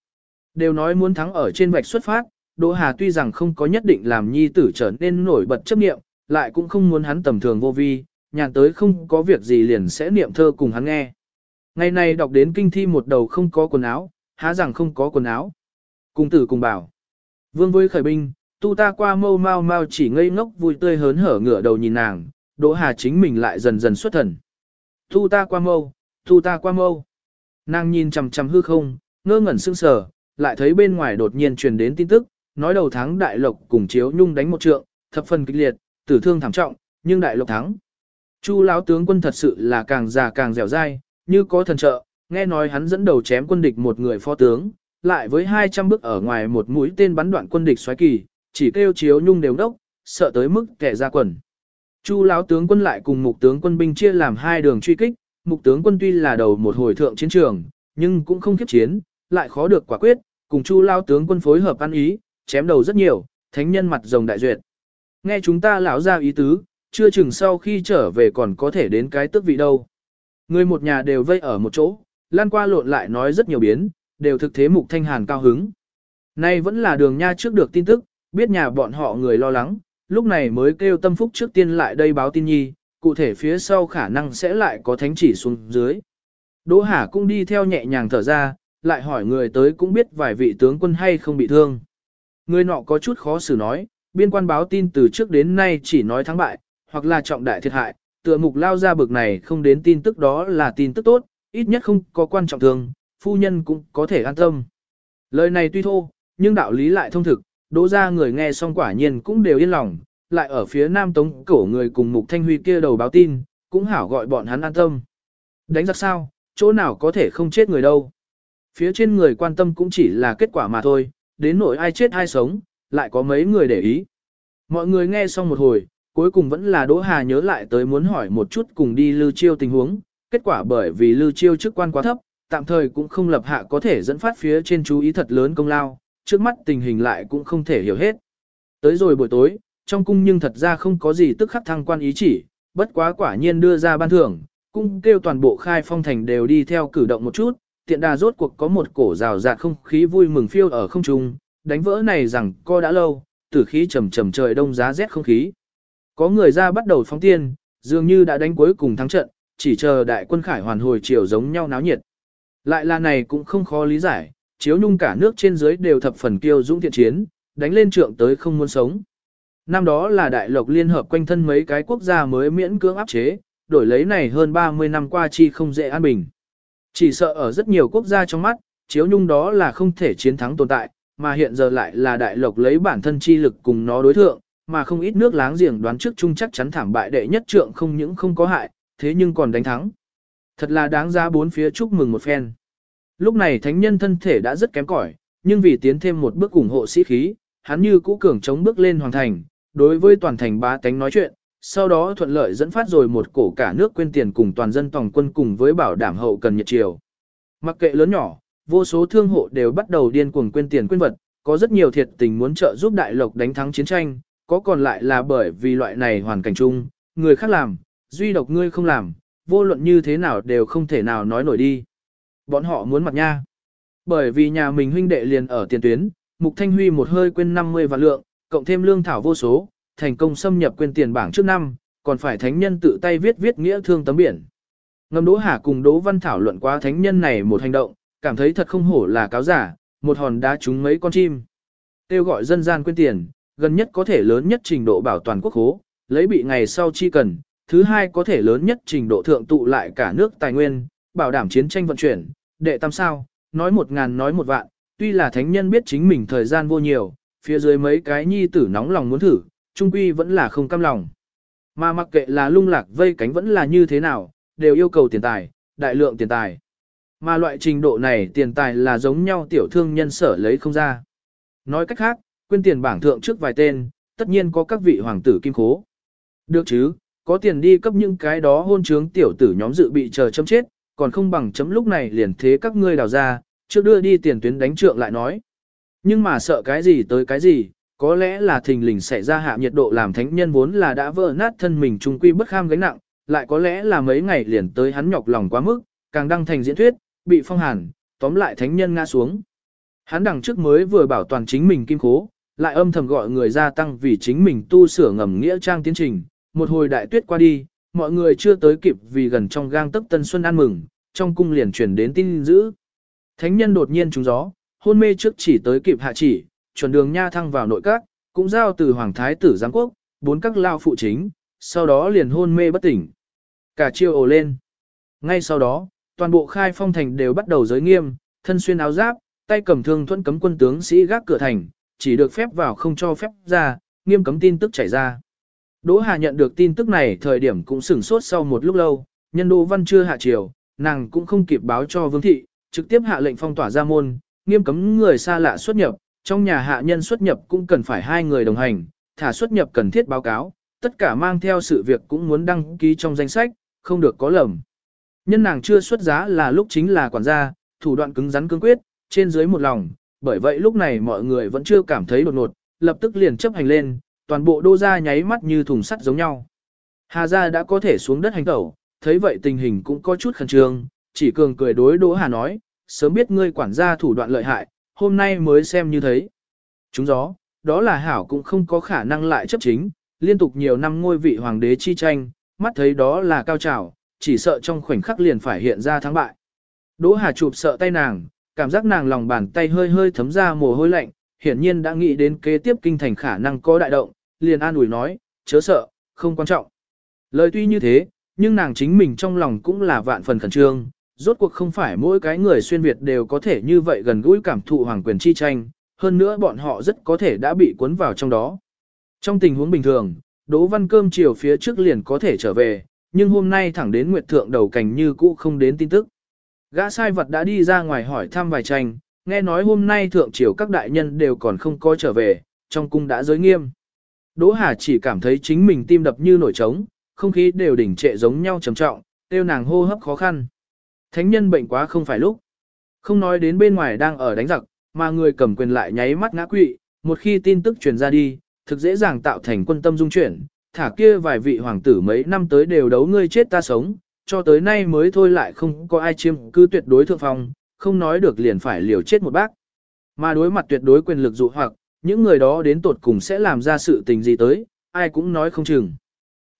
Đều nói muốn thắng ở trên vạch xuất phát, Đỗ Hà tuy rằng không có nhất định làm nhi tử trở nên nổi bật chấp niệm, lại cũng không muốn hắn tầm thường vô vi, nhàn tới không có việc gì liền sẽ niệm thơ cùng hắn nghe. Ngày này đọc đến kinh thi một đầu không có quần áo, há rằng không có quần áo. Cùng tử cùng bảo. Vương với khởi binh, tu ta qua mâu mau mau chỉ ngây ngốc vui tươi hớn hở ngửa đầu nhìn nàng, Đỗ Hà chính mình lại dần dần xuất thần. Tu ta qua mâu, tu ta qua mâu. Nàng nhìn chằm chằm hư không, ngơ ngẩn sững sờ, lại thấy bên ngoài đột nhiên truyền đến tin tức, nói đầu tháng đại lộc cùng chiếu nhung đánh một trượng, thập phần kịch liệt, tử thương thảm trọng, nhưng đại lộc thắng. Chu lão tướng quân thật sự là càng già càng dẻo dai, như có thần trợ, nghe nói hắn dẫn đầu chém quân địch một người phó tướng, lại với 200 bước ở ngoài một mũi tên bắn đoạn quân địch xoáy kỳ, chỉ kêu chiếu nhung đều đốc, sợ tới mức kẻ ra quần. Chu lão tướng quân lại cùng mục tướng quân binh chia làm hai đường truy kích, mục tướng quân tuy là đầu một hồi thượng chiến trường, nhưng cũng không kiếp chiến, lại khó được quả quyết, cùng Chu lão tướng quân phối hợp ăn ý, chém đầu rất nhiều, thánh nhân mặt rồng đại duyệt. Nghe chúng ta lão ra ý tứ, chưa chừng sau khi trở về còn có thể đến cái tước vị đâu. Người một nhà đều vây ở một chỗ, lan qua lộn lại nói rất nhiều biến, đều thực thế mục thanh hàn cao hứng. Nay vẫn là đường nha trước được tin tức, biết nhà bọn họ người lo lắng, lúc này mới kêu tâm phúc trước tiên lại đây báo tin nhi, cụ thể phía sau khả năng sẽ lại có thánh chỉ xuống dưới. Đỗ Hà cũng đi theo nhẹ nhàng thở ra, lại hỏi người tới cũng biết vài vị tướng quân hay không bị thương. Người nọ có chút khó xử nói, biên quan báo tin từ trước đến nay chỉ nói thắng bại, hoặc là trọng đại thiệt hại, tựa mục lao ra bực này không đến tin tức đó là tin tức tốt, ít nhất không có quan trọng thường, phu nhân cũng có thể an tâm. Lời này tuy thô, nhưng đạo lý lại thông thực, đỗ ra người nghe xong quả nhiên cũng đều yên lòng, lại ở phía nam tống cổ người cùng mục thanh huy kia đầu báo tin, cũng hảo gọi bọn hắn an tâm. Đánh giặc sao, chỗ nào có thể không chết người đâu. Phía trên người quan tâm cũng chỉ là kết quả mà thôi, đến nỗi ai chết ai sống, lại có mấy người để ý. Mọi người nghe xong một hồi, cuối cùng vẫn là Đỗ Hà nhớ lại tới muốn hỏi một chút cùng đi Lưu Chiêu tình huống, kết quả bởi vì Lưu Chiêu chức quan quá thấp, tạm thời cũng không lập hạ có thể dẫn phát phía trên chú ý thật lớn công lao, trước mắt tình hình lại cũng không thể hiểu hết. Tới rồi buổi tối, trong cung nhưng thật ra không có gì tức khắc thăng quan ý chỉ, bất quá quả nhiên đưa ra ban thưởng, cung kêu toàn bộ khai phong thành đều đi theo cử động một chút, tiện đà rốt cuộc có một cổ rào rạt không khí vui mừng phiêu ở không trung, đánh vỡ này rằng co đã lâu, tử khí trầm trầm trời đông giá rét không khí. Có người ra bắt đầu phóng tiên, dường như đã đánh cuối cùng thắng trận, chỉ chờ đại quân khải hoàn hồi chiều giống nhau náo nhiệt. Lại là này cũng không khó lý giải, chiếu nhung cả nước trên dưới đều thập phần kiêu dũng thiện chiến, đánh lên trượng tới không muốn sống. Năm đó là đại lộc liên hợp quanh thân mấy cái quốc gia mới miễn cưỡng áp chế, đổi lấy này hơn 30 năm qua chi không dễ an bình. Chỉ sợ ở rất nhiều quốc gia trong mắt, chiếu nhung đó là không thể chiến thắng tồn tại, mà hiện giờ lại là đại lộc lấy bản thân chi lực cùng nó đối thượng, mà không ít nước láng giềng đoán trước chung chắc chắn thảm bại đệ nhất trượng không những không có hại, thế nhưng còn đánh thắng. Thật là đáng giá bốn phía chúc mừng một phen. Lúc này thánh nhân thân thể đã rất kém cỏi, nhưng vì tiến thêm một bước ủng hộ sĩ khí, hắn như cũ cường chống bước lên hoàng thành, đối với toàn thành ba tánh nói chuyện, sau đó thuận lợi dẫn phát rồi một cổ cả nước quên tiền cùng toàn dân toàn quân cùng với bảo đảm hậu cần nhiệt triều. Mặc kệ lớn nhỏ, vô số thương hộ đều bắt đầu điên cuồng quên tiền quên vật, có rất nhiều thiệt tình muốn trợ giúp đại lộc đánh thắng chiến tranh, có còn lại là bởi vì loại này hoàn cảnh chung, người khác làm, duy độc ngươi không làm, vô luận như thế nào đều không thể nào nói nổi đi. Bọn họ muốn mặt nha. Bởi vì nhà mình huynh đệ liền ở tiền tuyến, Mục Thanh Huy một hơi quên 50 vạn lượng, cộng thêm lương thảo vô số, thành công xâm nhập quên tiền bảng trước năm, còn phải thánh nhân tự tay viết viết nghĩa thương tấm biển. Ngâm Đỗ Hà cùng Đỗ Văn thảo luận qua thánh nhân này một hành động, cảm thấy thật không hổ là cáo giả, một hòn đá trúng mấy con chim. tiêu gọi dân gian quyên tiền, gần nhất có thể lớn nhất trình độ bảo toàn quốc khố, lấy bị ngày sau chi cần, thứ hai có thể lớn nhất trình độ thượng tụ lại cả nước tài nguyên, bảo đảm chiến tranh vận chuyển, đệ tam sao, nói một ngàn nói một vạn, tuy là thánh nhân biết chính mình thời gian vô nhiều, phía dưới mấy cái nhi tử nóng lòng muốn thử, trung quy vẫn là không cam lòng. Mà mặc kệ là lung lạc vây cánh vẫn là như thế nào, đều yêu cầu tiền tài, đại lượng tiền tài. Mà loại trình độ này tiền tài là giống nhau tiểu thương nhân sở lấy không ra. Nói cách khác, quyên tiền bảng thượng trước vài tên, tất nhiên có các vị hoàng tử kim khố. Được chứ, có tiền đi cấp những cái đó hôn trướng tiểu tử nhóm dự bị chờ chấm chết, còn không bằng chấm lúc này liền thế các ngươi đào ra, trước đưa đi tiền tuyến đánh trượng lại nói. Nhưng mà sợ cái gì tới cái gì, có lẽ là thình lình xảy ra hạ nhiệt độ làm thánh nhân vốn là đã vỡ nát thân mình trung quy bất kham gánh nặng, lại có lẽ là mấy ngày liền tới hắn nhọc lòng quá mức, càng đăng thành diễn thuyết, bị phong hàn, tóm lại thánh nhân ngã xuống. Hắn đằng trước mới vừa bảo toàn chính mình kim cố, lại âm thầm gọi người ra tăng vì chính mình tu sửa ngầm nghĩa trang tiến trình, một hồi đại tuyết qua đi, mọi người chưa tới kịp vì gần trong gang tấc tân xuân ăn mừng, trong cung liền truyền đến tin dữ. Thánh nhân đột nhiên trúng gió, hôn mê trước chỉ tới kịp hạ chỉ, chuẩn đường nha thăng vào nội các, cũng giao từ hoàng thái tử giám quốc, bốn các lao phụ chính, sau đó liền hôn mê bất tỉnh. Cả chiêu ồ lên. Ngay sau đó, toàn bộ khai phong thành đều bắt đầu giới nghiêm, thân xuyên áo giáp, tay cầm thương thuẫn cấm quân tướng sĩ gác cửa thành, chỉ được phép vào không cho phép ra, nghiêm cấm tin tức chảy ra. Đỗ Hà nhận được tin tức này thời điểm cũng sửng sốt sau một lúc lâu, nhân Đỗ Văn chưa hạ triều, nàng cũng không kịp báo cho Vương Thị, trực tiếp hạ lệnh phong tỏa ra môn, nghiêm cấm người xa lạ xuất nhập, trong nhà hạ nhân xuất nhập cũng cần phải hai người đồng hành, thả xuất nhập cần thiết báo cáo, tất cả mang theo sự việc cũng muốn đăng ký trong danh sách, không được có lầm. Nhân nàng chưa xuất giá là lúc chính là quản gia, thủ đoạn cứng rắn cương quyết, trên dưới một lòng, bởi vậy lúc này mọi người vẫn chưa cảm thấy đột ngột, lập tức liền chấp hành lên, toàn bộ đô gia nháy mắt như thùng sắt giống nhau. Hà gia đã có thể xuống đất hành tẩu, thấy vậy tình hình cũng có chút khẩn trương, chỉ cường cười đối Đỗ Hà nói, sớm biết ngươi quản gia thủ đoạn lợi hại, hôm nay mới xem như thấy. Chúng gió, đó là hảo cũng không có khả năng lại chấp chính, liên tục nhiều năm ngôi vị hoàng đế chi tranh, mắt thấy đó là cao trào, chỉ sợ trong khoảnh khắc liền phải hiện ra thắng bại. Đỗ Hà chụp sợ tay nàng, cảm giác nàng lòng bàn tay hơi hơi thấm ra mồ hôi lạnh, hiển nhiên đã nghĩ đến kế tiếp kinh thành khả năng có đại động, liền an ủi nói, chớ sợ, không quan trọng. Lời tuy như thế, nhưng nàng chính mình trong lòng cũng là vạn phần khẩn trương, rốt cuộc không phải mỗi cái người xuyên Việt đều có thể như vậy gần gũi cảm thụ hoàng quyền chi tranh, hơn nữa bọn họ rất có thể đã bị cuốn vào trong đó. Trong tình huống bình thường, Đỗ Văn Cơm chiều phía trước liền có thể trở về, nhưng hôm nay thẳng đến Nguyệt Thượng đầu cảnh như cũ không đến tin tức. Gã sai vật đã đi ra ngoài hỏi thăm vài tranh, nghe nói hôm nay Thượng triều các đại nhân đều còn không có trở về, trong cung đã giới nghiêm. Đỗ Hà chỉ cảm thấy chính mình tim đập như nổi trống, không khí đều đỉnh trệ giống nhau trầm trọng, tiêu nàng hô hấp khó khăn. Thánh nhân bệnh quá không phải lúc. Không nói đến bên ngoài đang ở đánh giặc, mà người cầm quyền lại nháy mắt ngã quỵ, một khi tin tức truyền ra đi, thực dễ dàng tạo thành quân tâm dung chuyển, thả kia vài vị hoàng tử mấy năm tới đều đấu ngươi chết ta sống, cho tới nay mới thôi lại không có ai chiêm cư tuyệt đối thượng phong, không nói được liền phải liều chết một bác. Mà đối mặt tuyệt đối quyền lực dụ hoặc, những người đó đến tột cùng sẽ làm ra sự tình gì tới, ai cũng nói không chừng.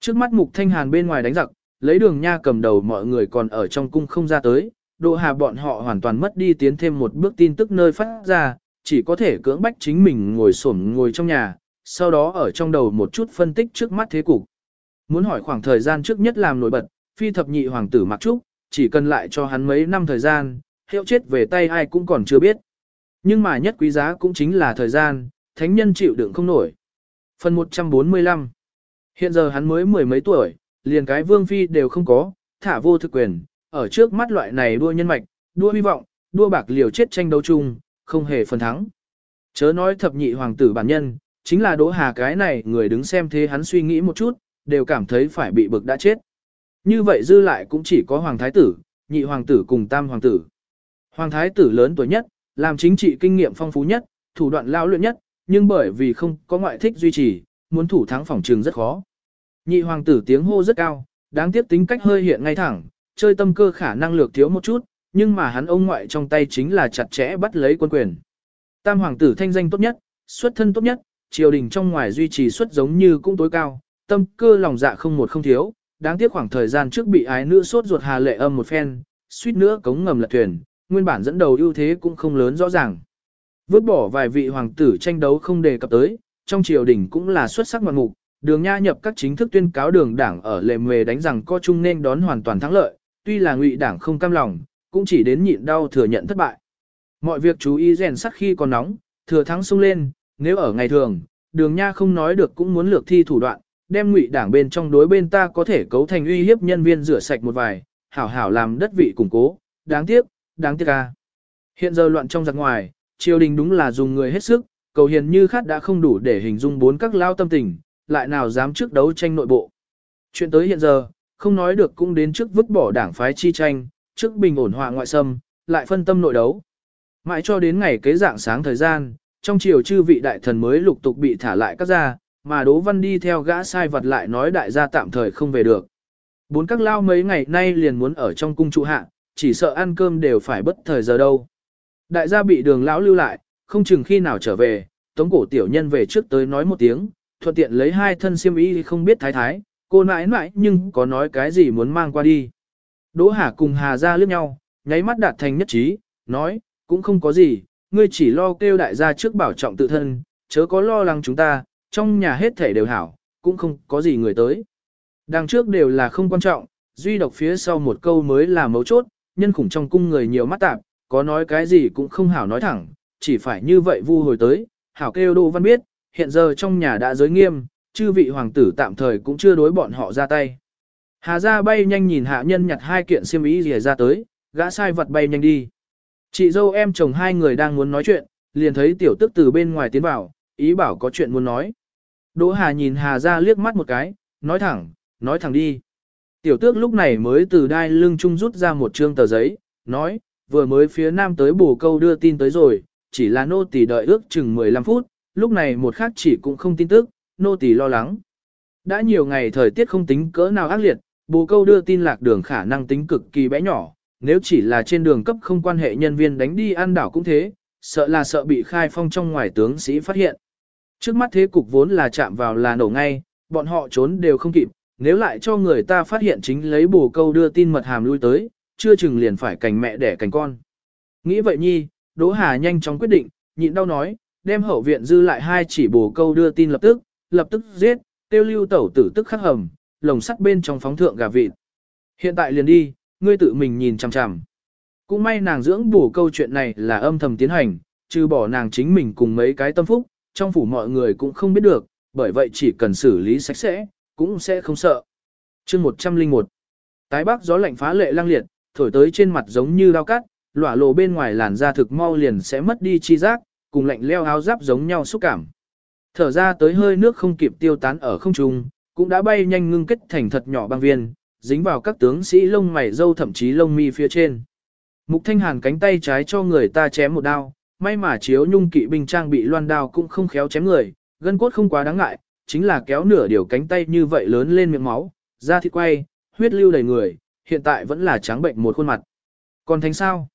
Trước mắt Mục Thanh Hàn bên ngoài đánh giặc, lấy đường nha cầm đầu mọi người còn ở trong cung không ra tới, độ hà bọn họ hoàn toàn mất đi tiến thêm một bước tin tức nơi phát ra, chỉ có thể cưỡng bách chính mình ngồi xổm ngồi trong nhà, sau đó ở trong đầu một chút phân tích trước mắt thế cục. Muốn hỏi khoảng thời gian trước nhất làm nổi bật, phi thập nhị hoàng tử Mặc Trúc, chỉ cần lại cho hắn mấy năm thời gian, hiệu chết về tay ai cũng còn chưa biết. Nhưng mà nhất quý giá cũng chính là thời gian, thánh nhân chịu đựng không nổi. Phần 145 Hiện giờ hắn mới mười mấy tuổi, liền cái vương phi đều không có, thả vô thực quyền, ở trước mắt loại này đua nhân mạch, đua hy vọng, đua bạc liều chết tranh đấu chung, không hề phần thắng. Chớ nói thập nhị hoàng tử bản nhân, chính là Đỗ Hà cái này người đứng xem thế hắn suy nghĩ một chút, đều cảm thấy phải bị bực đã chết. Như vậy dư lại cũng chỉ có hoàng thái tử, nhị hoàng tử cùng tam hoàng tử. Hoàng thái tử lớn tuổi nhất, làm chính trị kinh nghiệm phong phú nhất, thủ đoạn lao luyện nhất, nhưng bởi vì không có ngoại thích duy trì, muốn thủ thắng phòng trường rất khó. Nhị hoàng tử tiếng hô rất cao, đáng tiếc tính cách hơi hiện ngay thẳng, chơi tâm cơ khả năng lược thiếu một chút, nhưng mà hắn ông ngoại trong tay chính là chặt chẽ bắt lấy quân quyền. Tam hoàng tử thanh danh tốt nhất, xuất thân tốt nhất, triều đình trong ngoài duy trì xuất giống như cũng tối cao, tâm cơ lòng dạ không một không thiếu, đáng tiếc khoảng thời gian trước bị ái nữ sốt ruột hà lệ âm một phen, suýt nữa cống ngầm lật thuyền, nguyên bản dẫn đầu ưu thế cũng không lớn rõ ràng. Vứt bỏ vài vị hoàng tử tranh đấu không đề cập tới, trong triều đình cũng là xuất sắc ngoạn mục, đường nha nhập các chính thức tuyên cáo đường đảng ở lề mề đánh rằng co chung nên đón hoàn toàn thắng lợi, tuy là ngụy đảng không cam lòng, cũng chỉ đến nhịn đau thừa nhận thất bại. Mọi việc chú ý rèn sắt khi còn nóng, thừa thắng sung lên, nếu ở ngày thường, đường nha không nói được cũng muốn lược thi thủ đoạn, đem ngụy đảng bên trong đối bên ta có thể cấu thành uy hiếp nhân viên rửa sạch một vài, hảo hảo làm đất vị củng cố, đáng tiếc, đáng tiếc ca. Hiện giờ loạn trong giặc ngoài, triều đình đúng là dùng người hết sức, cầu hiền như khát đã không đủ để hình dung bốn các lao tâm tình, lại nào dám trước đấu tranh nội bộ. Chuyện tới hiện giờ, không nói được cũng đến trước vứt bỏ đảng phái chi tranh, trước bình ổn hòa ngoại xâm, lại phân tâm nội đấu. Mãi cho đến ngày kế dạng sáng thời gian, trong chiều chư vị đại thần mới lục tục bị thả lại các gia, mà Đỗ Văn đi theo gã sai vật lại nói đại gia tạm thời không về được. Bốn các lao mấy ngày nay liền muốn ở trong cung trụ hạ, chỉ sợ ăn cơm đều phải bất thời giờ đâu. Đại gia bị đường lão lưu lại, không chừng khi nào trở về, tống cổ tiểu nhân về trước tới nói một tiếng, thuận tiện lấy hai thân xiêm y không biết thái thái, cô nãi nãi nhưng có nói cái gì muốn mang qua đi. Đỗ Hà cùng Hà ra liếc nhau, nháy mắt đạt thành nhất trí, nói, cũng không có gì, ngươi chỉ lo kêu đại gia trước bảo trọng tự thân, chớ có lo lắng chúng ta, trong nhà hết thể đều hảo, cũng không có gì người tới. Đằng trước đều là không quan trọng, duy độc phía sau một câu mới là mấu chốt, nhân khủng trong cung người nhiều mắt tạp, có nói cái gì cũng không hảo nói thẳng, chỉ phải như vậy vu hồi tới, hảo kêu Đỗ Văn biết, hiện giờ trong nhà đã giới nghiêm, chư vị hoàng tử tạm thời cũng chưa đối bọn họ ra tay. Hà ra bay nhanh nhìn hạ nhân nhặt hai kiện xiêm y rìa ra tới, gã sai vật bay nhanh đi. Chị dâu em chồng hai người đang muốn nói chuyện, liền thấy tiểu tức từ bên ngoài tiến vào, ý bảo có chuyện muốn nói. Đỗ Hà nhìn Hà ra liếc mắt một cái, nói thẳng, nói thẳng đi. Tiểu tước lúc này mới từ đai lưng trung rút ra một trương tờ giấy, nói, vừa mới phía nam tới bù câu đưa tin tới rồi, chỉ là nô tỳ đợi ước chừng 15 phút, lúc này một khác chỉ cũng không tin tức, nô tỳ lo lắng. Đã nhiều ngày thời tiết không tính cỡ nào ác liệt, bù câu đưa tin lạc đường khả năng tính cực kỳ bé nhỏ, nếu chỉ là trên đường cấp không quan hệ nhân viên đánh đi ăn đảo cũng thế, sợ là sợ bị khai phong trong ngoài tướng sĩ phát hiện. Trước mắt thế cục vốn là chạm vào là nổ ngay, bọn họ trốn đều không kịp, nếu lại cho người ta phát hiện chính lấy bù câu đưa tin mật hàm lui tới, chưa chừng liền phải cành mẹ đẻ cành con. Nghĩ vậy nhi, Đỗ Hà nhanh chóng quyết định, nhịn đau nói, đem hậu viện dư lại hai chỉ bồ câu đưa tin lập tức, lập tức giết, tiêu lưu tẩu tử tức khắc hầm, lồng sắt bên trong phóng thượng gà vịt. Hiện tại liền đi, ngươi tự mình nhìn chằm chằm. Cũng may nàng dưỡng bổ câu chuyện này là âm thầm tiến hành, trừ bỏ nàng chính mình cùng mấy cái tâm phúc, trong phủ mọi người cũng không biết được, bởi vậy chỉ cần xử lý sạch sẽ, cũng sẽ không sợ. chương 101 Tái bắc gió lạnh phá lệ lăng liệt, thổi tới trên mặt giống như đao cắt, lỏa lộ bên ngoài làn da thực mau liền sẽ mất đi chi giác, cùng lạnh leo áo giáp giống nhau xúc cảm. Thở ra tới hơi nước không kịp tiêu tán ở không trung, cũng đã bay nhanh ngưng kết thành thật nhỏ băng viên, dính vào các tướng sĩ lông mày dâu thậm chí lông mi phía trên. Mục Thanh Hàn cánh tay trái cho người ta chém một đao, may mà chiếu nhung kỵ binh trang bị loan đao cũng không khéo chém người, gân cốt không quá đáng ngại, chính là kéo nửa điều cánh tay như vậy lớn lên miệng máu, da thịt quay, huyết lưu đầy người, hiện tại vẫn là trắng bệnh một khuôn mặt. Còn thành sao?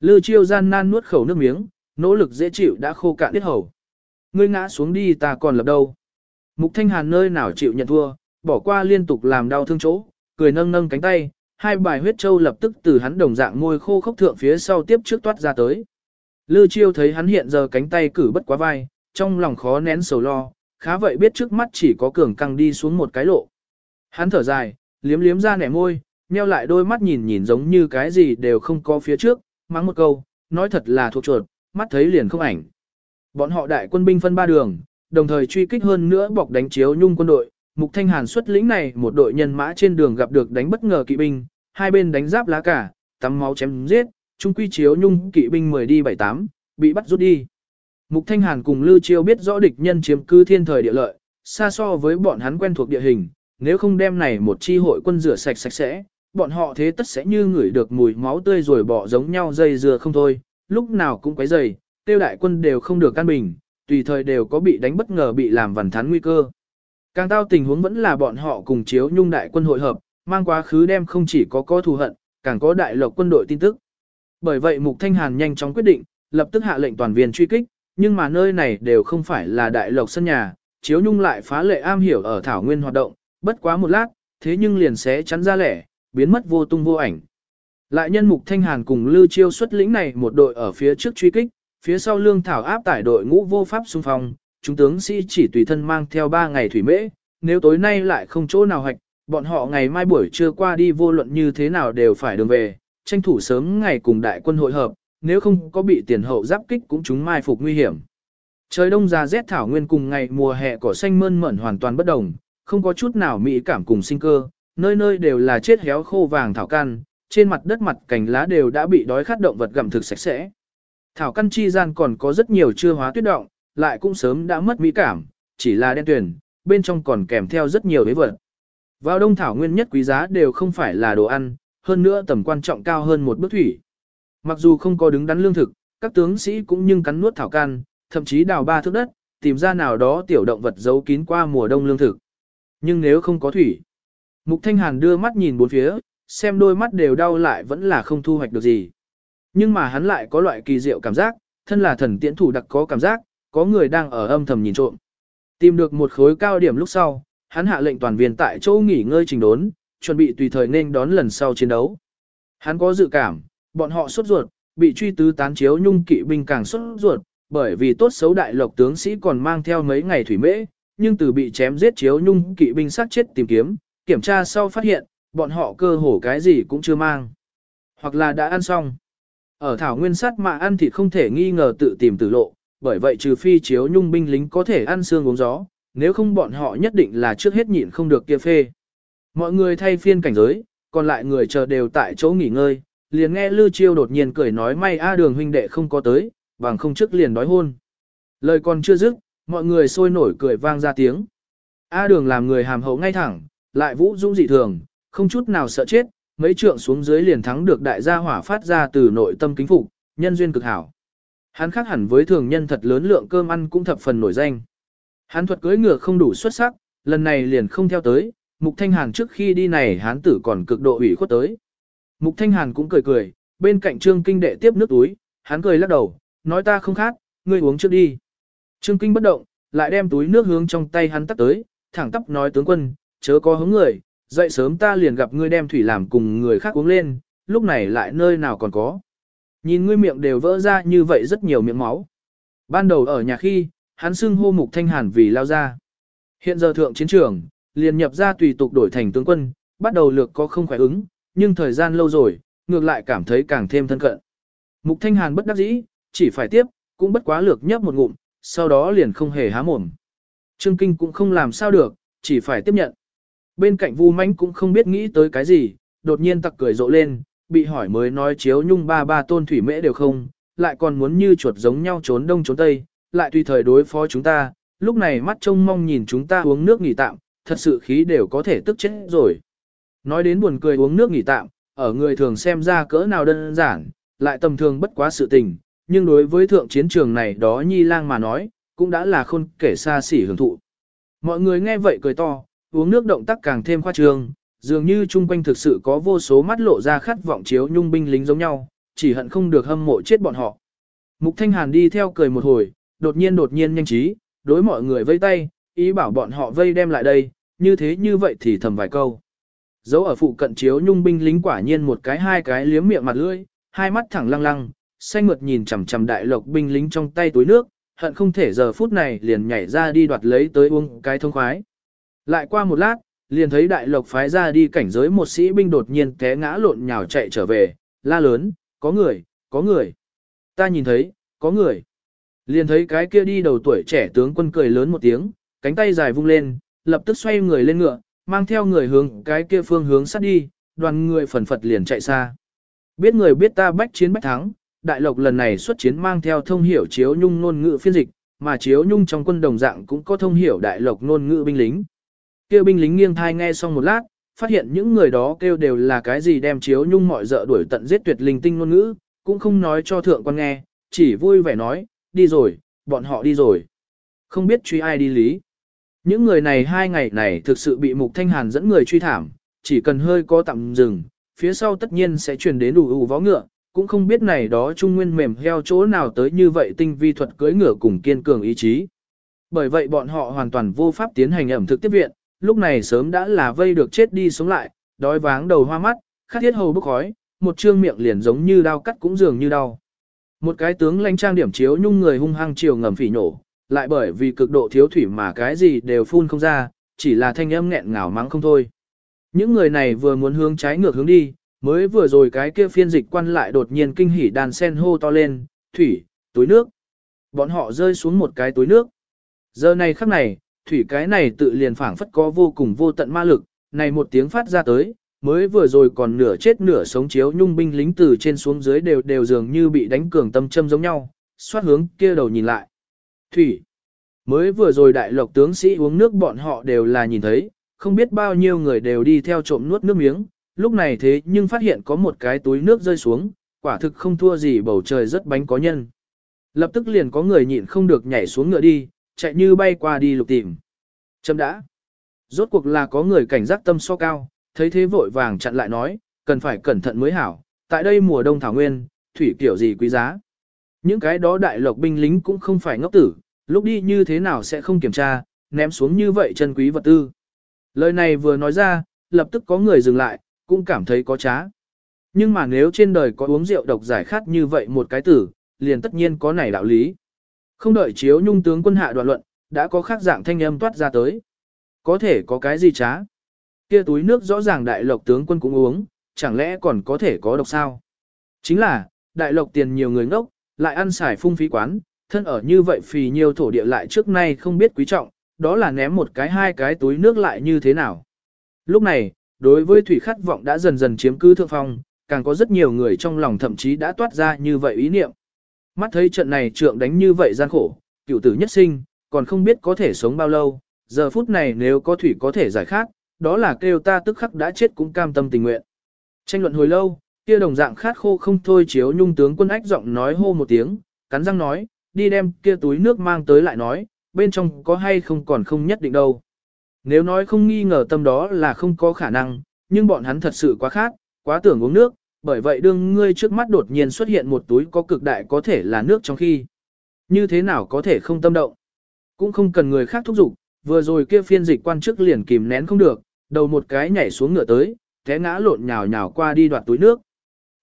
Lư chiêu gian nan nuốt khẩu nước miếng, nỗ lực dễ chịu đã khô cạn biết hầu. Ngươi ngã xuống đi ta còn lập đâu. Mục Thanh Hàn nơi nào chịu nhận thua, bỏ qua liên tục làm đau thương chỗ, cười nâng nâng cánh tay, hai bài huyết châu lập tức từ hắn đồng dạng môi khô khốc thượng phía sau tiếp trước toát ra tới. Lư chiêu thấy hắn hiện giờ cánh tay cử bất quá vai, trong lòng khó nén sầu lo, khá vậy biết trước mắt chỉ có cường căng đi xuống một cái lộ. Hắn thở dài, liếm liếm ra nẻ môi, nheo lại đôi mắt nhìn nhìn giống như cái gì đều không có phía trước, mắng một câu, nói thật là thuộc chuột, mắt thấy liền không ảnh. Bọn họ đại quân binh phân ba đường, đồng thời truy kích hơn nữa bọc đánh chiếu nhung quân đội. Mục Thanh Hàn xuất lĩnh này một đội nhân mã trên đường gặp được đánh bất ngờ kỵ binh, hai bên đánh giáp lá cả, tắm máu chém giết, trung quy chiếu nhung kỵ binh 10 đi 78, bị bắt rút đi. Mục Thanh Hàn cùng Lưu Chiêu biết rõ địch nhân chiếm cư thiên thời địa lợi, xa so với bọn hắn quen thuộc địa hình, nếu không đem này một chi hội quân rửa sạch sạch sẽ, bọn họ thế tất sẽ như ngửi được mùi máu tươi rồi bỏ giống nhau dây dừa không thôi, lúc nào cũng quấy dày, tiêu đại quân đều không được căn bình, tùy thời đều có bị đánh bất ngờ bị làm vằn thán nguy cơ. Càng tao tình huống vẫn là bọn họ cùng chiếu nhung đại quân hội hợp, mang quá khứ đem không chỉ có có thù hận, càng có đại lộc quân đội tin tức. Bởi vậy Mục Thanh Hàn nhanh chóng quyết định, lập tức hạ lệnh toàn viên truy kích, nhưng mà nơi này đều không phải là đại lộc sân nhà, chiếu nhung lại phá lệ am hiểu ở thảo nguyên hoạt động, bất quá một lát, thế nhưng liền sẽ chắn ra lẻ, biến mất vô tung vô ảnh. Lại nhân mục thanh hàn cùng lưu chiêu xuất lĩnh này một đội ở phía trước truy kích, phía sau lương thảo áp tải đội ngũ vô pháp xung phong, chúng tướng sĩ chỉ tùy thân mang theo 3 ngày thủy mễ, nếu tối nay lại không chỗ nào hoạch, bọn họ ngày mai buổi trưa qua đi vô luận như thế nào đều phải đường về, tranh thủ sớm ngày cùng đại quân hội hợp, nếu không có bị tiền hậu giáp kích cũng chúng mai phục nguy hiểm. Trời đông ra rét thảo nguyên cùng ngày mùa hè cỏ xanh mơn mởn hoàn toàn bất đồng, không có chút nào mỹ cảm cùng sinh cơ, nơi nơi đều là chết héo khô vàng thảo căn, trên mặt đất mặt cành lá đều đã bị đói khát động vật gặm thực sạch sẽ. Thảo căn chi gian còn có rất nhiều chưa hóa tuyết động, lại cũng sớm đã mất mỹ cảm, chỉ là đen tuyển, bên trong còn kèm theo rất nhiều đế vật. Vào đông thảo nguyên nhất quý giá đều không phải là đồ ăn, hơn nữa tầm quan trọng cao hơn một bước thủy. Mặc dù không có đứng đắn lương thực, các tướng sĩ cũng nhưng cắn nuốt thảo can, thậm chí đào ba thước đất, tìm ra nào đó tiểu động vật giấu kín qua mùa đông lương thực. Nhưng nếu không có thủy, Mục Thanh Hàn đưa mắt nhìn bốn phía, xem đôi mắt đều đau lại vẫn là không thu hoạch được gì. Nhưng mà hắn lại có loại kỳ diệu cảm giác, thân là thần tiễn thủ đặc có cảm giác, có người đang ở âm thầm nhìn trộm. Tìm được một khối cao điểm lúc sau, hắn hạ lệnh toàn viên tại chỗ nghỉ ngơi trình đốn, chuẩn bị tùy thời nên đón lần sau chiến đấu. Hắn có dự cảm, bọn họ sốt ruột, bị truy tứ tán chiếu nhung kỵ binh càng sốt ruột, bởi vì tốt xấu đại lộc tướng sĩ còn mang theo mấy ngày thủy mễ, nhưng từ bị chém giết chiếu nhung kỵ binh sát chết tìm kiếm, kiểm tra sau phát hiện, bọn họ cơ hồ cái gì cũng chưa mang. Hoặc là đã ăn xong. Ở thảo nguyên sát mà ăn thịt không thể nghi ngờ tự tìm tử lộ, bởi vậy trừ phi chiếu nhung binh lính có thể ăn xương uống gió, nếu không bọn họ nhất định là trước hết nhịn không được kia phê. Mọi người thay phiên cảnh giới, còn lại người chờ đều tại chỗ nghỉ ngơi, liền nghe Lư Chiêu đột nhiên cười nói may A đường huynh đệ không có tới, bằng không trước liền đói hôn. Lời còn chưa dứt, mọi người sôi nổi cười vang ra tiếng. A đường làm người hàm hậu ngay thẳng, lại vũ dũng dị thường, không chút nào sợ chết, mấy trượng xuống dưới liền thắng được đại gia hỏa phát ra từ nội tâm kính phục, nhân duyên cực hảo. Hắn khác hẳn với thường nhân thật lớn lượng cơm ăn cũng thập phần nổi danh. Hắn thuật cưỡi ngựa không đủ xuất sắc, lần này liền không theo tới, Mục Thanh Hàn trước khi đi này hán tử còn cực độ ủy khuất tới. Mục Thanh Hàn cũng cười cười, bên cạnh Trương Kinh đệ tiếp nước túi, hắn cười lắc đầu, nói ta không khát, ngươi uống trước đi. Trương Kinh bất động, lại đem túi nước hướng trong tay hắn tắt tới, thẳng tắp nói tướng quân, chớ có hướng người, dậy sớm ta liền gặp ngươi đem thủy làm cùng người khác uống lên, lúc này lại nơi nào còn có. Nhìn ngươi miệng đều vỡ ra như vậy rất nhiều miệng máu. Ban đầu ở nhà khi, hắn xưng hô mục thanh hàn vì lao ra. Hiện giờ thượng chiến trường, liền nhập ra tùy tục đổi thành tướng quân, bắt đầu lược có không khỏe ứng, nhưng thời gian lâu rồi, ngược lại cảm thấy càng thêm thân cận. Mục thanh hàn bất đắc dĩ, chỉ phải tiếp, cũng bất quá lược nhấp một ngụm, sau đó liền không hề há mồm. Trương Kinh cũng không làm sao được, chỉ phải tiếp nhận. Bên cạnh Vu Mánh cũng không biết nghĩ tới cái gì, đột nhiên tặc cười rộ lên, bị hỏi mới nói chiếu nhung ba ba tôn thủy mễ đều không, lại còn muốn như chuột giống nhau trốn đông trốn tây, lại tùy thời đối phó chúng ta, lúc này mắt trông mong nhìn chúng ta uống nước nghỉ tạm, thật sự khí đều có thể tức chết rồi. Nói đến buồn cười uống nước nghỉ tạm, ở người thường xem ra cỡ nào đơn giản, lại tầm thường bất quá sự tình, nhưng đối với thượng chiến trường này đó nhi lang mà nói, cũng đã là khôn kể xa xỉ hưởng thụ. Mọi người nghe vậy cười to, uống nước động tác càng thêm khoa trương, dường như chung quanh thực sự có vô số mắt lộ ra khát vọng chiếu nhung binh lính giống nhau, chỉ hận không được hâm mộ chết bọn họ. Mục Thanh Hàn đi theo cười một hồi, đột nhiên đột nhiên nhanh trí, đối mọi người vây tay, ý bảo bọn họ vây đem lại đây, như thế như vậy thì thầm vài câu. Dấu ở phụ cận chiếu nhung binh lính quả nhiên một cái hai cái liếm miệng mặt lưỡi, hai mắt thẳng lăng lăng, xanh mượt nhìn chằm chằm đại lộc binh lính trong tay túi nước, hận không thể giờ phút này liền nhảy ra đi đoạt lấy tới uống cái thông khoái. Lại qua một lát, liền thấy đại lộc phái ra đi cảnh giới một sĩ binh đột nhiên té ngã lộn nhào chạy trở về, la lớn, có người, có người. Ta nhìn thấy, có người. Liền thấy cái kia đi đầu tuổi trẻ tướng quân cười lớn một tiếng, cánh tay dài vung lên, lập tức xoay người lên ngựa, mang theo người hướng cái kia phương hướng sát đi, đoàn người phần phật liền chạy xa. Biết người biết ta bách chiến bách thắng, đại lộc lần này xuất chiến mang theo thông hiểu chiếu nhung ngôn ngữ phiên dịch, mà chiếu nhung trong quân đồng dạng cũng có thông hiểu đại lộc ngôn ngữ binh lính. Kêu binh lính nghiêng thai nghe xong một lát, phát hiện những người đó kêu đều là cái gì đem chiếu nhung mọi dợ đuổi tận giết tuyệt linh tinh ngôn ngữ, cũng không nói cho thượng quan nghe, chỉ vui vẻ nói, đi rồi, bọn họ đi rồi. Không biết truy ai đi lý. Những người này hai ngày này thực sự bị Mục Thanh Hàn dẫn người truy thảm, chỉ cần hơi có tạm dừng, phía sau tất nhiên sẽ truyền đến đủ ủ vó ngựa, cũng không biết này đó trung nguyên mềm heo chỗ nào tới như vậy tinh vi thuật cưới ngựa cùng kiên cường ý chí. Bởi vậy bọn họ hoàn toàn vô pháp tiến hành ẩm thực tiếp viện, lúc này sớm đã là vây được chết đi sống lại, đói váng đầu hoa mắt, khát thiết hầu bốc khói, một trương miệng liền giống như đau cắt cũng dường như đau. Một cái tướng lãnh trang điểm chiếu nhung người hung hăng chiều ngầm phỉ nổ, lại bởi vì cực độ thiếu thủy mà cái gì đều phun không ra, chỉ là thanh âm nghẹn ngào mắng không thôi. Những người này vừa muốn hướng trái ngược hướng đi, mới vừa rồi cái kia phiên dịch quan lại đột nhiên kinh hỉ đàn sen hô to lên, thủy, túi nước. Bọn họ rơi xuống một cái túi nước. Giờ này khắc này, thủy cái này tự liền phảng phất có vô cùng vô tận ma lực, này một tiếng phát ra tới, mới vừa rồi còn nửa chết nửa sống chiếu nhung binh lính từ trên xuống dưới đều đều dường như bị đánh cường tâm châm giống nhau, xoát hướng kia đầu nhìn lại. Thủy. Mới vừa rồi đại lộc tướng sĩ uống nước bọn họ đều là nhìn thấy, không biết bao nhiêu người đều đi theo trộm nuốt nước miếng, lúc này thế nhưng phát hiện có một cái túi nước rơi xuống, quả thực không thua gì bầu trời rất bánh có nhân. Lập tức liền có người nhịn không được nhảy xuống ngựa đi, chạy như bay qua đi lục tìm. Chấm đã. Rốt cuộc là có người cảnh giác tâm so cao, thấy thế vội vàng chặn lại nói, cần phải cẩn thận mới hảo, tại đây mùa đông thảo nguyên, thủy kiểu gì quý giá. Những cái đó đại lộc binh lính cũng không phải ngốc tử, lúc đi như thế nào sẽ không kiểm tra, ném xuống như vậy chân quý vật tư. Lời này vừa nói ra, lập tức có người dừng lại, cũng cảm thấy có trá. Nhưng mà nếu trên đời có uống rượu độc giải khát như vậy một cái tử, liền tất nhiên có nảy đạo lý. Không đợi chiếu nhung tướng quân hạ đoạn luận, đã có khác dạng thanh âm toát ra tới. Có thể có cái gì trá? Kia túi nước rõ ràng đại lộc tướng quân cũng uống, chẳng lẽ còn có thể có độc sao? Chính là, đại lộc tiền nhiều người ngốc, lại ăn xài phung phí quán, thân ở như vậy phì nhiều thổ địa lại trước nay không biết quý trọng, đó là ném một cái hai cái túi nước lại như thế nào. Lúc này, đối với thủy khát vọng đã dần dần chiếm cứ thượng phong, càng có rất nhiều người trong lòng thậm chí đã toát ra như vậy ý niệm. Mắt thấy trận này trượng đánh như vậy gian khổ, cựu tử nhất sinh, còn không biết có thể sống bao lâu, giờ phút này nếu có thủy có thể giải khát, đó là kêu ta tức khắc đã chết cũng cam tâm tình nguyện. Tranh luận hồi lâu, kia đồng dạng khát khô không thôi chiếu nhung tướng quân ách giọng nói hô một tiếng, cắn răng nói, đi đem kia túi nước mang tới lại nói, bên trong có hay không còn không nhất định đâu. Nếu nói không nghi ngờ tâm đó là không có khả năng, nhưng bọn hắn thật sự quá khát, quá tưởng uống nước, bởi vậy đương ngươi trước mắt đột nhiên xuất hiện một túi có cực đại có thể là nước trong khi. Như thế nào có thể không tâm động? Cũng không cần người khác thúc giục, vừa rồi kia phiên dịch quan chức liền kìm nén không được, đầu một cái nhảy xuống ngựa tới, té ngã lộn nhào nhào qua đi đoạt túi nước.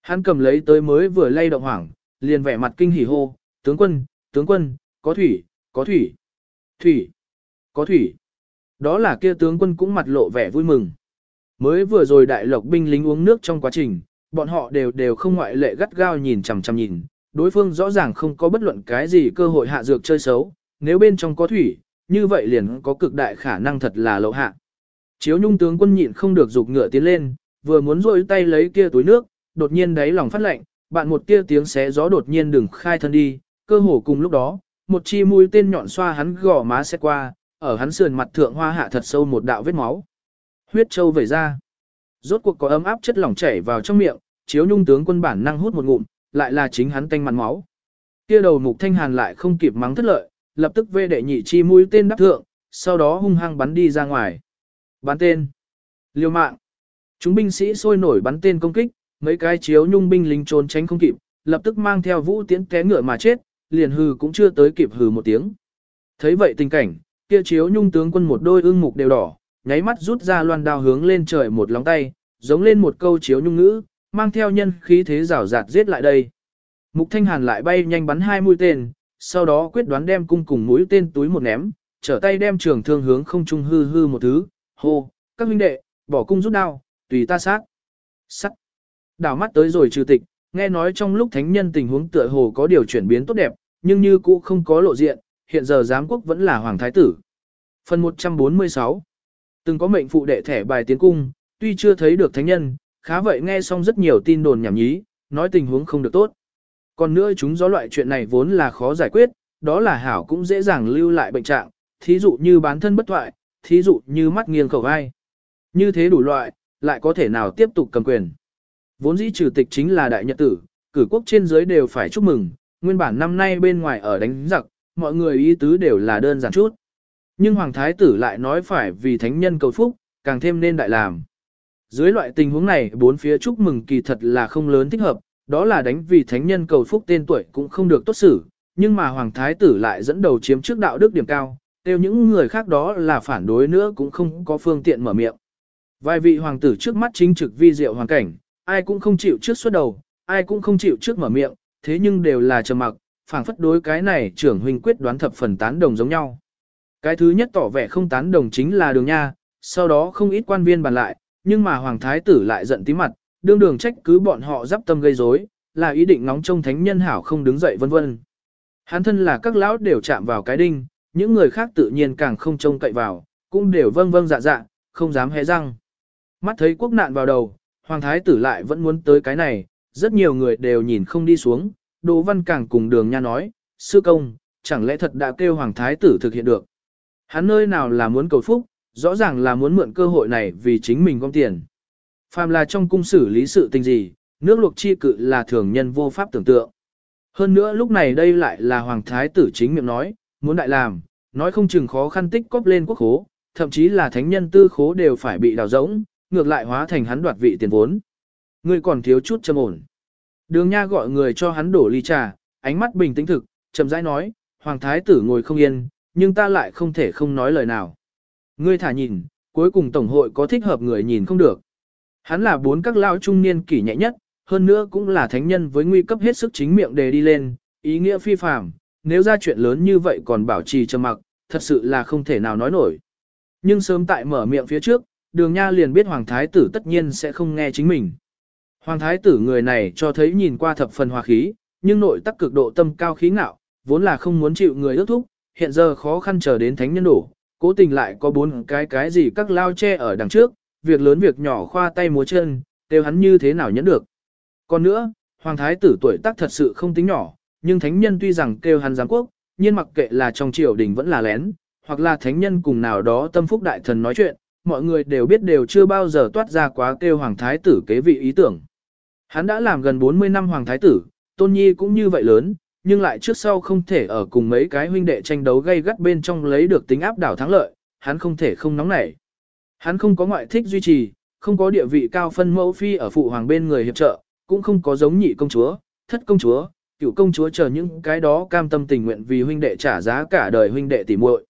Hắn cầm lấy tới mới vừa lay động hoảng, liền vẻ mặt kinh hỉ hô, tướng quân, tướng quân, có thủy, có thủy, thủy, có thủy. Đó là kia tướng quân cũng mặt lộ vẻ vui mừng. Mới vừa rồi đại lộc binh lính uống nước trong quá trình, bọn họ đều đều không ngoại lệ gắt gao nhìn chằm chằm nhìn, đối phương rõ ràng không có bất luận cái gì cơ hội hạ dược chơi xấu, nếu bên trong có thủy, như vậy liền có cực đại khả năng thật là lậu hạ. Chiếu nhung tướng quân nhịn không được dục ngựa tiến lên, vừa muốn rôi tay lấy kia túi nước, đột nhiên đáy lòng phát lạnh, bạn một kia tiếng xé gió đột nhiên đừng khai thân đi, cơ hồ cùng lúc đó, một chi mũi tên nhọn xoa hắn gò má xét qua, ở hắn sườn mặt thượng hoa hạ thật sâu một đạo vết máu. Huyết châu vẩy ra. Rốt cuộc có ấm áp chất lỏng chảy vào trong miệng, chiếu nhung tướng quân bản năng hút một ngụm, lại là chính hắn tanh mặn máu. Kia đầu mục thanh hàn lại không kịp mắng thất lợi, lập tức vê đệ nhị chi mũi tên đắp thượng, sau đó hung hăng bắn đi ra ngoài. Bắn tên. Liêu mạng. Chúng binh sĩ sôi nổi bắn tên công kích, mấy cái chiếu nhung binh lính trốn tránh không kịp, lập tức mang theo vũ tiễn té ngựa mà chết, liền hừ cũng chưa tới kịp hừ một tiếng. Thấy vậy tình cảnh, kia chiếu nhung tướng quân một đôi ương mục đều đỏ, nháy mắt rút ra loan đao hướng lên trời một lóng tay, giống lên một câu chiếu nhung ngữ, mang theo nhân khí thế rào rạt giết lại đây. Mục thanh hàn lại bay nhanh bắn hai mũi tên, sau đó quyết đoán đem cung cùng mũi tên túi một ném, trở tay đem trường thương hướng không trung hư hư một thứ, hô, các huynh đệ, bỏ cung rút đao, tùy ta sát. Sắt. Đảo mắt tới rồi trừ tịch, nghe nói trong lúc thánh nhân tình huống tựa hồ có điều chuyển biến tốt đẹp, nhưng như cũ không có lộ diện, hiện giờ giám quốc vẫn là hoàng thái tử. Phần 146 Từng có mệnh phụ đệ thẻ bài tiến cung, tuy chưa thấy được thánh nhân, khá vậy nghe xong rất nhiều tin đồn nhảm nhí, nói tình huống không được tốt. Còn nữa chúng do loại chuyện này vốn là khó giải quyết, đó là hảo cũng dễ dàng lưu lại bệnh trạng, thí dụ như bán thân bất thoại, thí dụ như mắt nghiêng khẩu vai. Như thế đủ loại, lại có thể nào tiếp tục cầm quyền. Vốn dĩ trừ tịch chính là đại nhật tử, cử quốc trên dưới đều phải chúc mừng, nguyên bản năm nay bên ngoài ở đánh giặc, mọi người ý tứ đều là đơn giản chút. Nhưng Hoàng Thái tử lại nói phải vì thánh nhân cầu phúc, càng thêm nên đại làm. Dưới loại tình huống này bốn phía chúc mừng kỳ thật là không lớn thích hợp, đó là đánh vì thánh nhân cầu phúc tên tuổi cũng không được tốt xử, nhưng mà Hoàng Thái tử lại dẫn đầu chiếm trước đạo đức điểm cao, tiêu những người khác đó là phản đối nữa cũng không có phương tiện mở miệng. Vài vị hoàng tử trước mắt chính trực vi diệu hoàn cảnh, ai cũng không chịu trước xuất đầu, ai cũng không chịu trước mở miệng, thế nhưng đều là trầm mặc, phảng phất đối cái này trưởng huynh quyết đoán thập phần tán đồng giống nhau. Cái thứ nhất tỏ vẻ không tán đồng chính là đường nha, sau đó không ít quan viên bàn lại, nhưng mà hoàng thái tử lại giận tí mặt, đương đường trách cứ bọn họ dắp tâm gây rối, là ý định nóng trông thánh nhân hảo không đứng dậy vân vân. Hắn thân là các lão đều chạm vào cái đinh, những người khác tự nhiên càng không trông cậy vào, cũng đều vâng vâng dạ dạ, không dám hé răng. Mắt thấy quốc nạn vào đầu, hoàng thái tử lại vẫn muốn tới cái này, rất nhiều người đều nhìn không đi xuống, Đỗ Văn càng cùng đường nha nói, sư công, chẳng lẽ thật đã kêu hoàng thái tử thực hiện được. Hắn nơi nào là muốn cầu phúc, rõ ràng là muốn mượn cơ hội này vì chính mình gom tiền. Phàm là trong cung xử lý sự tình gì, nước luộc chi cự là thường nhân vô pháp tưởng tượng. Hơn nữa lúc này đây lại là hoàng thái tử chính miệng nói, muốn đại làm, nói không chừng khó khăn tích cóp lên quốc khố, thậm chí là thánh nhân tư khố đều phải bị đào rỗng, ngược lại hóa thành hắn đoạt vị tiền vốn. Ngươi còn thiếu chút châm ổn. Đường Nha gọi người cho hắn đổ ly trà, ánh mắt bình tĩnh thực, chậm rãi nói, hoàng thái tử ngồi không yên, nhưng ta lại không thể không nói lời nào. Ngươi thả nhìn, cuối cùng tổng hội có thích hợp người nhìn không được. Hắn là bốn các lao trung niên kỷ nhẹ nhất, hơn nữa cũng là thánh nhân với nguy cấp hết sức chính miệng đề đi lên, ý nghĩa phi phàm, nếu ra chuyện lớn như vậy còn bảo trì trầm mặc, thật sự là không thể nào nói nổi. Nhưng sớm tại mở miệng phía trước, đường nha liền biết hoàng thái tử tất nhiên sẽ không nghe chính mình. Hoàng thái tử người này cho thấy nhìn qua thập phần hòa khí, nhưng nội tắc cực độ tâm cao khí ngạo, vốn là không muốn chịu người ước thúc, hiện giờ khó khăn chờ đến thánh nhân đổ, cố tình lại có bốn cái cái gì các lao che ở đằng trước, việc lớn việc nhỏ khoa tay múa chân, đều hắn như thế nào nhẫn được. Còn nữa, hoàng thái tử tuổi tác thật sự không tính nhỏ, nhưng thánh nhân tuy rằng kêu hắn giám quốc, nhiên mặc kệ là trong triều đình vẫn là lén, hoặc là thánh nhân cùng nào đó tâm phúc đại thần nói chuyện, mọi người đều biết đều chưa bao giờ toát ra quá kêu hoàng thái tử kế vị ý tưởng. Hắn đã làm gần 40 năm hoàng thái tử, tôn nhi cũng như vậy lớn, nhưng lại trước sau không thể ở cùng mấy cái huynh đệ tranh đấu gây gắt bên trong lấy được tính áp đảo thắng lợi, hắn không thể không nóng nảy. Hắn không có ngoại thích duy trì, không có địa vị cao phân mẫu phi ở phụ hoàng bên người hiệp trợ, cũng không có giống nhị công chúa, thất công chúa, cựu công chúa chờ những cái đó cam tâm tình nguyện vì huynh đệ trả giá cả đời huynh đệ tỉ muội.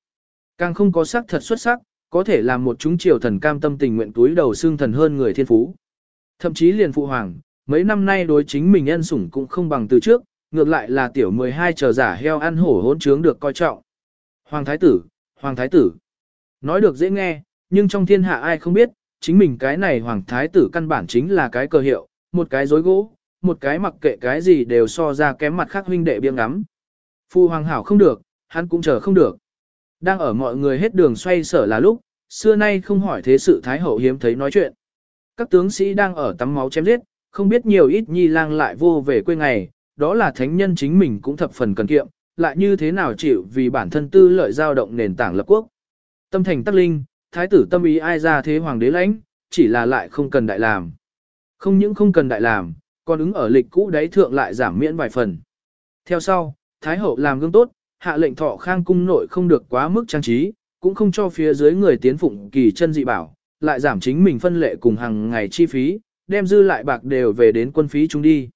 Càng không có sắc thật xuất sắc, có thể làm một chúng triều thần cam tâm tình nguyện túi đầu xương thần hơn người thiên phú. Thậm chí liền phụ hoàng, mấy năm nay đối chính mình ân sủng cũng không bằng từ trước, ngược lại là tiểu 12 chờ giả heo ăn hổ hỗn trướng được coi trọng. Hoàng thái tử, hoàng thái tử. Nói được dễ nghe, nhưng trong thiên hạ ai không biết, chính mình cái này hoàng thái tử căn bản chính là cái cơ hiệu, một cái dối gỗ, một cái mặc kệ cái gì đều so ra kém mặt khác huynh đệ biếng ngắm. Phu hoàng hảo không được, hắn cũng chờ không được. Đang ở mọi người hết đường xoay sở là lúc, xưa nay không hỏi thế sự thái hậu hiếm thấy nói chuyện. Các tướng sĩ đang ở tắm máu chém giết, không biết nhiều ít nhi lang lại vô về quê ngày, đó là thánh nhân chính mình cũng thập phần cần kiệm, lại như thế nào chịu vì bản thân tư lợi giao động nền tảng lập quốc. Tâm thành tắc linh, thái tử tâm ý ai ra thế hoàng đế lãnh, chỉ là lại không cần đại làm. Không những không cần đại làm, còn ứng ở lịch cũ đáy thượng lại giảm miễn vài phần. Theo sau, thái hậu làm gương tốt, hạ lệnh thọ khang cung nội không được quá mức trang trí, cũng không cho phía dưới người tiến phụng kỳ chân dị bảo, lại giảm chính mình phân lệ cùng hàng ngày chi phí, đem dư lại bạc đều về đến quân phí chúng đi.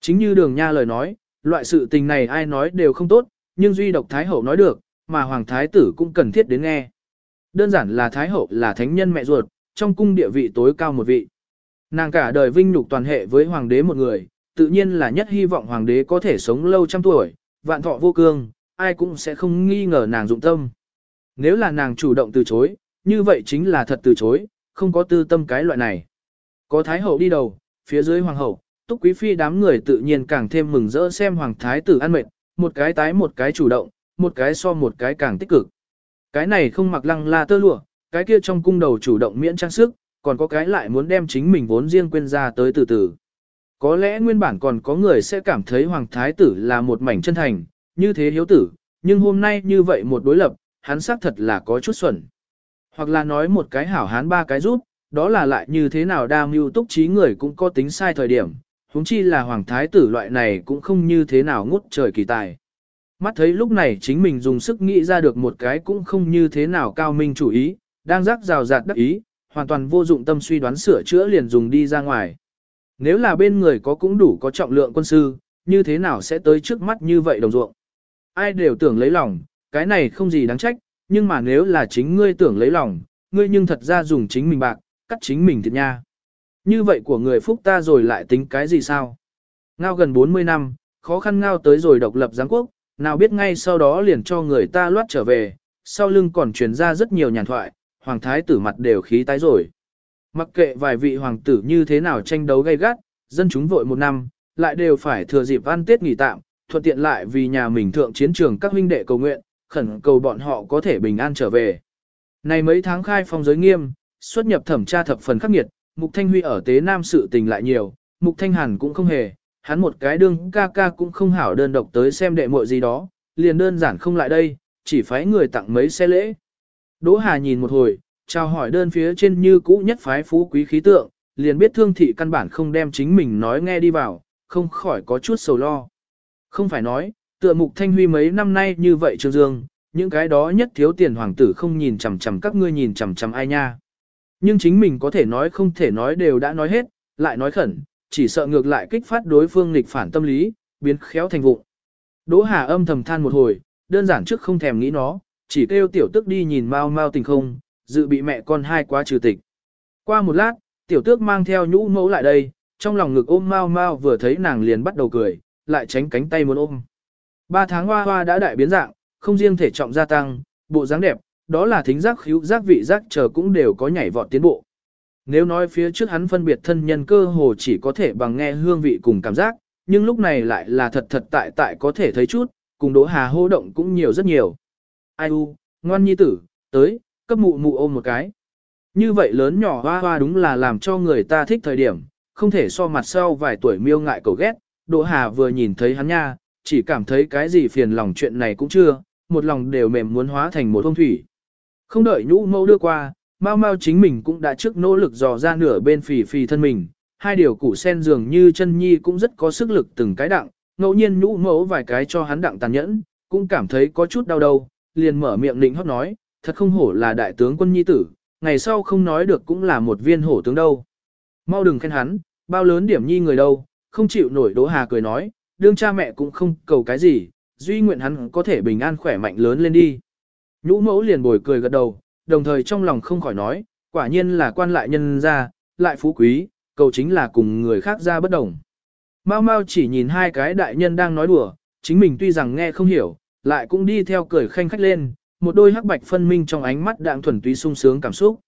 Chính như đường nha lời nói, loại sự tình này ai nói đều không tốt, nhưng duy độc Thái Hậu nói được, mà Hoàng Thái tử cũng cần thiết đến nghe. Đơn giản là Thái Hậu là thánh nhân mẹ ruột, trong cung địa vị tối cao một vị. Nàng cả đời vinh nhục toàn hệ với Hoàng đế một người, tự nhiên là nhất hy vọng Hoàng đế có thể sống lâu trăm tuổi, vạn thọ vô cương, ai cũng sẽ không nghi ngờ nàng dụng tâm. Nếu là nàng chủ động từ chối, như vậy chính là thật từ chối, không có tư tâm cái loại này. Có Thái Hậu đi đầu, phía dưới Hoàng Hậu, Túc Quý Phi đám người tự nhiên càng thêm mừng rỡ xem Hoàng Thái tử ăn mệt, một cái tái một cái chủ động, một cái so một cái càng tích cực. Cái này không mặc lăng la tơ lụa, cái kia trong cung đầu chủ động miễn trang sức, còn có cái lại muốn đem chính mình vốn riêng quên ra tới từ từ. Có lẽ nguyên bản còn có người sẽ cảm thấy Hoàng Thái tử là một mảnh chân thành, như thế hiếu tử, nhưng hôm nay như vậy một đối lập, hắn xác thật là có chút xuẩn. Hoặc là nói một cái hảo hán ba cái rút, đó là lại như thế nào đa mưu túc trí người cũng có tính sai thời điểm, huống chi là hoàng thái tử loại này cũng không như thế nào ngút trời kỳ tài. Mắt thấy lúc này chính mình dùng sức nghĩ ra được một cái cũng không như thế nào cao minh chủ ý, đang rắc rào rạt đắc ý, hoàn toàn vô dụng tâm suy đoán sửa chữa liền dùng đi ra ngoài. Nếu là bên người có cũng đủ có trọng lượng quân sư, như thế nào sẽ tới trước mắt như vậy đồng ruộng. Ai đều tưởng lấy lòng, cái này không gì đáng trách, nhưng mà nếu là chính ngươi tưởng lấy lòng, ngươi nhưng thật ra dùng chính mình bạc, cắt chính mình thiệt nha. Như vậy của người phúc ta rồi lại tính cái gì sao? Ngao gần 40 năm, khó khăn ngao tới rồi độc lập giáng quốc, nào biết ngay sau đó liền cho người ta loát trở về, sau lưng còn truyền ra rất nhiều nhàn thoại, hoàng thái tử mặt đều khí tái rồi. Mặc kệ vài vị hoàng tử như thế nào tranh đấu gay gắt, dân chúng vội một năm, lại đều phải thừa dịp ăn tết nghỉ tạm, thuận tiện lại vì nhà mình thượng chiến trường các huynh đệ cầu nguyện, khẩn cầu bọn họ có thể bình an trở về. Này mấy tháng khai phong giới nghiêm, xuất nhập thẩm tra thập phần khắc nghiệt, Mục Thanh Huy ở tế nam sự tình lại nhiều, Mục Thanh Hàn cũng không hề, hắn một cái đương ca ca cũng không hảo đơn độc tới xem đệ muội gì đó, liền đơn giản không lại đây, chỉ phái người tặng mấy xe lễ. Đỗ Hà nhìn một hồi, chào hỏi đơn phía trên như cũ nhất phái phú quý khí tượng, liền biết thương thị căn bản không đem chính mình nói nghe đi vào, không khỏi có chút sầu lo. Không phải nói, tựa mục thanh huy mấy năm nay như vậy trương dương, những cái đó nhất thiếu tiền hoàng tử không nhìn chằm chằm các ngươi nhìn chằm chằm ai nha. Nhưng chính mình có thể nói không thể nói đều đã nói hết, lại nói khẩn, chỉ sợ ngược lại kích phát đối phương nghịch phản tâm lý, biến khéo thành vụ. Đỗ Hà âm thầm than một hồi, đơn giản trước không thèm nghĩ nó, chỉ kêu tiểu tức đi nhìn mau mau tình không, dự bị mẹ con hai quá trừ tịch. Qua một lát, tiểu tước mang theo nhũ mẫu lại đây, trong lòng ngực ôm mau mau vừa thấy nàng liền bắt đầu cười, lại tránh cánh tay muốn ôm. Ba tháng hoa hoa đã đại biến dạng, không riêng thể trọng gia tăng, bộ dáng đẹp, đó là thính giác khíu giác vị giác chờ cũng đều có nhảy vọt tiến bộ. Nếu nói phía trước hắn phân biệt thân nhân cơ hồ chỉ có thể bằng nghe hương vị cùng cảm giác, nhưng lúc này lại là thật thật tại tại có thể thấy chút, cùng Đỗ Hà hô động cũng nhiều rất nhiều. Ai u, ngoan nhi tử, tới, cấp mụ mụ ôm một cái. Như vậy lớn nhỏ hoa hoa đúng là làm cho người ta thích thời điểm, không thể so mặt sau vài tuổi miêu ngại cầu ghét. Đỗ Hà vừa nhìn thấy hắn nha, chỉ cảm thấy cái gì phiền lòng chuyện này cũng chưa, một lòng đều mềm muốn hóa thành một thông thủy. Không đợi nhũ mẫu đưa qua, Mao Mao chính mình cũng đã trước nỗ lực dò ra nửa bên phì phì thân mình, hai điều củ sen dường như chân nhi cũng rất có sức lực từng cái đặng, ngẫu nhiên nhũ mẫu vài cái cho hắn đặng tàn nhẫn, cũng cảm thấy có chút đau đầu, liền mở miệng định hót nói, thật không hổ là đại tướng quân nhi tử, ngày sau không nói được cũng là một viên hổ tướng đâu. Mau đừng khen hắn, bao lớn điểm nhi người đâu, không chịu nổi Đỗ Hà cười nói, đương cha mẹ cũng không cầu cái gì, duy nguyện hắn có thể bình an khỏe mạnh lớn lên đi. Nhũ mẫu liền bồi cười gật đầu, đồng thời trong lòng không khỏi nói, quả nhiên là quan lại nhân gia, lại phú quý, cầu chính là cùng người khác ra bất đồng. Mao Mao chỉ nhìn hai cái đại nhân đang nói đùa, chính mình tuy rằng nghe không hiểu, lại cũng đi theo cười khanh khách lên, một đôi hắc bạch phân minh trong ánh mắt đạm thuần túy sung sướng cảm xúc.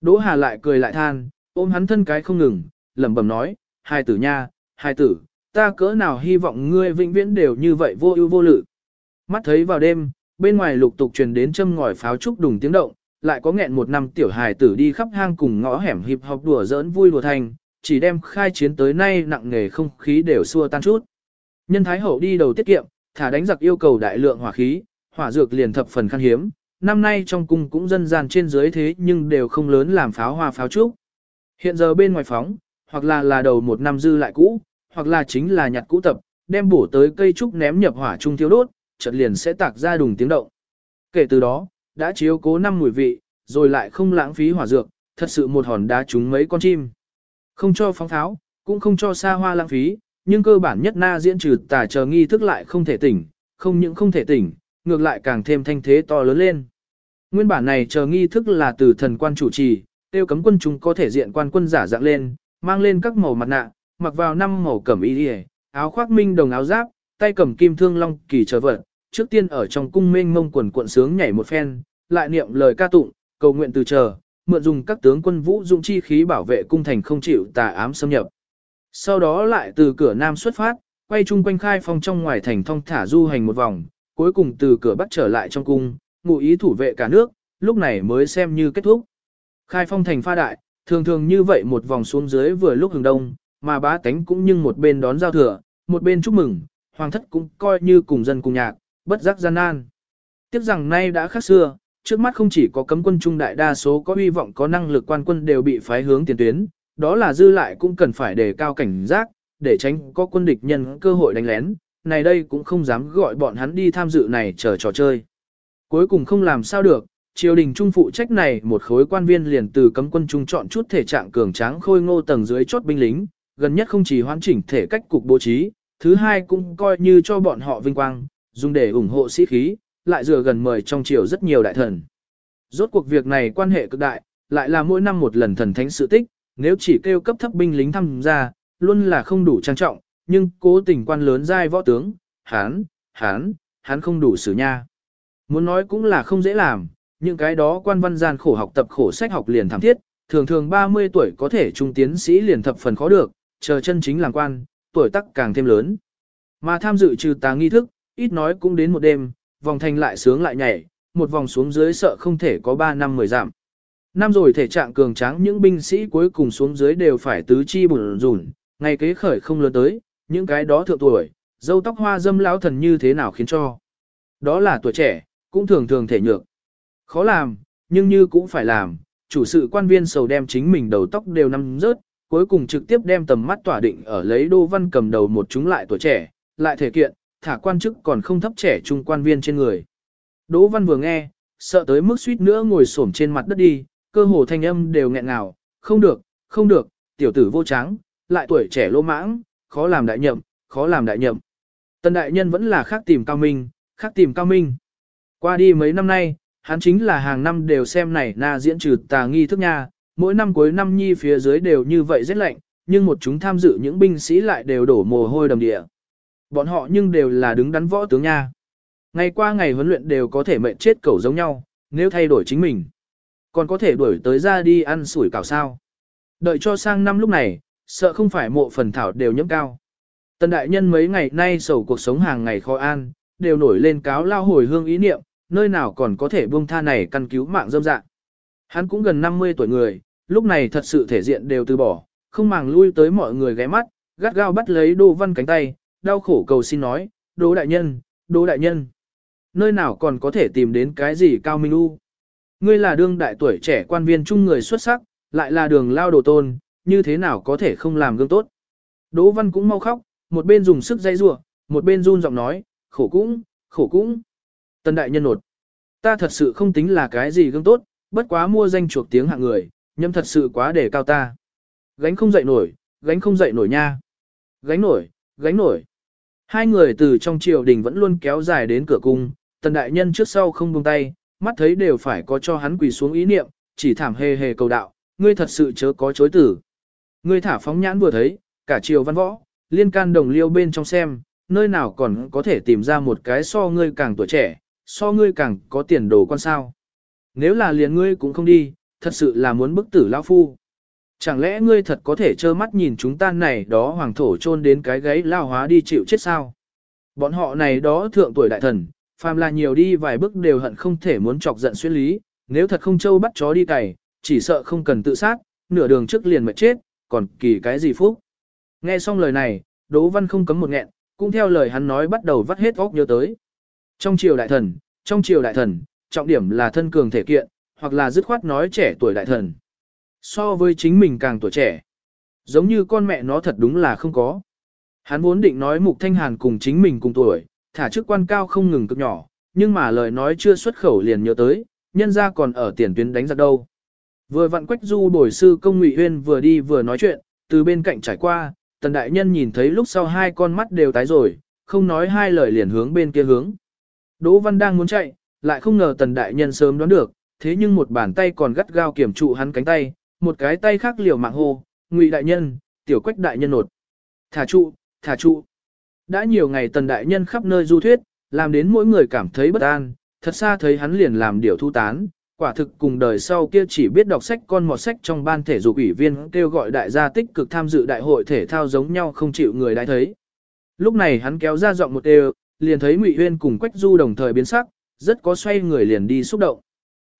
Đỗ Hà lại cười lại than, ôm hắn thân cái không ngừng, lẩm bẩm nói, hai tử nha, hai tử, ta cỡ nào hy vọng ngươi vĩnh viễn đều như vậy vô ưu vô lự. Mắt thấy vào đêm, bên ngoài lục tục truyền đến châm ngòi pháo trúc đùng tiếng động, lại có nghẹn một năm tiểu hài tử đi khắp hang cùng ngõ hẻm hiệp học đùa giỡn vui đùa thành, chỉ đem khai chiến tới nay nặng nghề không khí đều xua tan chút. Nhân Thái Hậu đi đầu tiết kiệm, thả đánh giặc yêu cầu đại lượng hỏa khí, hỏa dược liền thập phần khan hiếm, năm nay trong cung cũng dân gian trên dưới thế nhưng đều không lớn làm pháo hoa pháo trúc. Hiện giờ bên ngoài phóng, hoặc là là đầu một năm dư lại cũ, hoặc là chính là nhặt cũ tập, đem bổ tới cây trúc ném nhập hỏa trung thiêu đốt, chợt liền sẽ tạc ra đùng tiếng động. Kể từ đó, đã chiếu cố năm mùi vị, rồi lại không lãng phí hỏa dược, thật sự một hòn đá trúng mấy con chim. Không cho phóng tháo, cũng không cho xa hoa lãng phí, nhưng cơ bản nhất na diễn trừ tà chờ nghi thức lại không thể tỉnh, không những không thể tỉnh, ngược lại càng thêm thanh thế to lớn lên. Nguyên bản này chờ nghi thức là từ thần quan chủ trì, tiêu cấm quân chúng có thể diện quan quân giả dạng lên, mang lên các màu mặt nạ, mặc vào năm màu cẩm y áo khoác minh đồng áo giáp, tay cầm kim thương long kỳ chờ vật, trước tiên ở trong cung mênh mông quần cuộn sướng nhảy một phen, lại niệm lời ca tụng, cầu nguyện từ chờ, mượn dùng các tướng quân vũ dụng chi khí bảo vệ cung thành không chịu tà ám xâm nhập. Sau đó lại từ cửa nam xuất phát, quay chung quanh khai phong trong ngoài thành thông thả du hành một vòng, cuối cùng từ cửa bắc trở lại trong cung, ngụ ý thủ vệ cả nước, lúc này mới xem như kết thúc. Khai phong thành pha đại, thường thường như vậy một vòng xuống dưới vừa lúc hừng đông, mà bá tánh cũng như một bên đón giao thừa, một bên chúc mừng, hoàng thất cũng coi như cùng dân cùng nhạc, bất giác gian nan. Tiếp rằng nay đã khác xưa, trước mắt không chỉ có cấm quân trung đại đa số có hy vọng có năng lực quan quân đều bị phái hướng tiền tuyến, đó là dư lại cũng cần phải đề cao cảnh giác, để tránh có quân địch nhân cơ hội đánh lén, này đây cũng không dám gọi bọn hắn đi tham dự này chờ trò chơi. Cuối cùng không làm sao được, triều đình trung phụ trách này một khối quan viên liền từ cấm quân trung chọn chút thể trạng cường tráng khôi ngô tầng dưới chốt binh lính, gần nhất không chỉ hoàn chỉnh thể cách cục bố trí, thứ hai cũng coi như cho bọn họ vinh quang, dùng để ủng hộ sĩ khí, lại dựa gần mời trong triều rất nhiều đại thần. Rốt cuộc việc này quan hệ cực đại, lại là mỗi năm một lần thần thánh sự tích, nếu chỉ kêu cấp thấp binh lính tham gia, luôn là không đủ trang trọng, nhưng cố tình quan lớn giai võ tướng, hán, hán, hán không đủ xử nha. Muốn nói cũng là không dễ làm, những cái đó quan văn gian khổ học tập khổ sách học liền thảm thiết, thường thường 30 tuổi có thể trung tiến sĩ liền thập phần khó được, chờ chân chính làm quan, tuổi tác càng thêm lớn. Mà tham dự trừ tá nghi thức, ít nói cũng đến một đêm, vòng thành lại sướng lại nhảy, một vòng xuống dưới sợ không thể có 3 năm 10 giảm. Năm rồi thể trạng cường tráng những binh sĩ cuối cùng xuống dưới đều phải tứ chi bùn rùn, ngày kế khởi không lớn tới, những cái đó thượng tuổi, dâu tóc hoa dâm lão thần như thế nào khiến cho. Đó là tuổi trẻ, cũng thường thường thể nhược. Khó làm, nhưng như cũng phải làm, chủ sự quan viên sầu đem chính mình đầu tóc đều nằm rớt, cuối cùng trực tiếp đem tầm mắt tỏa định ở lấy đô văn cầm đầu một chúng lại tuổi trẻ, lại thể kiện, thả quan chức còn không thấp trẻ trung quan viên trên người. Đỗ văn vừa nghe, sợ tới mức suýt nữa ngồi xổm trên mặt đất đi, cơ hồ thanh âm đều nghẹn ngào, không được, không được, tiểu tử vô trắng, lại tuổi trẻ lỗ mãng, khó làm đại nhậm, khó làm đại nhậm. Tần đại nhân vẫn là khác tìm cao minh, khác tìm cao minh. Qua đi mấy năm nay, hắn chính là hàng năm đều xem này na diễn trừ tà nghi thức nha, mỗi năm cuối năm nhi phía dưới đều như vậy rất lạnh, nhưng một chúng tham dự những binh sĩ lại đều đổ mồ hôi đầm địa. Bọn họ nhưng đều là đứng đắn võ tướng nha. Ngày qua ngày huấn luyện đều có thể mệnh chết cẩu giống nhau, nếu thay đổi chính mình. Còn có thể đuổi tới ra đi ăn sủi cảo sao. Đợi cho sang năm lúc này, sợ không phải mộ phần thảo đều nhấm cao. Tần đại nhân mấy ngày nay sầu cuộc sống hàng ngày khó an, đều nổi lên cáo lao hồi hương ý niệm, nơi nào còn có thể buông tha này căn cứu mạng dâm dạng. Hắn cũng gần 50 tuổi người, lúc này thật sự thể diện đều từ bỏ, không màng lui tới mọi người ghé mắt, gắt gao bắt lấy Đỗ Văn cánh tay, đau khổ cầu xin nói, Đỗ đại nhân, Đỗ đại nhân. Nơi nào còn có thể tìm đến cái gì cao minh u? Ngươi là đương đại tuổi trẻ quan viên trung người xuất sắc, lại là đường lao đồ tôn, như thế nào có thể không làm gương tốt? Đỗ Văn cũng mau khóc, một bên dùng sức dây rủa, một bên run giọng nói, khổ cũng, khổ cũng. Tân đại nhân nột. Ta thật sự không tính là cái gì gương tốt, bất quá mua danh chuộc tiếng hạng người, nhâm thật sự quá để cao ta. Gánh không dậy nổi, gánh không dậy nổi nha. Gánh nổi, gánh nổi. Hai người từ trong triều đình vẫn luôn kéo dài đến cửa cung, tần đại nhân trước sau không buông tay, mắt thấy đều phải có cho hắn quỳ xuống ý niệm, chỉ thảm hề hề cầu đạo, ngươi thật sự chớ có chối tử. Ngươi thả phóng nhãn vừa thấy, cả triều văn võ, liên can đồng liêu bên trong xem, nơi nào còn có thể tìm ra một cái so ngươi càng tuổi trẻ, so ngươi càng có tiền đồ con sao. Nếu là liền ngươi cũng không đi, thật sự là muốn bức tử lão phu. Chẳng lẽ ngươi thật có thể trơ mắt nhìn chúng ta này đó hoàng thổ chôn đến cái gáy lao hóa đi chịu chết sao? Bọn họ này đó thượng tuổi đại thần, phàm là nhiều đi vài bước đều hận không thể muốn chọc giận xuyên lý, nếu thật không châu bắt chó đi cày, chỉ sợ không cần tự sát, nửa đường trước liền mệt chết, còn kỳ cái gì phúc. Nghe xong lời này, Đỗ Văn không cấm một nghẹn, cũng theo lời hắn nói bắt đầu vắt hết óc nhớ tới. Trong triều đại thần, trong triều đại thần, trọng điểm là thân cường thể kiện, hoặc là dứt khoát nói trẻ tuổi đại thần. So với chính mình càng tuổi trẻ. Giống như con mẹ nó thật đúng là không có. Hắn vốn định nói Mục Thanh Hàn cùng chính mình cùng tuổi, thả chức quan cao không ngừng cực nhỏ, nhưng mà lời nói chưa xuất khẩu liền nhớ tới, nhân ra còn ở tiền tuyến đánh giặc đâu. Vừa vặn quách du bồi sư công ngụy huyên vừa đi vừa nói chuyện, từ bên cạnh trải qua, tần đại nhân nhìn thấy lúc sau hai con mắt đều tái rồi, không nói hai lời liền hướng bên kia hướng. Đỗ Văn đang muốn chạy, lại không ngờ tần đại nhân sớm đoán được, thế nhưng một bàn tay còn gắt gao kiểm trụ hắn cánh tay, một cái tay khác liều mạng hô, ngụy đại nhân, tiểu quách đại nhân nột. Thả trụ, thả trụ. Đã nhiều ngày tần đại nhân khắp nơi du thuyết, làm đến mỗi người cảm thấy bất an, thật xa thấy hắn liền làm điều thu tán, quả thực cùng đời sau kia chỉ biết đọc sách con mọt sách trong ban thể dục ủy viên kêu gọi đại gia tích cực tham dự đại hội thể thao giống nhau không chịu người đã thấy. Lúc này hắn kéo ra giọng một đều, liền thấy Ngụy Huyên cùng Quách Du đồng thời biến sắc, rất có xoay người liền đi xúc động.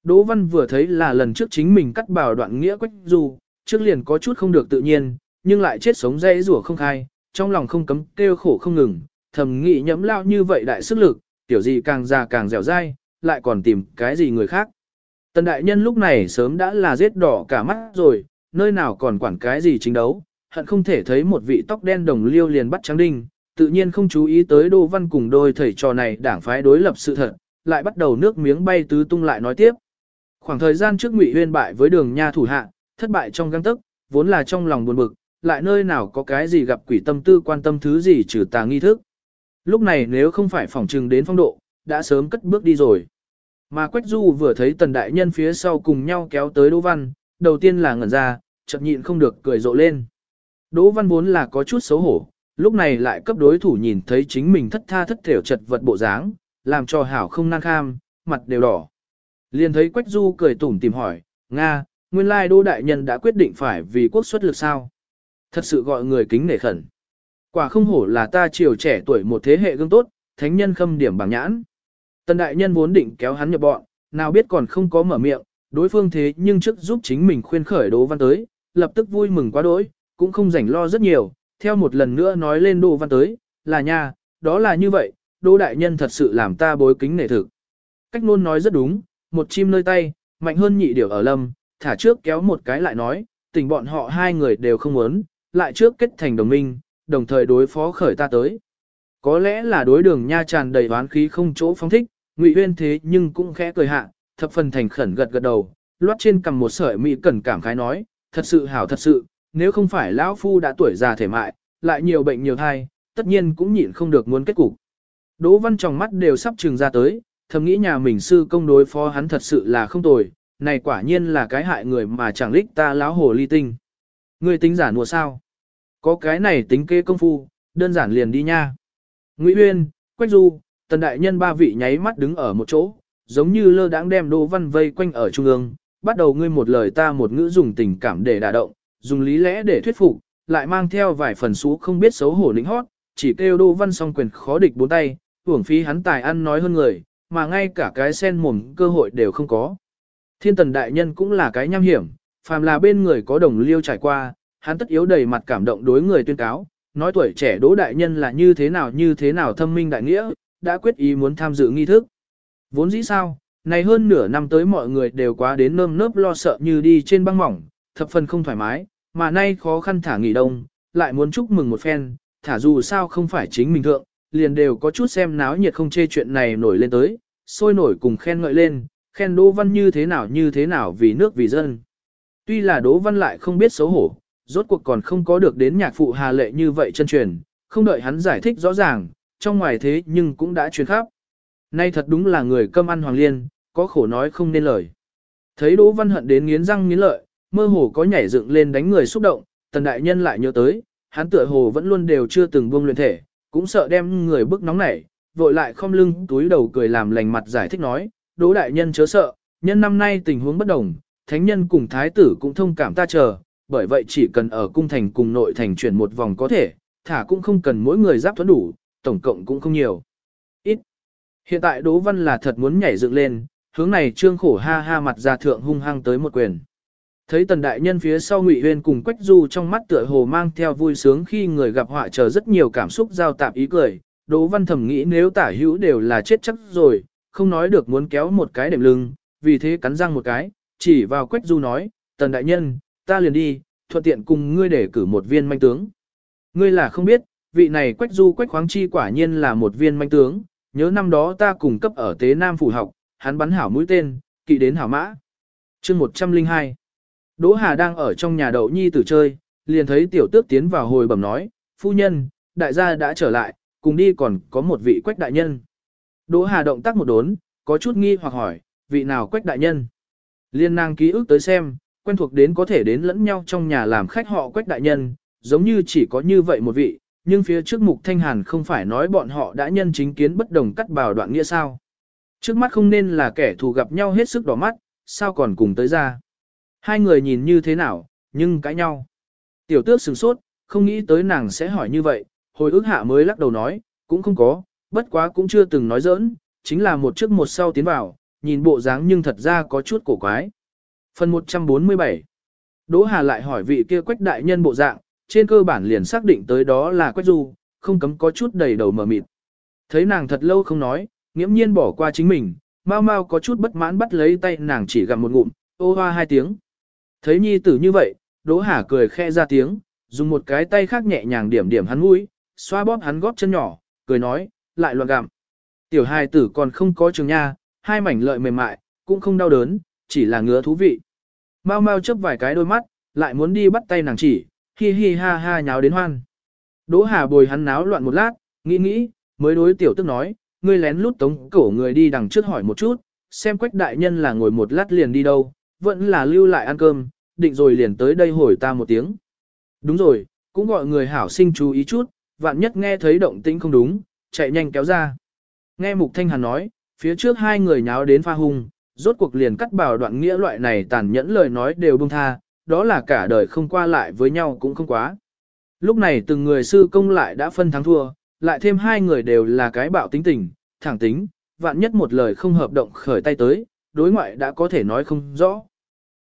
Đỗ Văn vừa thấy là lần trước chính mình cắt bảo đoạn nghĩa Quách Du, trước liền có chút không được tự nhiên, nhưng lại chết sống dây rủa không khai, trong lòng không cấm kêu khổ không ngừng, thầm nghĩ nhẫm lao như vậy đại sức lực, tiểu gì càng già càng dẻo dai, lại còn tìm cái gì người khác. Tần đại nhân lúc này sớm đã là giết đỏ cả mắt rồi, nơi nào còn quản cái gì chính đấu, hận không thể thấy một vị tóc đen đồng liêu liền bắt trắng đinh, tự nhiên không chú ý tới Đỗ Văn cùng đôi thầy trò này đảng phái đối lập sự thật, lại bắt đầu nước miếng bay tứ tung lại nói tiếp. Khoảng thời gian trước Ngụy Huyên bại với Đường Nha thủ hạ, thất bại trong găng tức, vốn là trong lòng buồn bực, lại nơi nào có cái gì gặp quỷ tâm tư quan tâm thứ gì trừ tà nghi thức. Lúc này nếu không phải phỏng trừng đến phong độ, đã sớm cất bước đi rồi. Mà Quách Du vừa thấy tần đại nhân phía sau cùng nhau kéo tới Đỗ Văn, đầu tiên là ngẩn ra, chợt nhịn không được cười rộ lên. Đỗ Văn vốn là có chút xấu hổ, lúc này lại cấp đối thủ nhìn thấy chính mình thất tha thất thểu chật vật bộ dáng, làm cho hảo không năng kham, mặt đều đỏ. Liền thấy Quách Du cười tủm tìm hỏi, Nga, nguyên lai đô đại nhân đã quyết định phải vì quốc xuất lực sao? Thật sự gọi người kính nể khẩn. Quả không hổ là ta chiều trẻ tuổi một thế hệ gương tốt, thánh nhân khâm điểm bằng nhãn. Tần đại nhân vốn định kéo hắn nhập bọn, nào biết còn không có mở miệng, đối phương thế nhưng trước giúp chính mình khuyên khởi Đỗ Văn tới, lập tức vui mừng quá đỗi, cũng không rảnh lo rất nhiều, theo một lần nữa nói lên Đỗ Văn tới, là nha, đó là như vậy, Đỗ đại nhân thật sự làm ta bối kính nể thực. Cách luôn nói rất đúng, một chim nơi tay, mạnh hơn nhị điều ở lâm, thả trước kéo một cái lại nói, tình bọn họ hai người đều không muốn, lại trước kết thành đồng minh, đồng thời đối phó khởi ta tới. Có lẽ là đối đường nha tràn đầy oán khí không chỗ phóng thích, Ngụy Uyên thế nhưng cũng khẽ cười hạ, thập phần thành khẩn gật gật đầu, loát trên cầm một sợi mỹ cẩn cảm khái nói, thật sự hảo thật sự, nếu không phải lão phu đã tuổi già thể mại, lại nhiều bệnh nhiều thai, tất nhiên cũng nhịn không được muốn kết cục. Đỗ Văn trong mắt đều sắp trừng ra tới, thầm nghĩ nhà mình sư công đối phó hắn thật sự là không tồi, này quả nhiên là cái hại người mà chẳng lích ta láo hồ ly tinh. Ngươi tính giả mùa sao? Có cái này tính kế công phu, đơn giản liền đi nha. Ngụy Uyên, Quách Du, Tần Đại Nhân ba vị nháy mắt đứng ở một chỗ, giống như lơ đãng đem Đỗ Văn vây quanh ở trung ương, bắt đầu ngươi một lời ta một ngữ dùng tình cảm để đả động, dùng lý lẽ để thuyết phục, lại mang theo vài phần xú không biết xấu hổ lĩnh hót, chỉ kêu Đỗ Văn song quyền khó địch bốn tay, hưởng phí hắn tài ăn nói hơn người, mà ngay cả cái sen mồm cơ hội đều không có. Thiên Tần Đại Nhân cũng là cái nham hiểm, phàm là bên người có đồng liêu trải qua, hắn tất yếu đầy mặt cảm động đối người tuyên cáo, nói tuổi trẻ Đỗ Đại Nhân là như thế nào như thế nào thâm minh đại nghĩa, đã quyết ý muốn tham dự nghi thức. Vốn dĩ sao, này hơn nửa năm tới mọi người đều quá đến nơm nớp lo sợ như đi trên băng mỏng, thập phần không thoải mái, mà nay khó khăn thả nghỉ đông, lại muốn chúc mừng một phen, thả dù sao không phải chính mình thượng, liền đều có chút xem náo nhiệt không chê chuyện này nổi lên tới, sôi nổi cùng khen ngợi lên, khen Đỗ Văn như thế nào như thế nào vì nước vì dân. Tuy là Đỗ Văn lại không biết xấu hổ, rốt cuộc còn không có được đến nhạc phụ Hà Lệ như vậy chân truyền, không đợi hắn giải thích rõ ràng, trong ngoài thế nhưng cũng đã truyền khắp. Nay thật đúng là người cơm ăn hoàng liên, có khổ nói không nên lời. Thấy Đỗ Văn hận đến nghiến răng nghiến lợi, mơ hồ có nhảy dựng lên đánh người xúc động, tần đại nhân lại nhớ tới, hắn tựa hồ vẫn luôn đều chưa từng buông luyện thể, cũng sợ đem người bức nóng nảy, vội lại không lưng túi đầu cười làm lành mặt giải thích nói, Đỗ đại nhân chớ sợ, nhân năm nay tình huống bất đồng, thánh nhân cùng thái tử cũng thông cảm ta chờ, bởi vậy chỉ cần ở cung thành cùng nội thành chuyển một vòng có thể, thả cũng không cần mỗi người giáp thuẫn đủ, tổng cộng cũng không nhiều. Ít. Hiện tại Đỗ Văn là thật muốn nhảy dựng lên, hướng này trương khổ ha ha mặt ra thượng hung hăng tới một quyền. Thấy tần đại nhân phía sau Ngụy Huyên cùng Quách Du trong mắt tựa hồ mang theo vui sướng khi người gặp họa chờ rất nhiều cảm xúc giao tạp ý cười, Đỗ Văn thẩm nghĩ nếu tả hữu đều là chết chắc rồi, không nói được muốn kéo một cái đệm lưng, vì thế cắn răng một cái, chỉ vào Quách Du nói, tần đại nhân, ta liền đi, thuận tiện cùng ngươi để cử một viên manh tướng. Ngươi là không biết, vị này Quách Du Quách khoáng chi quả nhiên là một viên manh tướng, nhớ năm đó ta cùng cấp ở Tế Nam phủ học, hắn bắn hảo mũi tên, kỵ đến hảo mã. chương 102 Đỗ Hà đang ở trong nhà đậu nhi tử chơi, liền thấy tiểu tước tiến vào hồi bẩm nói, phu nhân, đại gia đã trở lại, cùng đi còn có một vị quách đại nhân. Đỗ Hà động tác một đốn, có chút nghi hoặc hỏi, vị nào quách đại nhân. Liên nàng ký ức tới xem, quen thuộc đến có thể đến lẫn nhau trong nhà làm khách họ quách đại nhân, giống như chỉ có như vậy một vị, nhưng phía trước mục thanh hàn không phải nói bọn họ đã nhân chính kiến bất đồng cắt bào đoạn nghĩa sao. Trước mắt không nên là kẻ thù gặp nhau hết sức đỏ mắt, sao còn cùng tới ra. Hai người nhìn như thế nào, nhưng cãi nhau. Tiểu tước sừng sốt, không nghĩ tới nàng sẽ hỏi như vậy, hồi ức hạ mới lắc đầu nói, cũng không có, bất quá cũng chưa từng nói giỡn, chính là một trước một sau tiến vào, nhìn bộ dáng nhưng thật ra có chút cổ quái. Phần 147 Đỗ Hà lại hỏi vị kia quách đại nhân bộ dạng, trên cơ bản liền xác định tới đó là quách du, không cấm có chút đầy đầu mờ mịt. Thấy nàng thật lâu không nói, nghiễm nhiên bỏ qua chính mình, mau mau có chút bất mãn bắt lấy tay nàng chỉ gặm một ngụm, ô hoa hai tiếng. Thấy nhi tử như vậy, Đỗ Hà cười khe ra tiếng, dùng một cái tay khác nhẹ nhàng điểm điểm hắn mũi, xoa bóp hắn góp chân nhỏ, cười nói, lại loạn gặm. Tiểu hài tử còn không có trường nha, hai mảnh lợi mềm mại, cũng không đau đớn, chỉ là ngứa thú vị. Mau mau chớp vài cái đôi mắt, lại muốn đi bắt tay nàng chỉ, hi hi ha ha nháo đến hoan. Đỗ Hà bồi hắn náo loạn một lát, nghĩ nghĩ, mới đối tiểu tức nói, ngươi lén lút tống cổ người đi đằng trước hỏi một chút, xem quách đại nhân là ngồi một lát liền đi đâu, vẫn là lưu lại ăn cơm, định rồi liền tới đây hồi ta một tiếng. Đúng rồi, cũng gọi người hảo sinh chú ý chút, vạn nhất nghe thấy động tĩnh không đúng, chạy nhanh kéo ra. Nghe Mục Thanh Hàn nói, phía trước hai người nháo đến pha hung, rốt cuộc liền cắt bảo đoạn nghĩa loại này tàn nhẫn lời nói đều buông tha, đó là cả đời không qua lại với nhau cũng không quá. Lúc này từng người sư công lại đã phân thắng thua, lại thêm hai người đều là cái bạo tính tình, thẳng tính, vạn nhất một lời không hợp động khởi tay tới, đối ngoại đã có thể nói không rõ.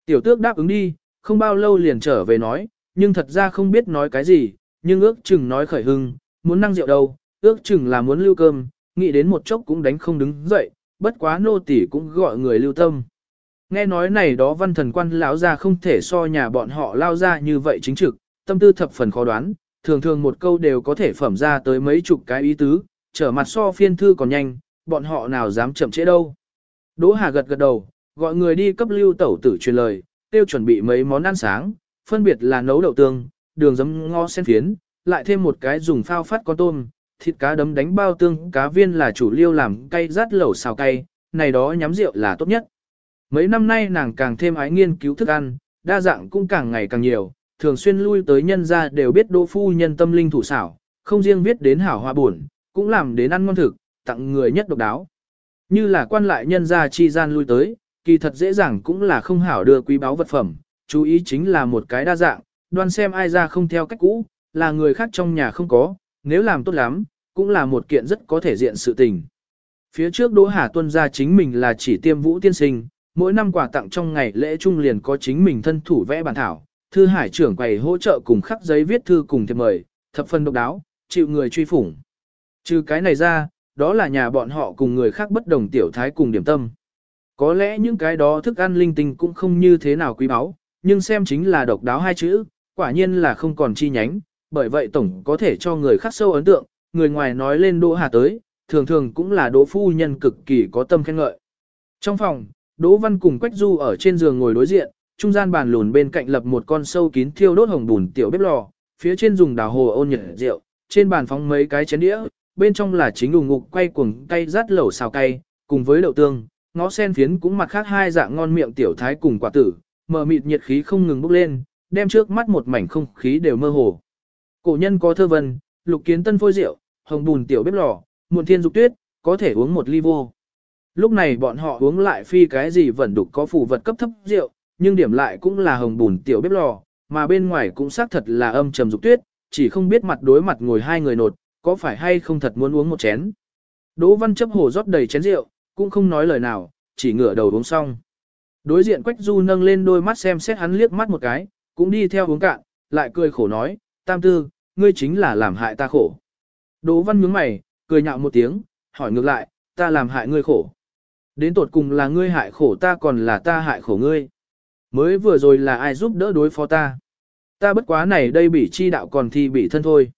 Tiểu tước đáp ứng đi, không bao lâu liền trở về nói, nhưng thật ra không biết nói cái gì, nhưng ước chừng nói khởi hưng, muốn năng rượu đâu, ước chừng là muốn lưu cơm, nghĩ đến một chốc cũng đánh không đứng dậy, bất quá nô tỳ cũng gọi người lưu tâm. Nghe nói này đó văn thần quan lão ra không thể so nhà bọn họ lao ra như vậy chính trực, tâm tư thập phần khó đoán, thường thường một câu đều có thể phẩm ra tới mấy chục cái ý tứ, trở mặt so phiên thư còn nhanh, bọn họ nào dám chậm trễ đâu. Đỗ Hà gật gật đầu, gọi người đi cấp lưu tẩu tử truyền lời, tiêu chuẩn bị mấy món ăn sáng, phân biệt là nấu đậu tương, đường giấm ngó sen phiến, lại thêm một cái dùng phao phát con tôm, thịt cá đấm đánh bao tương, cá viên là chủ liêu làm cay rát lẩu xào cay, này đó nhắm rượu là tốt nhất. Mấy năm nay nàng càng thêm ái nghiên cứu thức ăn, đa dạng cũng càng ngày càng nhiều, thường xuyên lui tới nhân gia đều biết đỗ phu nhân tâm linh thủ xảo, không riêng viết đến hảo hoa buồn, cũng làm đến ăn ngon thực, tặng người nhất độc đáo. Như là quan lại nhân gia chi gian lui tới, kỳ thật dễ dàng cũng là không hảo đưa quý báu vật phẩm, chú ý chính là một cái đa dạng, đoan xem ai ra không theo cách cũ, là người khác trong nhà không có, nếu làm tốt lắm, cũng là một kiện rất có thể diện sự tình. Phía trước Đỗ Hà tuân ra chính mình là chỉ tiêm vũ tiên sinh, mỗi năm quà tặng trong ngày lễ trung liền có chính mình thân thủ vẽ bản thảo, thư hải trưởng quầy hỗ trợ cùng khắc giấy viết thư cùng thiệp mời, thập phần độc đáo, chịu người truy phủng. Trừ cái này ra, đó là nhà bọn họ cùng người khác bất đồng tiểu thái cùng điểm tâm. Có lẽ những cái đó thức ăn linh tinh cũng không như thế nào quý báu, nhưng xem chính là độc đáo hai chữ, quả nhiên là không còn chi nhánh, bởi vậy tổng có thể cho người khác sâu ấn tượng, người ngoài nói lên Đỗ Hà tới, thường thường cũng là Đỗ phu nhân cực kỳ có tâm khen ngợi. Trong phòng, Đỗ Văn cùng Quách Du ở trên giường ngồi đối diện, trung gian bàn lùn bên cạnh lập một con sâu kín thiêu đốt hồng bùn tiểu bếp lò, phía trên dùng đào hồ ôn nhiệt rượu, trên bàn phóng mấy cái chén đĩa, bên trong là chính ủng ngục quay cuồng cay rát lẩu xào cay, cùng với đậu tương, ngó sen phiến cũng mặt khác hai dạng ngon miệng tiểu thái cùng quả tử, mờ mịt nhiệt khí không ngừng bốc lên, đem trước mắt một mảnh không khí đều mơ hồ. Cổ nhân có thơ vân, lục kiến tân phôi rượu, hồng bùn tiểu bếp lò, muộn thiên dục tuyết, có thể uống một ly vô. Lúc này bọn họ uống lại phi cái gì vẫn đục có phù vật cấp thấp rượu, nhưng điểm lại cũng là hồng bùn tiểu bếp lò, mà bên ngoài cũng xác thật là âm trầm dục tuyết, chỉ không biết mặt đối mặt ngồi hai người nột, có phải hay không thật muốn uống một chén. Đỗ Văn chấp hồ rót đầy chén rượu, cũng không nói lời nào, chỉ ngửa đầu uống xong. Đối diện Quách Du nâng lên đôi mắt xem xét hắn liếc mắt một cái, cũng đi theo uống cạn, lại cười khổ nói, tam tư, ngươi chính là làm hại ta khổ. Đỗ Văn nhướng mày, cười nhạo một tiếng, hỏi ngược lại, ta làm hại ngươi khổ. Đến tột cùng là ngươi hại khổ ta còn là ta hại khổ ngươi. Mới vừa rồi là ai giúp đỡ đối phó ta. Ta bất quá này đây bị chi đạo còn thì bị thân thôi.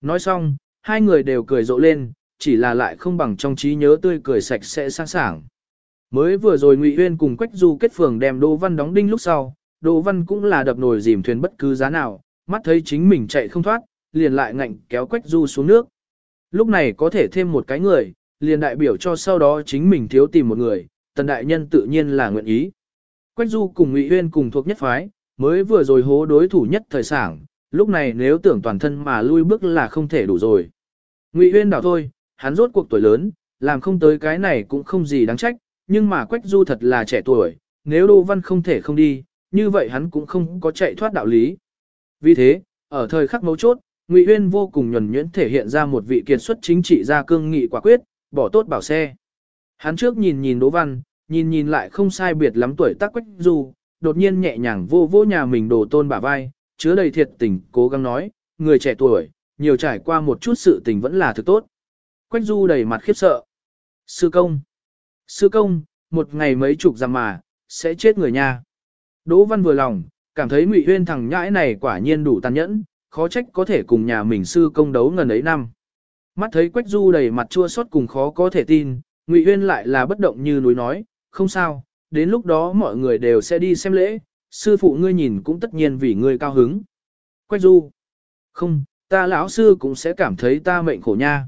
Nói xong, hai người đều cười rộ lên, chỉ là lại không bằng trong trí nhớ tươi cười sạch sẽ sáng sảng. Mới vừa rồi Ngụy Uyên cùng Quách Du kết phường đem Đỗ Văn đóng đinh lúc sau, Đỗ Văn cũng là đập nồi dìm thuyền bất cứ giá nào, mắt thấy chính mình chạy không thoát, liền lại ngạnh kéo Quách Du xuống nước. Lúc này có thể thêm một cái người, liền đại biểu cho sau đó chính mình thiếu tìm một người, tần đại nhân tự nhiên là nguyện ý. Quách Du cùng Ngụy Uyên cùng thuộc nhất phái, mới vừa rồi hố đối thủ nhất thời sảng, lúc này nếu tưởng toàn thân mà lui bước là không thể đủ rồi. Ngụy Uyên đảo thôi, hắn rốt cuộc tuổi lớn, làm không tới cái này cũng không gì đáng trách, nhưng mà Quách Du thật là trẻ tuổi, nếu Đỗ Văn không thể không đi, như vậy hắn cũng không có chạy thoát đạo lý. Vì thế, ở thời khắc mấu chốt, Ngụy Uyên vô cùng nhuần nhuyễn thể hiện ra một vị kiệt xuất chính trị gia cương nghị quả quyết, bỏ tốt bảo xe. Hắn trước nhìn nhìn Đỗ Văn, nhìn nhìn lại không sai biệt lắm tuổi tác Quách Du, đột nhiên nhẹ nhàng vô vô nhà mình đồ tôn bả vai, chứa đầy thiệt tình, cố gắng nói, người trẻ tuổi, nhiều trải qua một chút sự tình vẫn là thực tốt. Quách Du đầy mặt khiếp sợ. Sư công. Sư công, một ngày mấy chục giam mà, sẽ chết người nha. Đỗ Văn vừa lòng, cảm thấy Ngụy Huyên thằng nhãi này quả nhiên đủ tàn nhẫn, khó trách có thể cùng nhà mình sư công đấu ngần ấy năm. Mắt thấy Quách Du đầy mặt chua xót cùng khó có thể tin, Ngụy Huyên lại là bất động như núi nói, không sao, đến lúc đó mọi người đều sẽ đi xem lễ, sư phụ ngươi nhìn cũng tất nhiên vì ngươi cao hứng. Quách Du, không, ta lão sư cũng sẽ cảm thấy ta mệnh khổ nha.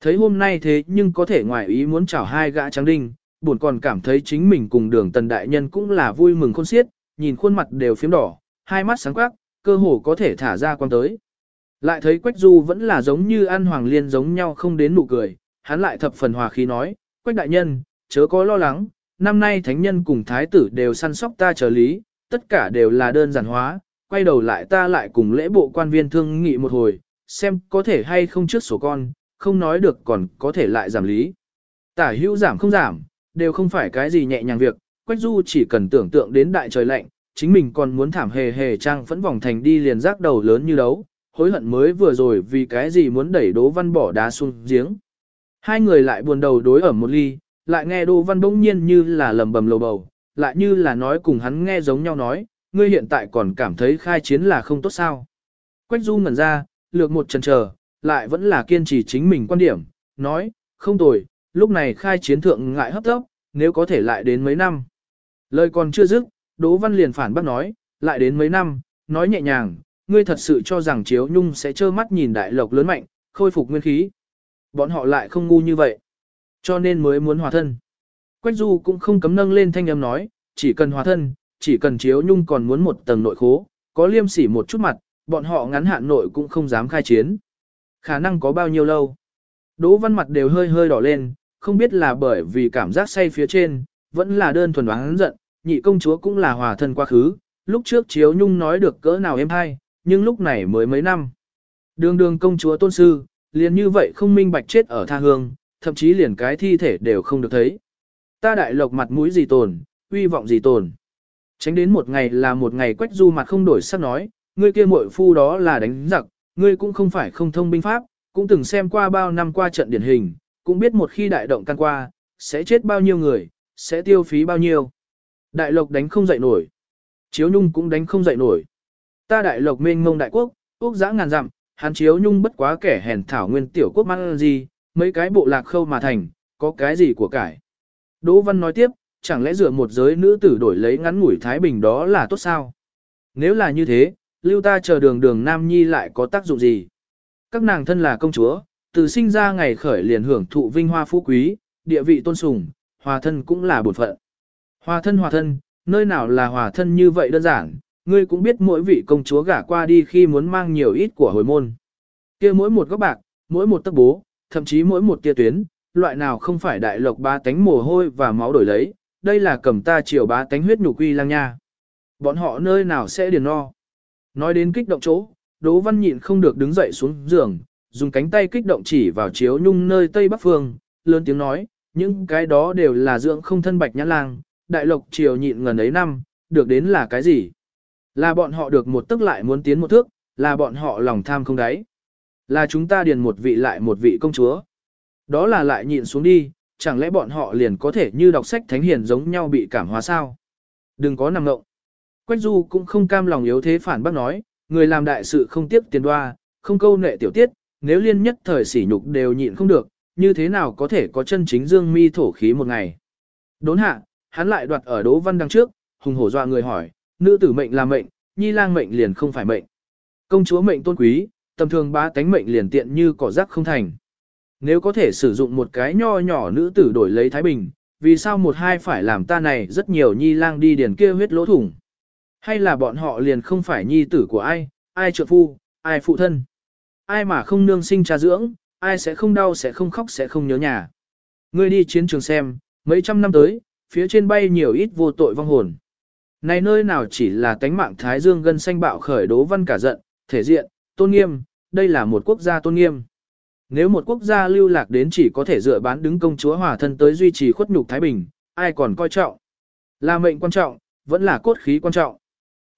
Thấy hôm nay thế nhưng có thể ngoài ý muốn chào hai gã trắng đinh, buồn còn cảm thấy chính mình cùng đường tần đại nhân cũng là vui mừng khôn xiết, nhìn khuôn mặt đều phím đỏ, hai mắt sáng quắc, cơ hồ có thể thả ra quan tới. Lại thấy Quách Du vẫn là giống như ăn hoàng liên giống nhau không đến nụ cười, hắn lại thập phần hòa khí nói, Quách đại nhân, chớ có lo lắng, năm nay thánh nhân cùng thái tử đều săn sóc ta trở lý, tất cả đều là đơn giản hóa, quay đầu lại ta lại cùng lễ bộ quan viên thương nghị một hồi, xem có thể hay không trước số con, không nói được còn có thể lại giảm lý. Tả hữu giảm không giảm, đều không phải cái gì nhẹ nhàng việc, Quách Du chỉ cần tưởng tượng đến đại trời lạnh, chính mình còn muốn thảm hề hề trang phẫn vòng thành đi liền rác đầu lớn như đấu, hối hận mới vừa rồi vì cái gì muốn đẩy Đỗ Văn bỏ đá xuống giếng. Hai người lại buồn đầu đối ở một ly, lại nghe Đỗ Văn bỗng nhiên như là lầm bầm lầu bầu, lại như là nói cùng hắn nghe giống nhau nói, ngươi hiện tại còn cảm thấy khai chiến là không tốt sao. Quách Du ngẩn ra, lược một chần chờ, lại vẫn là kiên trì chính mình quan điểm, nói, không tồi, lúc này khai chiến thượng ngại hấp tốc, nếu có thể lại đến mấy năm. Lời còn chưa dứt, Đỗ Văn liền phản bác nói, lại đến mấy năm, nói nhẹ nhàng, ngươi thật sự cho rằng Chiếu Nhung sẽ trơ mắt nhìn đại lộc lớn mạnh, khôi phục nguyên khí. Bọn họ lại không ngu như vậy, cho nên mới muốn hòa thân. Quách Du cũng không cấm nâng lên thanh âm nói, chỉ cần hòa thân, chỉ cần Chiếu Nhung còn muốn một tầng nội khố, có liêm sỉ một chút mặt, bọn họ ngắn hạn nội cũng không dám khai chiến. Khả năng có bao nhiêu lâu? Đỗ Văn mặt đều hơi hơi đỏ lên, không biết là bởi vì cảm giác say phía trên, vẫn là đơn thuần đoán giận, nhị công chúa cũng là hòa thân quá khứ, lúc trước Chiếu Nhung nói được cỡ nào em hay, nhưng lúc này mới mấy năm. Đường đường công chúa tôn sư, liền như vậy không minh bạch chết ở tha hương, thậm chí liền cái thi thể đều không được thấy. Ta đại lộc mặt mũi gì tồn, uy vọng gì tồn. Tránh đến một ngày là một ngày quách du mặt không đổi sắc nói, ngươi kia muội phu đó là đánh giặc, ngươi cũng không phải không thông binh pháp, cũng từng xem qua bao năm qua trận điển hình, cũng biết một khi đại động can qua, sẽ chết bao nhiêu người, sẽ tiêu phí bao nhiêu. Đại lộc đánh không dậy nổi. Chiếu nhung cũng đánh không dậy nổi. Ta đại lộc mênh mông đại quốc, quốc giã ngàn dặm, hắn chiếu nhung bất quá kẻ hèn thảo nguyên tiểu quốc mang gì, mấy cái bộ lạc khâu mà thành, có cái gì của cải. Đỗ Văn nói tiếp, chẳng lẽ dựa một giới nữ tử đổi lấy ngắn ngủi Thái Bình đó là tốt sao? Nếu là như thế, lưu ta chờ đường đường Nam Nhi lại có tác dụng gì? Các nàng thân là công chúa, từ sinh ra ngày khởi liền hưởng thụ vinh hoa phú quý, địa vị tôn sùng, hòa thân cũng là bổn phận. Hòa thân hòa thân, nơi nào là hòa thân như vậy đơn giản, ngươi cũng biết mỗi vị công chúa gả qua đi khi muốn mang nhiều ít của hồi môn. kia mỗi một góc bạc, mỗi một tấc bố, thậm chí mỗi một tia tuyến, loại nào không phải đại lộc ba tánh mồ hôi và máu đổi lấy, đây là cầm ta chiều ba tánh huyết nhục quy lang nha. Bọn họ nơi nào sẽ điền no. Nói đến kích động chỗ, Đỗ Văn nhịn không được đứng dậy xuống giường, dùng cánh tay kích động chỉ vào chiếu nhung nơi tây bắc phương, lớn tiếng nói, những cái đó đều là dưỡng không thân bạch nhã lang, đại lộc triều nhịn ngần ấy năm, được đến là cái gì? Là bọn họ được một tức lại muốn tiến một thước, là bọn họ lòng tham không đáy. Là chúng ta điền một vị lại một vị công chúa. Đó là lại nhịn xuống đi, chẳng lẽ bọn họ liền có thể như đọc sách thánh hiền giống nhau bị cảm hóa sao? Đừng có nằm ngộng. Quách Du cũng không cam lòng yếu thế phản bác nói, người làm đại sự không tiếp tiền đoa, không câu nệ tiểu tiết, nếu liên nhất thời sỉ nhục đều nhịn không được, như thế nào có thể có chân chính dương mi thổ khí một ngày. Đốn hạ, hắn lại đoạt ở Đỗ Văn đằng trước, hùng hổ dọa người hỏi, nữ tử mệnh là mệnh, nhi lang mệnh liền không phải mệnh. Công chúa mệnh tôn quý, tầm thường bá tánh mệnh liền tiện như cỏ rác không thành. Nếu có thể sử dụng một cái nho nhỏ nữ tử đổi lấy Thái Bình, vì sao một hai phải làm ta này rất nhiều nhi lang đi điền kia huyết lỗ thủng? Hay là bọn họ liền không phải nhi tử của ai, ai trợ phu, ai phụ thân? Ai mà không nương sinh cha dưỡng, ai sẽ không đau sẽ không khóc sẽ không nhớ nhà? Ngươi đi chiến trường xem, mấy trăm năm tới, phía trên bay nhiều ít vô tội vong hồn. Này nơi nào chỉ là tánh mạng Thái Dương gân xanh bạo khởi đố văn cả giận, thể diện, tôn nghiêm, đây là một quốc gia tôn nghiêm. Nếu một quốc gia lưu lạc đến chỉ có thể dựa bán đứng công chúa hòa thân tới duy trì khuất nhục Thái Bình, ai còn coi trọng? Là mệnh quan trọng, vẫn là cốt khí quan trọng.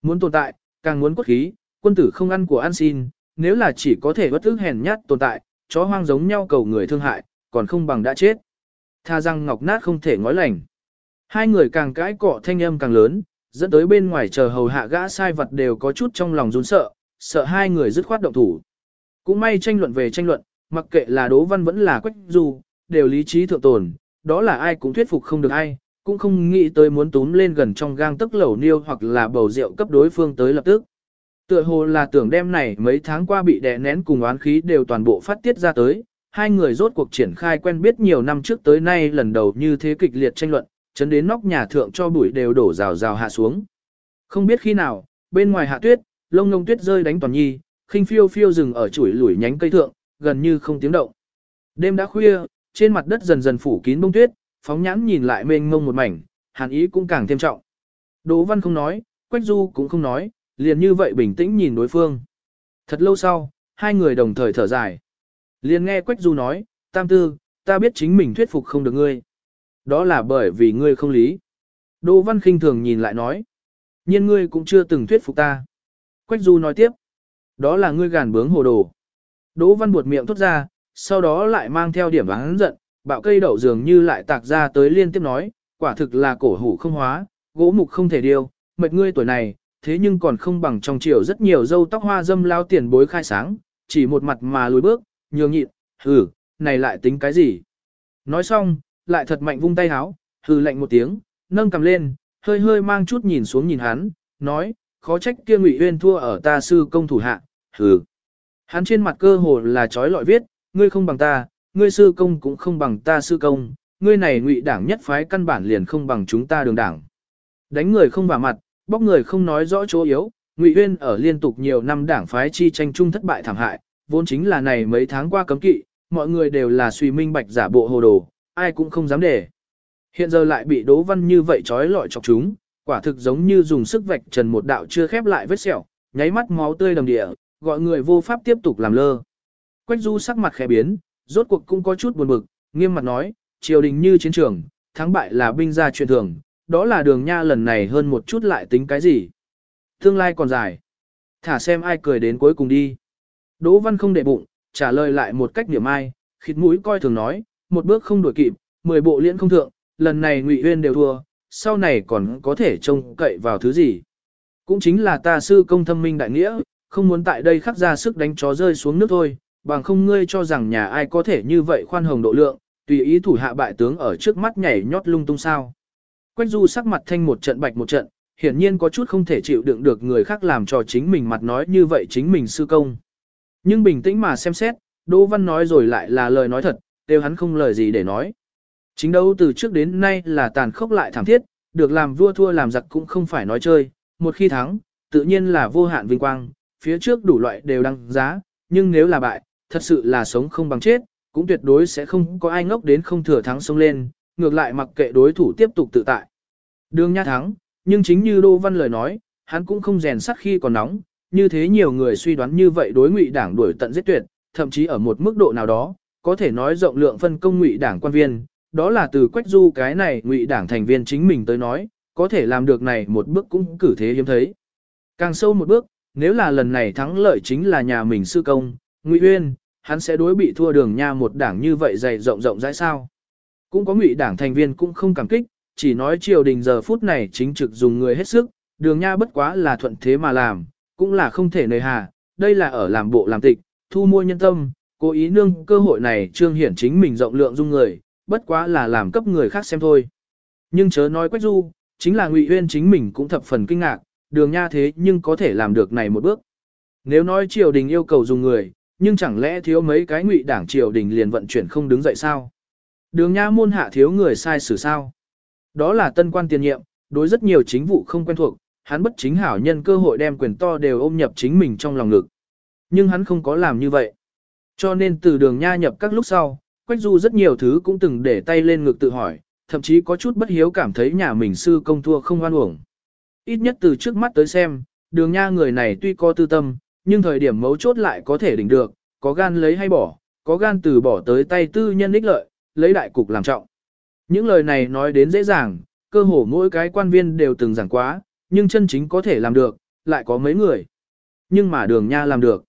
Muốn tồn tại, càng muốn cốt khí, quân tử không ăn của ăn xin, nếu là chỉ có thể bất ức hèn nhát tồn tại, chó hoang giống nhau cầu người thương hại, còn không bằng đã chết. Tha răng ngọc nát không thể ngói lành. Hai người càng cãi cọ thanh âm càng lớn, dẫn tới bên ngoài chờ hầu hạ gã sai vật đều có chút trong lòng run sợ, sợ hai người dứt khoát động thủ. Cũng may tranh luận về tranh luận, mặc kệ là Đỗ Văn vẫn là Quách Du, đều lý trí thượng tồn, đó là ai cũng thuyết phục không được ai, cũng không nghĩ tới muốn túm lên gần trong gang tức lẩu niêu hoặc là bầu rượu cấp đối phương tới lập tức. Tựa hồ là tưởng đêm này mấy tháng qua bị đè nén cùng oán khí đều toàn bộ phát tiết ra tới, hai người rốt cuộc triển khai quen biết nhiều năm trước tới nay lần đầu như thế kịch liệt tranh luận, chấn đến nóc nhà thượng cho bụi đều đổ rào rào hạ xuống. Không biết khi nào, bên ngoài hạ tuyết, lông ngông tuyết rơi đánh toàn nhi, khinh phiêu phiêu dừng ở chuỗi lủi nhánh cây thượng, gần như không tiếng động. Đêm đã khuya, trên mặt đất dần dần phủ kín bông tuyết, phóng nhãn nhìn lại mênh mông một mảnh, hàn ý cũng càng thêm trọng. Đỗ Văn không nói, Quách Du cũng không nói, liền như vậy bình tĩnh nhìn đối phương. Thật lâu sau, hai người đồng thời thở dài. Liền nghe Quách Du nói, Tam Tư, ta biết chính mình thuyết phục không được ngươi. Đó là bởi vì ngươi không lý. Đỗ Văn khinh thường nhìn lại nói. nhiên ngươi cũng chưa từng thuyết phục ta. Quách Du nói tiếp. Đó là ngươi gàn bướng hồ đồ. Đỗ Văn buột miệng thốt ra, sau đó lại mang theo điểm hắn giận, bạo cây đậu dường như lại tạc ra tới liên tiếp nói, quả thực là cổ hủ không hóa, gỗ mục không thể điều, mệt ngươi tuổi này, thế nhưng còn không bằng trong chiều rất nhiều dâu tóc hoa dâm lao tiền bối khai sáng, chỉ một mặt mà lùi bước, nhường nhịn, hừ, này lại tính cái gì? Nói xong, lại thật mạnh vung tay háo, hừ lạnh một tiếng, nâng cầm lên, hơi hơi mang chút nhìn xuống nhìn hắn, nói, khó trách kia ngụy uyên thua ở ta sư công thủ hạ, hừ. Hắn trên mặt cơ hồ là trói lọi viết, ngươi không bằng ta, ngươi sư công cũng không bằng ta sư công, ngươi này ngụy đảng nhất phái căn bản liền không bằng chúng ta đường đảng. Đánh người không vào mặt, bóc người không nói rõ chỗ yếu, ngụy uyên ở liên tục nhiều năm đảng phái chi tranh chung thất bại thảm hại, vốn chính là này mấy tháng qua cấm kỵ, mọi người đều là suy minh bạch giả bộ hồ đồ, ai cũng không dám để. Hiện giờ lại bị Đỗ Văn như vậy trói lọi chọc chúng, quả thực giống như dùng sức vạch trần một đạo chưa khép lại vết sẹo, nháy mắt máu tươi đầm địa, gọi người vô pháp tiếp tục làm lơ. Quách Du sắc mặt khẽ biến, rốt cuộc cũng có chút buồn bực, nghiêm mặt nói, triều đình như chiến trường, thắng bại là binh gia chuyện thường, đó là đường nha lần này hơn một chút lại tính cái gì. Tương lai còn dài. Thả xem ai cười đến cuối cùng đi. Đỗ Văn không để bụng, trả lời lại một cách niệm ai, khịt mũi coi thường nói, một bước không đuổi kịp, mười bộ liễn không thượng, lần này Ngụy Uyên đều thua, sau này còn có thể trông cậy vào thứ gì. Cũng chính là ta sư công thâm minh đại nghĩa, không muốn tại đây khắc ra sức đánh chó rơi xuống nước thôi, bằng không ngươi cho rằng nhà ai có thể như vậy khoan hồng độ lượng, tùy ý thủ hạ bại tướng ở trước mắt nhảy nhót lung tung sao. Quách du sắc mặt thanh một trận bạch một trận, hiển nhiên có chút không thể chịu đựng được người khác làm cho chính mình mặt nói như vậy chính mình sư công. Nhưng bình tĩnh mà xem xét, Đỗ Văn nói rồi lại là lời nói thật, đều hắn không lời gì để nói. Chính đấu từ trước đến nay là tàn khốc lại thảm thiết, được làm vua thua làm giặc cũng không phải nói chơi, một khi thắng, tự nhiên là vô hạn vinh quang, phía trước đủ loại đều đăng giá, nhưng nếu là bại, thật sự là sống không bằng chết, cũng tuyệt đối sẽ không có ai ngốc đến không thừa thắng xông lên, ngược lại mặc kệ đối thủ tiếp tục tự tại. Đường nha thắng, nhưng chính như Đô Văn lời nói, hắn cũng không rèn sắt khi còn nóng, như thế nhiều người suy đoán như vậy đối ngụy đảng đuổi tận giết tuyệt, thậm chí ở một mức độ nào đó, có thể nói rộng lượng phân công ngụy đảng quan viên, đó là từ quách du cái này ngụy đảng thành viên chính mình tới nói, có thể làm được này một bước cũng cử thế hiếm thấy. Càng sâu một bước, nếu là lần này thắng lợi chính là nhà mình sư công, ngụy uyên, hắn sẽ đối bị thua đường nha một đảng như vậy dày rộng rộng rãi sao. Cũng có ngụy đảng thành viên cũng không cảm kích, chỉ nói triều đình giờ phút này chính trực dùng người hết sức, đường nha bất quá là thuận thế mà làm, cũng là không thể nề hà, đây là ở làm bộ làm tịch, thu mua nhân tâm, cố ý nương cơ hội này trương hiển chính mình rộng lượng dung người, bất quá là làm cấp người khác xem thôi. Nhưng chớ nói quách du, chính là ngụy uyên chính mình cũng thập phần kinh ngạc, đường nha thế nhưng có thể làm được này một bước. Nếu nói triều đình yêu cầu dùng người, nhưng chẳng lẽ thiếu mấy cái ngụy đảng triều đình liền vận chuyển không đứng dậy sao? Đường nha môn hạ thiếu người sai xử sao? Đó là tân quan tiền nhiệm, đối rất nhiều chính vụ không quen thuộc, hắn bất chính hảo nhân cơ hội đem quyền to đều ôm nhập chính mình trong lòng ngực. Nhưng hắn không có làm như vậy. Cho nên từ đường nha nhập các lúc sau, Quách Du rất nhiều thứ cũng từng để tay lên ngực tự hỏi, thậm chí có chút bất hiếu cảm thấy nhà mình sư công thua không oan uổng. Ít nhất từ trước mắt tới xem, đường nha người này tuy có tư tâm, nhưng thời điểm mấu chốt lại có thể đỉnh được, có gan lấy hay bỏ, có gan từ bỏ tới tay tư nhân ích lợi, lấy đại cục làm trọng. Những lời này nói đến dễ dàng, cơ hồ mỗi cái quan viên đều từng giảng quá, nhưng chân chính có thể làm được, lại có mấy người. Nhưng mà đường nha làm được.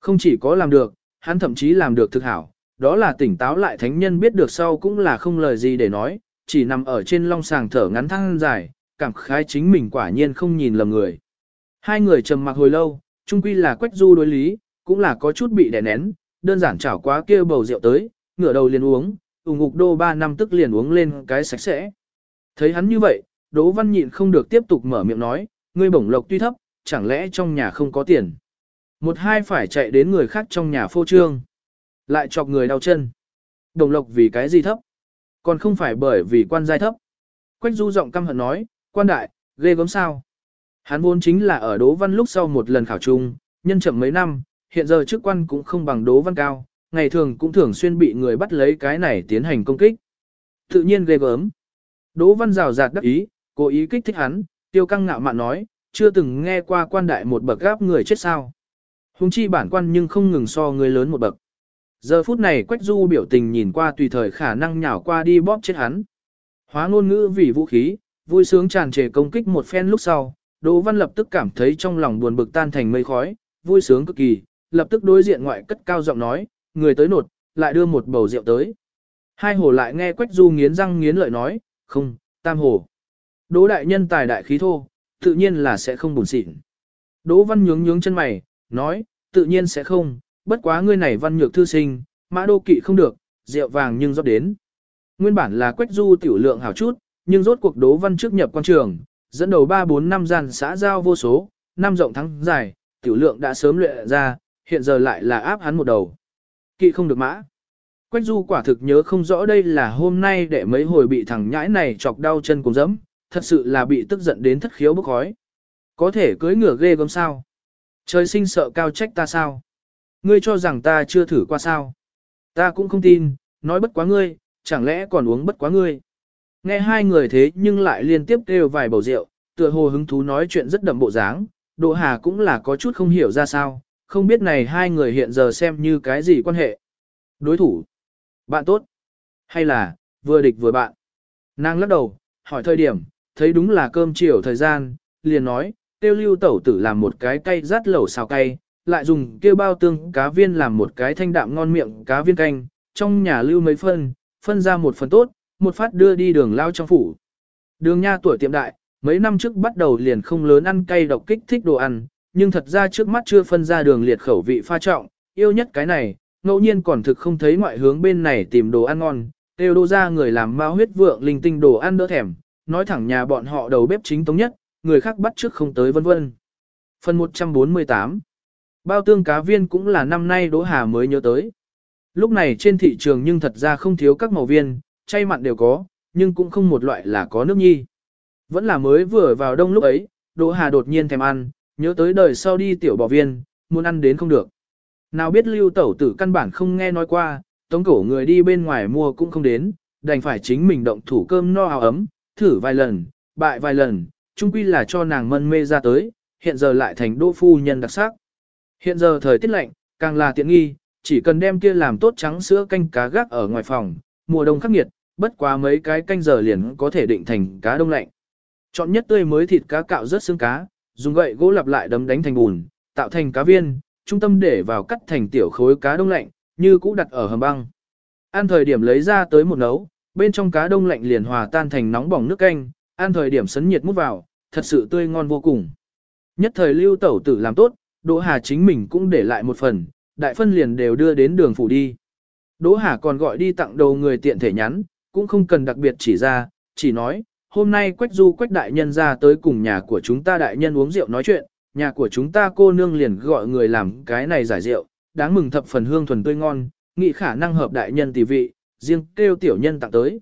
Không chỉ có làm được, hắn thậm chí làm được thực hảo, đó là tỉnh táo lại thánh nhân biết được sau cũng là không lời gì để nói, chỉ nằm ở trên long sàng thở ngắn thăng dài, cảm khái chính mình quả nhiên không nhìn lầm người. Hai người trầm mặc hồi lâu, chung quy là quách du đối lý, cũng là có chút bị đè nén, đơn giản chảo quá kia bầu rượu tới, ngửa đầu liền uống, ủng ngục đô ba năm tức liền uống lên cái sạch sẽ. Thấy hắn như vậy, Đỗ Văn nhịn không được tiếp tục mở miệng nói, ngươi bổng lộc tuy thấp, chẳng lẽ trong nhà không có tiền. Một hai phải chạy đến người khác trong nhà phô trương. Lại chọc người đau chân. Đồng lộc vì cái gì thấp? Còn không phải bởi vì quan giai thấp. Quách du giọng căm hận nói, quan đại, ghê gớm sao? Hắn vốn chính là ở Đỗ Văn lúc sau một lần khảo trung, nhân chậm mấy năm, hiện giờ chức quan cũng không bằng Đỗ Văn cao, ngày thường cũng thường xuyên bị người bắt lấy cái này tiến hành công kích. Tự nhiên ghê gớm. Đỗ Văn rào rạt đắc ý, cố ý kích thích hắn, tiêu căng ngạo mạn nói, chưa từng nghe qua quan đại một bậc gáp người chết sao. Hùng chi bản quan nhưng không ngừng so người lớn một bậc. Giờ phút này Quách Du biểu tình nhìn qua tùy thời khả năng nhào qua đi bóp chết hắn. Hóa ngôn ngữ vì vũ khí, vui sướng tràn trề công kích một phen lúc sau, Đỗ Văn lập tức cảm thấy trong lòng buồn bực tan thành mây khói, vui sướng cực kỳ, lập tức đối diện ngoại cất cao giọng nói, người tới nột, lại đưa một bầu rượu tới. Hai hồ lại nghe Quách Du nghiến răng nghiến lợi nói, không, tam hồ. Đỗ đại nhân tài đại khí thô, tự nhiên là sẽ không buồn xịn. Đỗ Văn nhướng nhướng chân mày, nói, tự nhiên sẽ không, bất quá ngươi này văn nhược thư sinh, mã đô kỵ không được, rượu vàng nhưng rót đến. Nguyên bản là Quách Du tiểu lượng hảo chút, nhưng rốt cuộc Đỗ Văn trước nhập quan trường, dẫn đầu 3-4 năm gian xã giao vô số, năm rộng thắng dài, tiểu lượng đã sớm luyện ra, hiện giờ lại là áp hắn một đầu. Kỵ không được mã. Quách Du quả thực nhớ không rõ đây là hôm nay để mấy hồi bị thằng nhãi này chọc đau chân cùng dẫm, thật sự là bị tức giận đến thất khiếu bốc khói. Có thể cưới ngựa ghê gớm sao? Trời sinh sợ cao trách ta sao? Ngươi cho rằng ta chưa thử qua sao? Ta cũng không tin, nói bất quá ngươi, chẳng lẽ còn uống bất quá ngươi? Nghe hai người thế nhưng lại liên tiếp kêu vài bầu rượu, tựa hồ hứng thú nói chuyện rất đậm bộ dáng, Đỗ Hà cũng là có chút không hiểu ra sao, không biết này hai người hiện giờ xem như cái gì quan hệ. Đối thủ, bạn tốt, hay là, vừa địch vừa bạn. Nàng lắc đầu, hỏi thời điểm, thấy đúng là cơm chiều thời gian, liền nói, tiêu lưu tẩu tử làm một cái cay rát lẩu xào cay, lại dùng kêu bao tương cá viên làm một cái thanh đạm ngon miệng cá viên canh, trong nhà lưu mấy phân, phân ra một phần tốt, một phát đưa đi đường lao trong phủ. Đường nha tuổi tiệm đại, mấy năm trước bắt đầu liền không lớn ăn cay độc kích thích đồ ăn, nhưng thật ra trước mắt chưa phân ra đường liệt khẩu vị pha trọng, yêu nhất cái này, ngẫu nhiên còn thực không thấy ngoại hướng bên này tìm đồ ăn ngon, đều đô ra người làm mau huyết vượng linh tinh đồ ăn đỡ thèm, nói thẳng nhà bọn họ đầu bếp chính tống nhất, người khác bắt trước không tới vân vân. Phần 148 Bao tương cá viên cũng là năm nay Đỗ Hà mới nhớ tới. Lúc này trên thị trường nhưng thật ra không thiếu các màu viên, chay mặn đều có, nhưng cũng không một loại là có nước nhi. Vẫn là mới vừa vào đông lúc ấy, Đỗ Hà đột nhiên thèm ăn, nhớ tới đời sau đi tiểu bò viên, muốn ăn đến không được. Nào biết lưu tẩu tử căn bản không nghe nói qua, tống cổ người đi bên ngoài mua cũng không đến, đành phải chính mình động thủ cơm no áo ấm, thử vài lần, bại vài lần, chung quy là cho nàng mân mê ra tới, hiện giờ lại thành đỗ phu nhân đặc sắc. Hiện giờ thời tiết lạnh, càng là tiện nghi, chỉ cần đem kia làm tốt trắng sữa canh cá gác ở ngoài phòng, mùa đông khắc nghiệt, bất quá mấy cái canh giờ liền có thể định thành cá đông lạnh. Chọn nhất tươi mới thịt cá cạo rất xương cá, dùng gậy gỗ lặp lại đấm đánh thành bùn, tạo thành cá viên, trung tâm để vào cắt thành tiểu khối cá đông lạnh, như cũ đặt ở hầm băng. Ăn thời điểm lấy ra tới một nấu, bên trong cá đông lạnh liền hòa tan thành nóng bỏng nước canh, ăn thời điểm sấn nhiệt mút vào, thật sự tươi ngon vô cùng. Nhất thời lưu tẩu tử làm tốt, Đỗ Hà chính mình cũng để lại một phần, đại phân liền đều đưa đến đường phủ đi. Đỗ Hà còn gọi đi tặng đầu người tiện thể nhắn, cũng không cần đặc biệt chỉ ra, chỉ nói, hôm nay Quách Du Quách đại nhân ra tới cùng nhà của chúng ta đại nhân uống rượu nói chuyện, nhà của chúng ta cô nương liền gọi người làm cái này giải rượu, đáng mừng thập phần hương thuần tươi ngon, nghĩ khả năng hợp đại nhân tỷ vị, riêng kêu tiểu nhân tặng tới.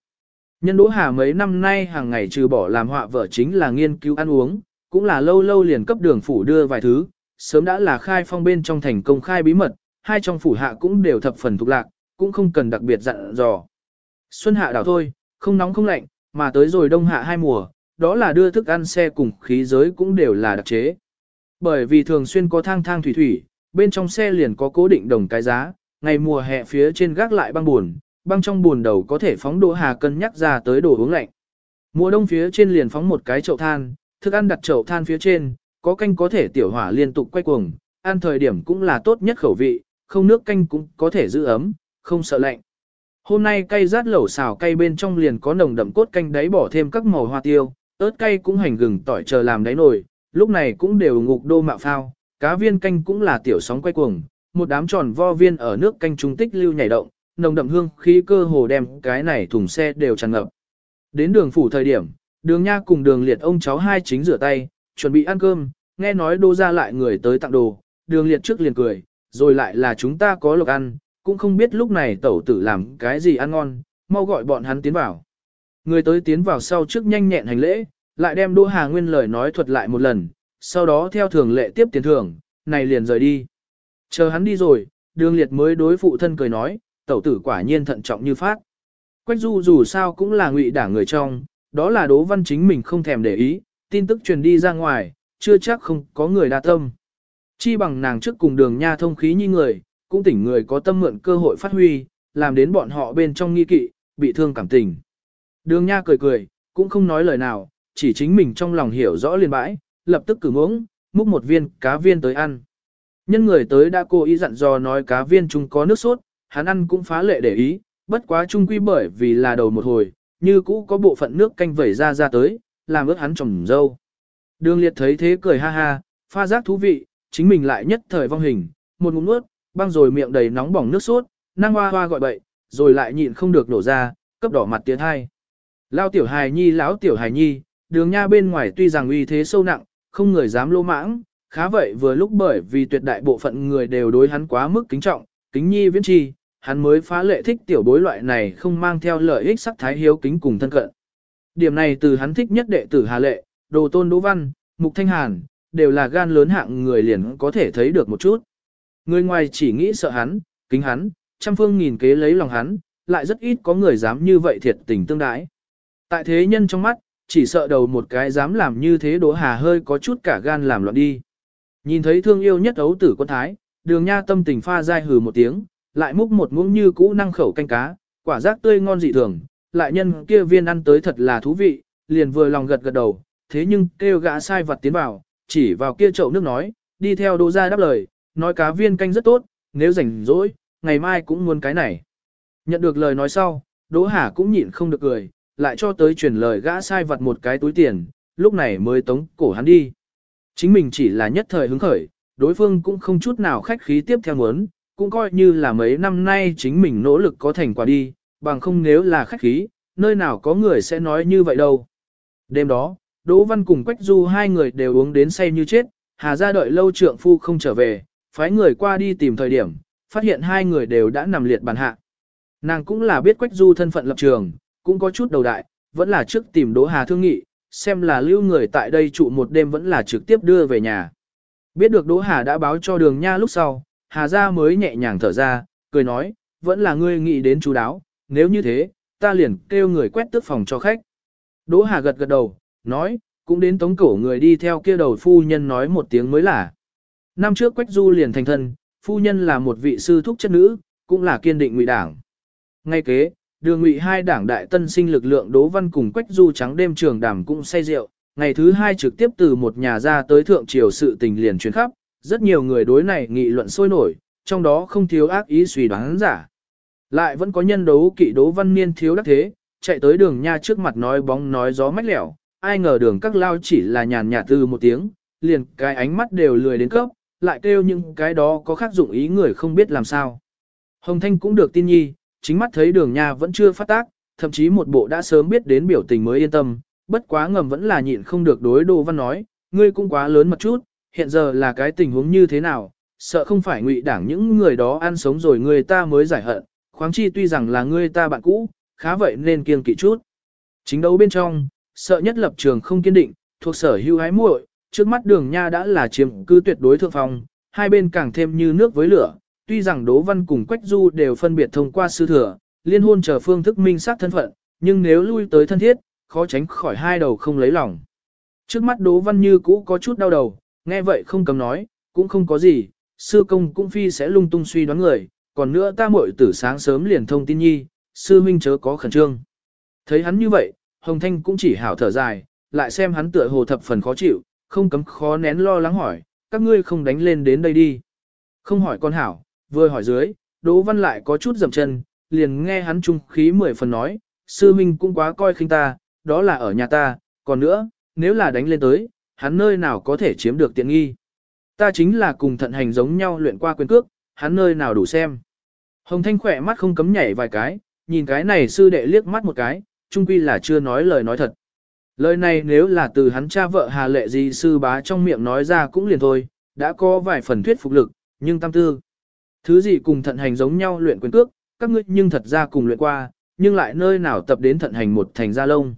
Nhân Đỗ Hà mấy năm nay hàng ngày trừ bỏ làm họa vợ chính là nghiên cứu ăn uống, cũng là lâu lâu liền cấp đường phủ đưa vài thứ, sớm đã là khai phong bên trong thành công khai bí mật, hai trong phủ hạ cũng đều thập phần thuộc lạc, cũng không cần đặc biệt dặn dò. Xuân hạ đảo thôi, không nóng không lạnh, mà tới rồi đông hạ hai mùa, đó là đưa thức ăn xe cùng khí giới cũng đều là đặc chế. Bởi vì thường xuyên có thang thang thủy thủy, bên trong xe liền có cố định đồng cái giá, ngày mùa hè phía trên gác lại băng buồn, băng trong buồn đầu có thể phóng đồ hà cân nhắc ra tới đồ uống lạnh. Mùa đông phía trên liền phóng một cái chậu than, thức ăn đặt chậu than phía trên, có canh có thể tiểu hỏa liên tục quay cuồng, ăn thời điểm cũng là tốt nhất khẩu vị, không nước canh cũng có thể giữ ấm, không sợ lạnh. Hôm nay cay rát lẩu xào cay bên trong liền có nồng đậm cốt canh đáy bỏ thêm các màu hoa tiêu, ớt cay cũng hành gừng tỏi chờ làm đáy nồi, lúc này cũng đều ngục đô mạo phao, cá viên canh cũng là tiểu sóng quay cuồng, một đám tròn vo viên ở nước canh trung tích lưu nhảy động, nồng đậm hương khí cơ hồ đem cái này thùng xe đều tràn ngập. Đến đường phủ thời điểm, đường nha cùng đường liệt ông cháu hai chính rửa tay, chuẩn bị ăn cơm, nghe nói đô ra lại người tới tặng đồ, đường liệt trước liền cười, rồi lại là chúng ta có lộc ăn, cũng không biết lúc này tẩu tử làm cái gì ăn ngon, mau gọi bọn hắn tiến vào. Người tới tiến vào sau trước nhanh nhẹn hành lễ, lại đem Đỗ Hà Nguyên lời nói thuật lại một lần, sau đó theo thường lệ tiếp tiền thưởng, này liền rời đi. Chờ hắn đi rồi, đường liệt mới đối phụ thân cười nói, tẩu tử quả nhiên thận trọng như phát. Quách du dù sao cũng là ngụy đảng người trong, đó là đố văn chính mình không thèm để ý, tin tức truyền đi ra ngoài, chưa chắc không có người đa tâm. Chi bằng nàng trước cùng đường nha thông khí như người, cũng tỉnh người có tâm mượn cơ hội phát huy, làm đến bọn họ bên trong nghi kỵ, bị thương cảm tình. Đường nha cười cười, cũng không nói lời nào, chỉ chính mình trong lòng hiểu rõ liền bãi, lập tức cử ngưỡng múc một viên cá viên tới ăn. Nhân người tới đã cố ý dặn dò nói cá viên chúng có nước sốt, hắn ăn cũng phá lệ để ý, bất quá chung quy bởi vì là đầu một hồi, như cũ có bộ phận nước canh vẩy ra ra tới, làm ướt hắn trồng dâu. Đường liệt thấy thế cười ha ha, pha giác thú vị, chính mình lại nhất thời vong hình, một ngụm nuốt, băng rồi miệng đầy nóng bỏng nước sốt, năng hoa hoa gọi bậy, rồi lại nhịn không được nổ ra, cấp đỏ mặt tiến hai. Lao tiểu hài nhi lão tiểu hài nhi, đường nha bên ngoài tuy rằng uy thế sâu nặng, không người dám lô mãng, khá vậy vừa lúc bởi vì tuyệt đại bộ phận người đều đối hắn quá mức kính trọng, kính nhi viễn chi, hắn mới phá lệ thích tiểu bối loại này không mang theo lợi ích sắc thái hiếu kính cùng thân cận. Điểm này từ hắn thích nhất đệ tử Hà Lệ, Đồ Tôn Đỗ Văn, Mục Thanh Hàn, đều là gan lớn hạng người liền có thể thấy được một chút. Người ngoài chỉ nghĩ sợ hắn, kính hắn, trăm phương nghìn kế lấy lòng hắn, lại rất ít có người dám như vậy thiệt tình tương đái. Tại thế nhân trong mắt, chỉ sợ đầu một cái dám làm như thế Đỗ Hà hơi có chút cả gan làm loạn đi. Nhìn thấy thương yêu nhất ấu tử quân thái, đường nha tâm tình pha dai hừ một tiếng, lại múc một muỗng như cũ năng khẩu canh cá, quả giác tươi ngon dị thường, lại nhân kia viên ăn tới thật là thú vị, liền vừa lòng gật gật đầu, thế nhưng kêu gã sai vật tiến vào, chỉ vào kia chậu nước nói, đi theo đỗ ra đáp lời, nói cá viên canh rất tốt, nếu rảnh rỗi, ngày mai cũng muốn cái này. Nhận được lời nói sau, Đỗ Hà cũng nhịn không được cười, lại cho tới truyền lời gã sai vặt một cái túi tiền, lúc này mới tống cổ hắn đi. Chính mình chỉ là nhất thời hứng khởi, đối phương cũng không chút nào khách khí tiếp theo muốn, cũng coi như là mấy năm nay chính mình nỗ lực có thành quả đi, bằng không nếu là khách khí, nơi nào có người sẽ nói như vậy đâu. Đêm đó, Đỗ Văn cùng Quách Du hai người đều uống đến say như chết, Hà ra đợi lâu trượng phu không trở về, phái người qua đi tìm thời điểm, phát hiện hai người đều đã nằm liệt bàn hạ. Nàng cũng là biết Quách Du thân phận lập trường, cũng có chút đầu đại, vẫn là trước tìm Đỗ Hà thương nghị, xem là lưu người tại đây trụ một đêm vẫn là trực tiếp đưa về nhà. Biết được Đỗ Hà đã báo cho đường nha lúc sau, Hà gia mới nhẹ nhàng thở ra, cười nói, vẫn là ngươi nghĩ đến chú đáo, nếu như thế, ta liền kêu người quét tước phòng cho khách. Đỗ Hà gật gật đầu, nói, cũng đến tống cổ người đi theo kia đầu phu nhân nói một tiếng mới là. Năm trước Quách Du liền thành thân, phu nhân là một vị sư thúc chất nữ, cũng là kiên định ngụy đảng. Ngay kế, đường ngụy hai đảng đại tân sinh lực lượng Đỗ Văn cùng Quách Du trắng đêm trường đàm cũng say rượu, ngày thứ hai trực tiếp từ một nhà ra tới thượng triều sự tình liền truyền khắp, rất nhiều người đối này nghị luận sôi nổi, trong đó không thiếu ác ý suy đoán giả. Lại vẫn có nhân đấu kỵ Đỗ Văn Niên thiếu đắc thế, chạy tới đường nha trước mặt nói bóng nói gió mách lẻo, ai ngờ đường các lao chỉ là nhàn nhạt từ một tiếng, liền cái ánh mắt đều lười đến cấp, lại kêu những cái đó có khác dụng ý người không biết làm sao. Hồng Thanh cũng được tin nhi, chính mắt thấy đường nha vẫn chưa phát tác, thậm chí một bộ đã sớm biết đến biểu tình mới yên tâm, bất quá ngầm vẫn là nhịn không được đối Đỗ Văn nói, ngươi cũng quá lớn một chút, hiện giờ là cái tình huống như thế nào, sợ không phải ngụy đảng những người đó ăn sống rồi người ta mới giải hận, khoáng chi tuy rằng là ngươi ta bạn cũ, khá vậy nên kiêng kỵ chút. Chính đấu bên trong, sợ nhất lập trường không kiên định, thuộc sở hưu hái muội, trước mắt đường nha đã là chiếm cứ tuyệt đối thượng phong, hai bên càng thêm như nước với lửa, tuy rằng Đỗ Văn cùng Quách Du đều phân biệt thông qua sư thừa, liên hôn chờ phương thức minh xác thân phận, nhưng nếu lui tới thân thiết, khó tránh khỏi hai đầu không lấy lòng. Trước mắt Đỗ Văn như cũ có chút đau đầu, nghe vậy không cầm nói, cũng không có gì, sư công cũng phi sẽ lung tung suy đoán người, còn nữa ta muội tử sáng sớm liền thông tin nhi, sư minh chớ có khẩn trương. Thấy hắn như vậy, Hồng Thanh cũng chỉ hảo thở dài, lại xem hắn tựa hồ thập phần khó chịu, không cấm khó nén lo lắng hỏi, các ngươi không đánh lên đến đây đi. Không hỏi con hảo, vừa hỏi dưới, Đỗ Văn lại có chút dậm chân, liền nghe hắn trung khí mười phần nói, sư minh cũng quá coi khinh ta, đó là ở nhà ta, còn nữa, nếu là đánh lên tới, hắn nơi nào có thể chiếm được tiện nghi. Ta chính là cùng thận hành giống nhau luyện qua quyền cước, hắn nơi nào đủ xem. Hồng Thanh khỏe mắt không cấm nhảy vài cái, nhìn cái này sư đệ liếc mắt một cái, trung quy là chưa nói lời nói thật. Lời này nếu là từ hắn cha vợ Hà Lệ gì sư bá trong miệng nói ra cũng liền thôi, đã có vài phần thuyết phục lực, nhưng tam tư. Thứ gì cùng thận hành giống nhau luyện quyền cước, các ngươi nhưng thật ra cùng luyện qua, nhưng lại nơi nào tập đến thận hành một thành gia lông.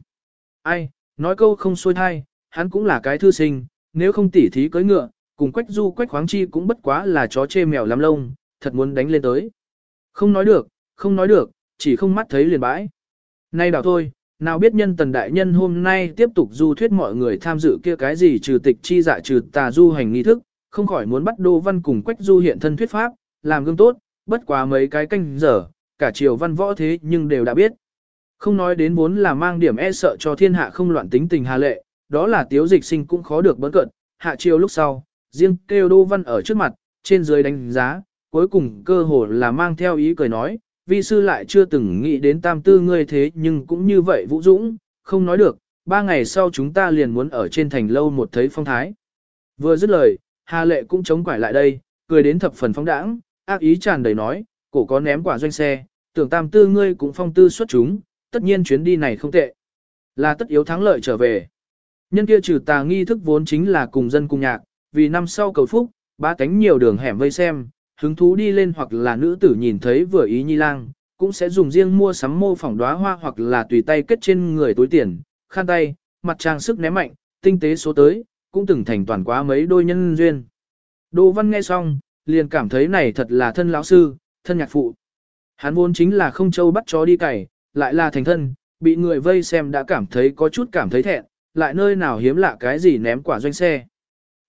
Ai, nói câu không xuôi thai, hắn cũng là cái thư sinh, nếu không tỉ thí cưỡi ngựa, Cùng quách du quách khoáng chi cũng bất quá là chó chê mèo lắm lông, thật muốn đánh lên tới. Không nói được, không nói được, chỉ không mắt thấy liền bãi. Nay đảo thôi, nào biết nhân tần đại nhân hôm nay tiếp tục du thuyết mọi người tham dự kia cái gì trừ tịch chi dạ trừ tà du hành nghi thức, không khỏi muốn bắt Đô Văn cùng Quách Du hiện thân thuyết pháp, làm gương tốt, bất quá mấy cái canh giờ, cả triều văn võ thế nhưng đều đã biết. Không nói đến vốn là mang điểm e sợ cho thiên hạ không loạn tính tình hà lệ, đó là tiếu dịch sinh cũng khó được bấn cận, hạ triều lúc sau, riêng kêu Đô Văn ở trước mặt, trên dưới đánh giá, cuối cùng cơ hồ là mang theo ý cười nói, vi sư lại chưa từng nghĩ đến tam tư ngươi thế nhưng cũng như vậy vũ dũng, không nói được, ba ngày sau chúng ta liền muốn ở trên thành lâu một thấy phong thái. Vừa dứt lời, Hà Lệ cũng chống quải lại đây, cười đến thập phần phóng đãng, ác ý tràn đầy nói, cổ có ném quả doanh xe, tưởng tam tư ngươi cũng phong tư xuất chúng, tất nhiên chuyến đi này không tệ. Là tất yếu thắng lợi trở về. Nhân kia trừ tà nghi thức vốn chính là cùng dân cùng nhạc, vì năm sau cầu phúc, ba cánh nhiều đường hẻm vây xem, hứng thú đi lên hoặc là nữ tử nhìn thấy vừa ý nhi lang, cũng sẽ dùng riêng mua sắm mô phỏng đóa hoa hoặc là tùy tay kết trên người túi tiền, khăn tay, mặt trang sức ném mạnh, tinh tế số tới, cũng từng thành toàn quá mấy đôi nhân duyên. Đỗ Văn nghe xong, liền cảm thấy này thật là thân lão sư, thân nhạc phụ. Hắn vốn chính là không châu bắt chó đi cày, lại là thành thân, bị người vây xem đã cảm thấy có chút cảm thấy thẹn, lại nơi nào hiếm lạ cái gì ném quả doanh xe.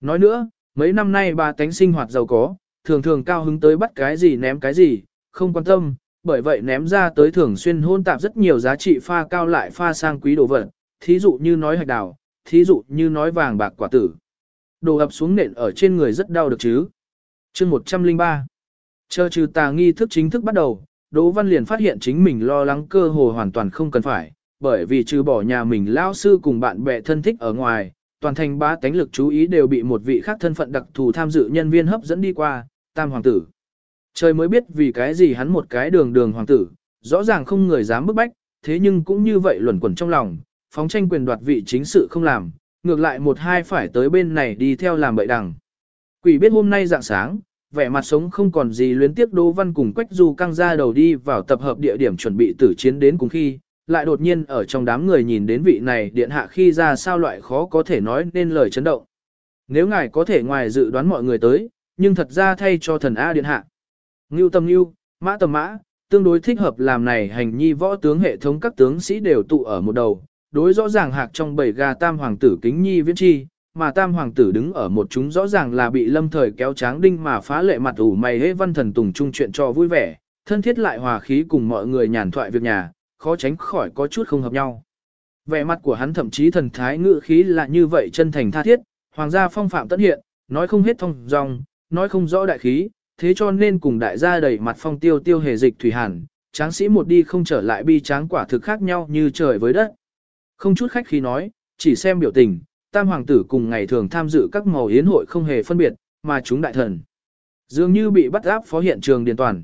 Nói nữa, mấy năm nay bà tánh sinh hoạt giàu có, thường thường cao hứng tới bắt cái gì ném cái gì, không quan tâm, bởi vậy ném ra tới thường xuyên hôn tạp rất nhiều giá trị pha cao lại pha sang quý đồ vật, thí dụ như nói hạch đào, thí dụ như nói vàng bạc quả tử. Đồ ập xuống nện ở trên người rất đau được chứ. chương 103 Chờ trừ tà nghi thức chính thức bắt đầu, Đỗ Văn liền phát hiện chính mình lo lắng cơ hồ hoàn toàn không cần phải, bởi vì trừ bỏ nhà mình lao sư cùng bạn bè thân thích ở ngoài, toàn thành ba tánh lực chú ý đều bị một vị khác thân phận đặc thù tham dự nhân viên hấp dẫn đi qua, tam hoàng tử. Trời mới biết vì cái gì hắn một cái đường đường hoàng tử, rõ ràng không người dám bức bách, thế nhưng cũng như vậy luẩn quẩn trong lòng, phóng tranh quyền đoạt vị chính sự không làm, ngược lại một hai phải tới bên này đi theo làm bậy đằng. Quỷ biết hôm nay dạng sáng, vẻ mặt sống không còn gì luyến tiếc Đỗ Văn cùng Quách Du căng ra đầu đi vào tập hợp địa điểm chuẩn bị tử chiến đến cùng khi, lại đột nhiên ở trong đám người nhìn đến vị này điện hạ khi ra sao loại khó có thể nói nên lời chấn động. Nếu ngài có thể ngoài dự đoán mọi người tới, nhưng thật ra thay cho thần A điện hạ. Ngưu tâm ngưu, mã tầm mã, tương đối thích hợp làm này hành nhi võ tướng hệ thống các tướng sĩ đều tụ ở một đầu, đối rõ ràng hạc trong bảy gà tam hoàng tử kính nhi viễn chi, mà tam hoàng tử đứng ở một chúng rõ ràng là bị lâm thời kéo tráng đinh mà phá lệ mặt ủ mày hế văn thần tùng trung chuyện cho vui vẻ, thân thiết lại hòa khí cùng mọi người nhàn thoại việc nhà, khó tránh khỏi có chút không hợp nhau. Vẻ mặt của hắn thậm chí thần thái ngự khí là như vậy chân thành tha thiết, hoàng gia phong phạm tất hiện, nói không hết thông dòng, nói không rõ đại khí, thế cho nên cùng đại gia đẩy mặt phong tiêu tiêu hề dịch thủy hàn, tráng sĩ một đi không trở lại bi tráng quả thực khác nhau như trời với đất. Không chút khách khí nói, chỉ xem biểu tình, tam hoàng tử cùng ngày thường tham dự các màu yến hội không hề phân biệt, mà chúng đại thần. Dường như bị bắt áp phó hiện trường điền toàn.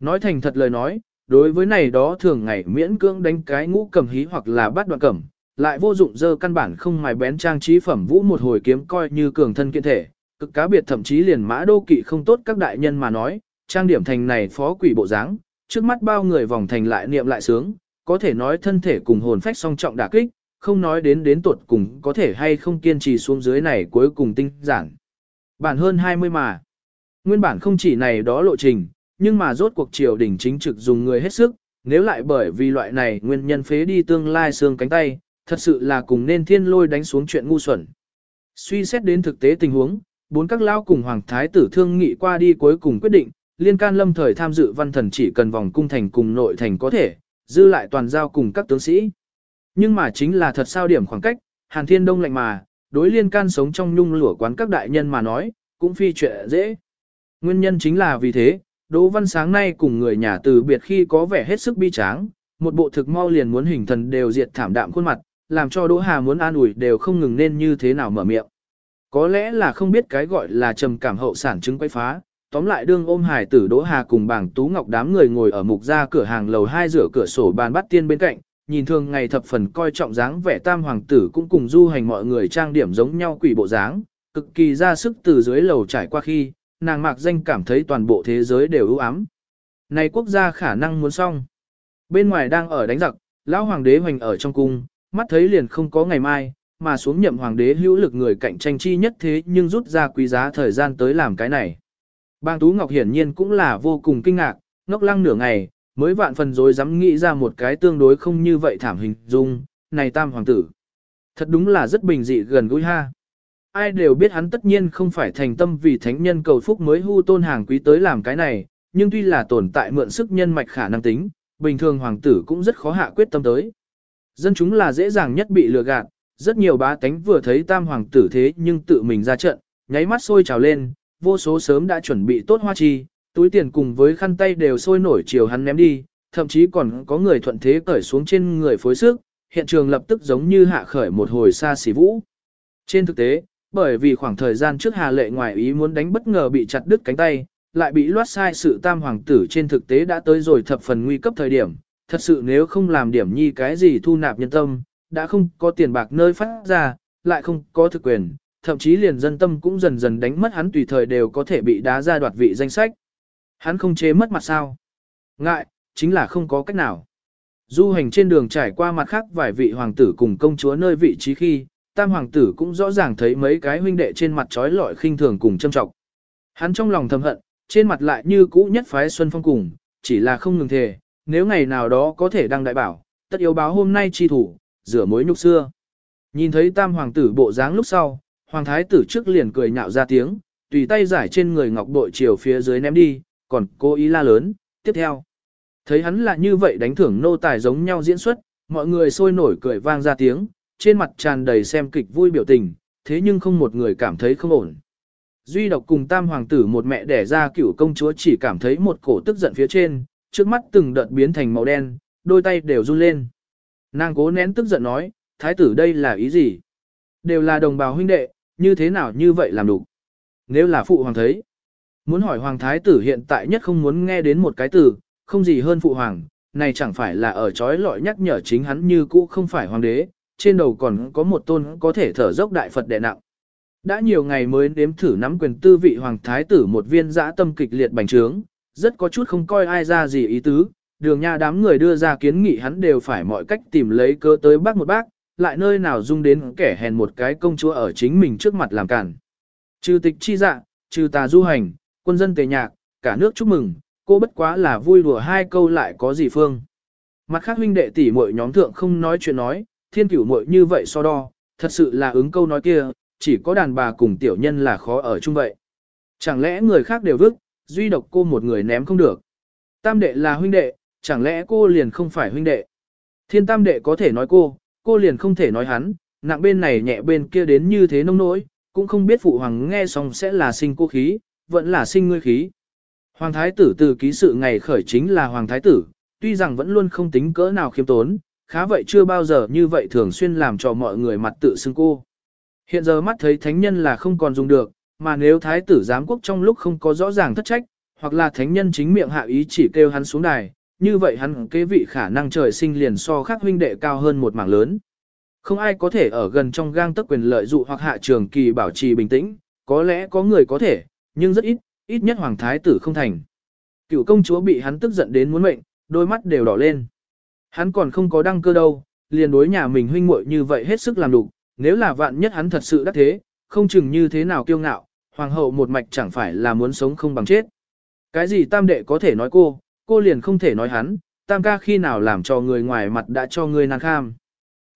Nói thành thật lời nói, đối với này đó thường ngày miễn cưỡng đánh cái ngũ cầm hí hoặc là bắt đoạn cẩm, lại vô dụng dơ căn bản không mài bén trang trí phẩm vũ một hồi kiếm coi như cường thân kiện thể, cực cá biệt thậm chí liền mã đô kỵ không tốt các đại nhân mà nói, trang điểm thành này phó quỷ bộ dáng, trước mắt bao người vòng thành lại niệm lại sướng, có thể nói thân thể cùng hồn phách song trọng đả kích, không nói đến đến tuột cùng có thể hay không kiên trì xuống dưới này cuối cùng tinh giản. Bản hơn 20 mà. Nguyên bản không chỉ này đó lộ trình, nhưng mà rốt cuộc triều đình chính trực dùng người hết sức, nếu lại bởi vì loại này nguyên nhân phế đi tương lai xương cánh tay, thật sự là cùng nên thiên lôi đánh xuống chuyện ngu xuẩn. Suy xét đến thực tế tình huống, bốn các lao cùng hoàng thái tử thương nghị qua đi cuối cùng quyết định, liên can lâm thời tham dự văn thần chỉ cần vòng cung thành cùng nội thành có thể, dư lại toàn giao cùng các tướng sĩ. Nhưng mà chính là thật sao điểm khoảng cách, Hàn Thiên Đông lạnh mà, đối liên can sống trong nhung lửa quán các đại nhân mà nói, cũng phi chuyện dễ. Nguyên nhân chính là vì thế, Đỗ Văn sáng nay cùng người nhà từ biệt khi có vẻ hết sức bi tráng, một bộ thực mau liền muốn hình thần đều diệt thảm đạm khuôn mặt, làm cho Đỗ Hà muốn an ủi đều không ngừng nên như thế nào mở miệng. Có lẽ là không biết cái gọi là trầm cảm hậu sản chứng quay phá, tóm lại đương ôm hải tử Đỗ Hà cùng bảng Tú Ngọc đám người ngồi ở mục ra cửa hàng lầu hai rửa cửa sổ bàn bắt tiên bên cạnh, nhìn thường ngày thập phần coi trọng dáng vẻ tam hoàng tử cũng cùng du hành mọi người trang điểm giống nhau quỷ bộ dáng, cực kỳ ra sức từ dưới lầu trải qua khi, nàng mạc danh cảm thấy toàn bộ thế giới đều ưu ám. Này quốc gia khả năng muốn xong. Bên ngoài đang ở đánh giặc, lão hoàng đế hoành ở trong cung, mắt thấy liền không có ngày mai, mà xuống nhậm hoàng đế hữu lực người cạnh tranh chi nhất thế nhưng rút ra quý giá thời gian tới làm cái này. Bang Tú Ngọc hiển nhiên cũng là vô cùng kinh ngạc, ngốc lăng nửa ngày, mới vạn phần dối dám nghĩ ra một cái tương đối không như vậy thảm hình dung, này tam hoàng tử. Thật đúng là rất bình dị gần gũi ha. Ai đều biết hắn tất nhiên không phải thành tâm vì thánh nhân cầu phúc mới hưu tôn hàng quý tới làm cái này, nhưng tuy là tồn tại mượn sức nhân mạch khả năng tính, bình thường hoàng tử cũng rất khó hạ quyết tâm tới. Dân chúng là dễ dàng nhất bị lừa gạt, rất nhiều bá tánh vừa thấy tam hoàng tử thế nhưng tự mình ra trận, nháy mắt sôi trào lên, vô số sớm đã chuẩn bị tốt hoa chi, túi tiền cùng với khăn tay đều sôi nổi chiều hắn ném đi, thậm chí còn có người thuận thế cởi xuống trên người phối sức, hiện trường lập tức giống như hạ khởi một hồi xa xỉ vũ. Trên thực tế, bởi vì khoảng thời gian trước Hà Lệ ngoài ý muốn đánh bất ngờ bị chặt đứt cánh tay, lại bị loát sai sự tam hoàng tử trên thực tế đã tới rồi thập phần nguy cấp thời điểm, thật sự nếu không làm điểm nhi cái gì thu nạp nhân tâm, đã không có tiền bạc nơi phát ra, lại không có thực quyền, thậm chí liền dân tâm cũng dần dần đánh mất hắn tùy thời đều có thể bị đá ra đoạt vị danh sách. Hắn không chế mất mặt sao? Ngại, chính là không có cách nào. Du hành trên đường trải qua mặt khác vài vị hoàng tử cùng công chúa nơi vị trí khi, tam hoàng tử cũng rõ ràng thấy mấy cái huynh đệ trên mặt trói lọi khinh thường cùng châm trọng. Hắn trong lòng thầm hận, trên mặt lại như cũ nhất phái xuân phong cùng, chỉ là không ngừng thề, nếu ngày nào đó có thể đăng đại bảo, tất yếu báo hôm nay chi thủ, rửa mối nhục xưa. Nhìn thấy tam hoàng tử bộ dáng lúc sau, hoàng thái tử trước liền cười nhạo ra tiếng, tùy tay giải trên người ngọc bội chiều phía dưới ném đi, còn cố ý la lớn, tiếp theo. Thấy hắn là như vậy đánh thưởng nô tài giống nhau diễn xuất, mọi người sôi nổi cười vang ra tiếng, trên mặt tràn đầy xem kịch vui biểu tình, thế nhưng không một người cảm thấy không ổn. Duy độc cùng tam hoàng tử một mẹ đẻ ra cửu công chúa chỉ cảm thấy một cổ tức giận phía trên, trước mắt từng đợt biến thành màu đen, đôi tay đều run lên. Nàng cố nén tức giận nói, thái tử đây là ý gì? Đều là đồng bào huynh đệ, như thế nào như vậy làm đủ? Nếu là phụ hoàng thấy, muốn hỏi hoàng thái tử hiện tại nhất không muốn nghe đến một cái từ, không gì hơn phụ hoàng, này chẳng phải là ở trói lọi nhắc nhở chính hắn như cũ không phải hoàng đế, trên đầu còn có một tôn có thể thở dốc đại Phật đệ nặng. Đã nhiều ngày mới nếm thử nắm quyền tư vị hoàng thái tử một viên dã tâm kịch liệt bành trướng, rất có chút không coi ai ra gì ý tứ, đường nha đám người đưa ra kiến nghị hắn đều phải mọi cách tìm lấy cơ tới bác một bác, lại nơi nào dung đến kẻ hèn một cái công chúa ở chính mình trước mặt làm cản. Trừ tịch chi dạ, trừ tà du hành, quân dân tề nhạc, cả nước chúc mừng, cô bất quá là vui đùa hai câu lại có gì phương. Mặt khác huynh đệ tỷ muội nhóm thượng không nói chuyện nói, thiên cửu muội như vậy so đo, thật sự là ứng câu nói kia, chỉ có đàn bà cùng tiểu nhân là khó ở chung vậy. Chẳng lẽ người khác đều vứt, duy độc cô một người ném không được. Tam đệ là huynh đệ, chẳng lẽ cô liền không phải huynh đệ. Thiên tam đệ có thể nói cô, cô liền không thể nói hắn, nặng bên này nhẹ bên kia đến như thế nông nỗi, cũng không biết phụ hoàng nghe xong sẽ là sinh cô khí, vẫn là sinh ngươi khí. Hoàng thái tử từ ký sự ngày khởi chính là hoàng thái tử, tuy rằng vẫn luôn không tính cỡ nào khiêm tốn, khá vậy chưa bao giờ như vậy thường xuyên làm cho mọi người mặt tự xưng cô. Hiện giờ mắt thấy thánh nhân là không còn dùng được, mà nếu thái tử giám quốc trong lúc không có rõ ràng thất trách, hoặc là thánh nhân chính miệng hạ ý chỉ kêu hắn xuống đài, như vậy hắn kế vị khả năng trời sinh liền so khác huynh đệ cao hơn một mảng lớn. Không ai có thể ở gần trong gang tấc quyền lợi dụ hoặc hạ trường kỳ bảo trì bình tĩnh, có lẽ có người có thể, nhưng rất ít, ít nhất hoàng thái tử không thành. Cựu công chúa bị hắn tức giận đến muốn mệnh, đôi mắt đều đỏ lên. Hắn còn không có đăng cơ đâu, liền đối nhà mình huynh muội như vậy hết sức làm đủ, nếu là vạn nhất hắn thật sự đắc thế, không chừng như thế nào kiêu ngạo, hoàng hậu một mạch chẳng phải là muốn sống không bằng chết. Cái gì tam đệ có thể nói cô, cô liền không thể nói hắn, tam ca khi nào làm cho người ngoài mặt đã cho ngươi nàng kham.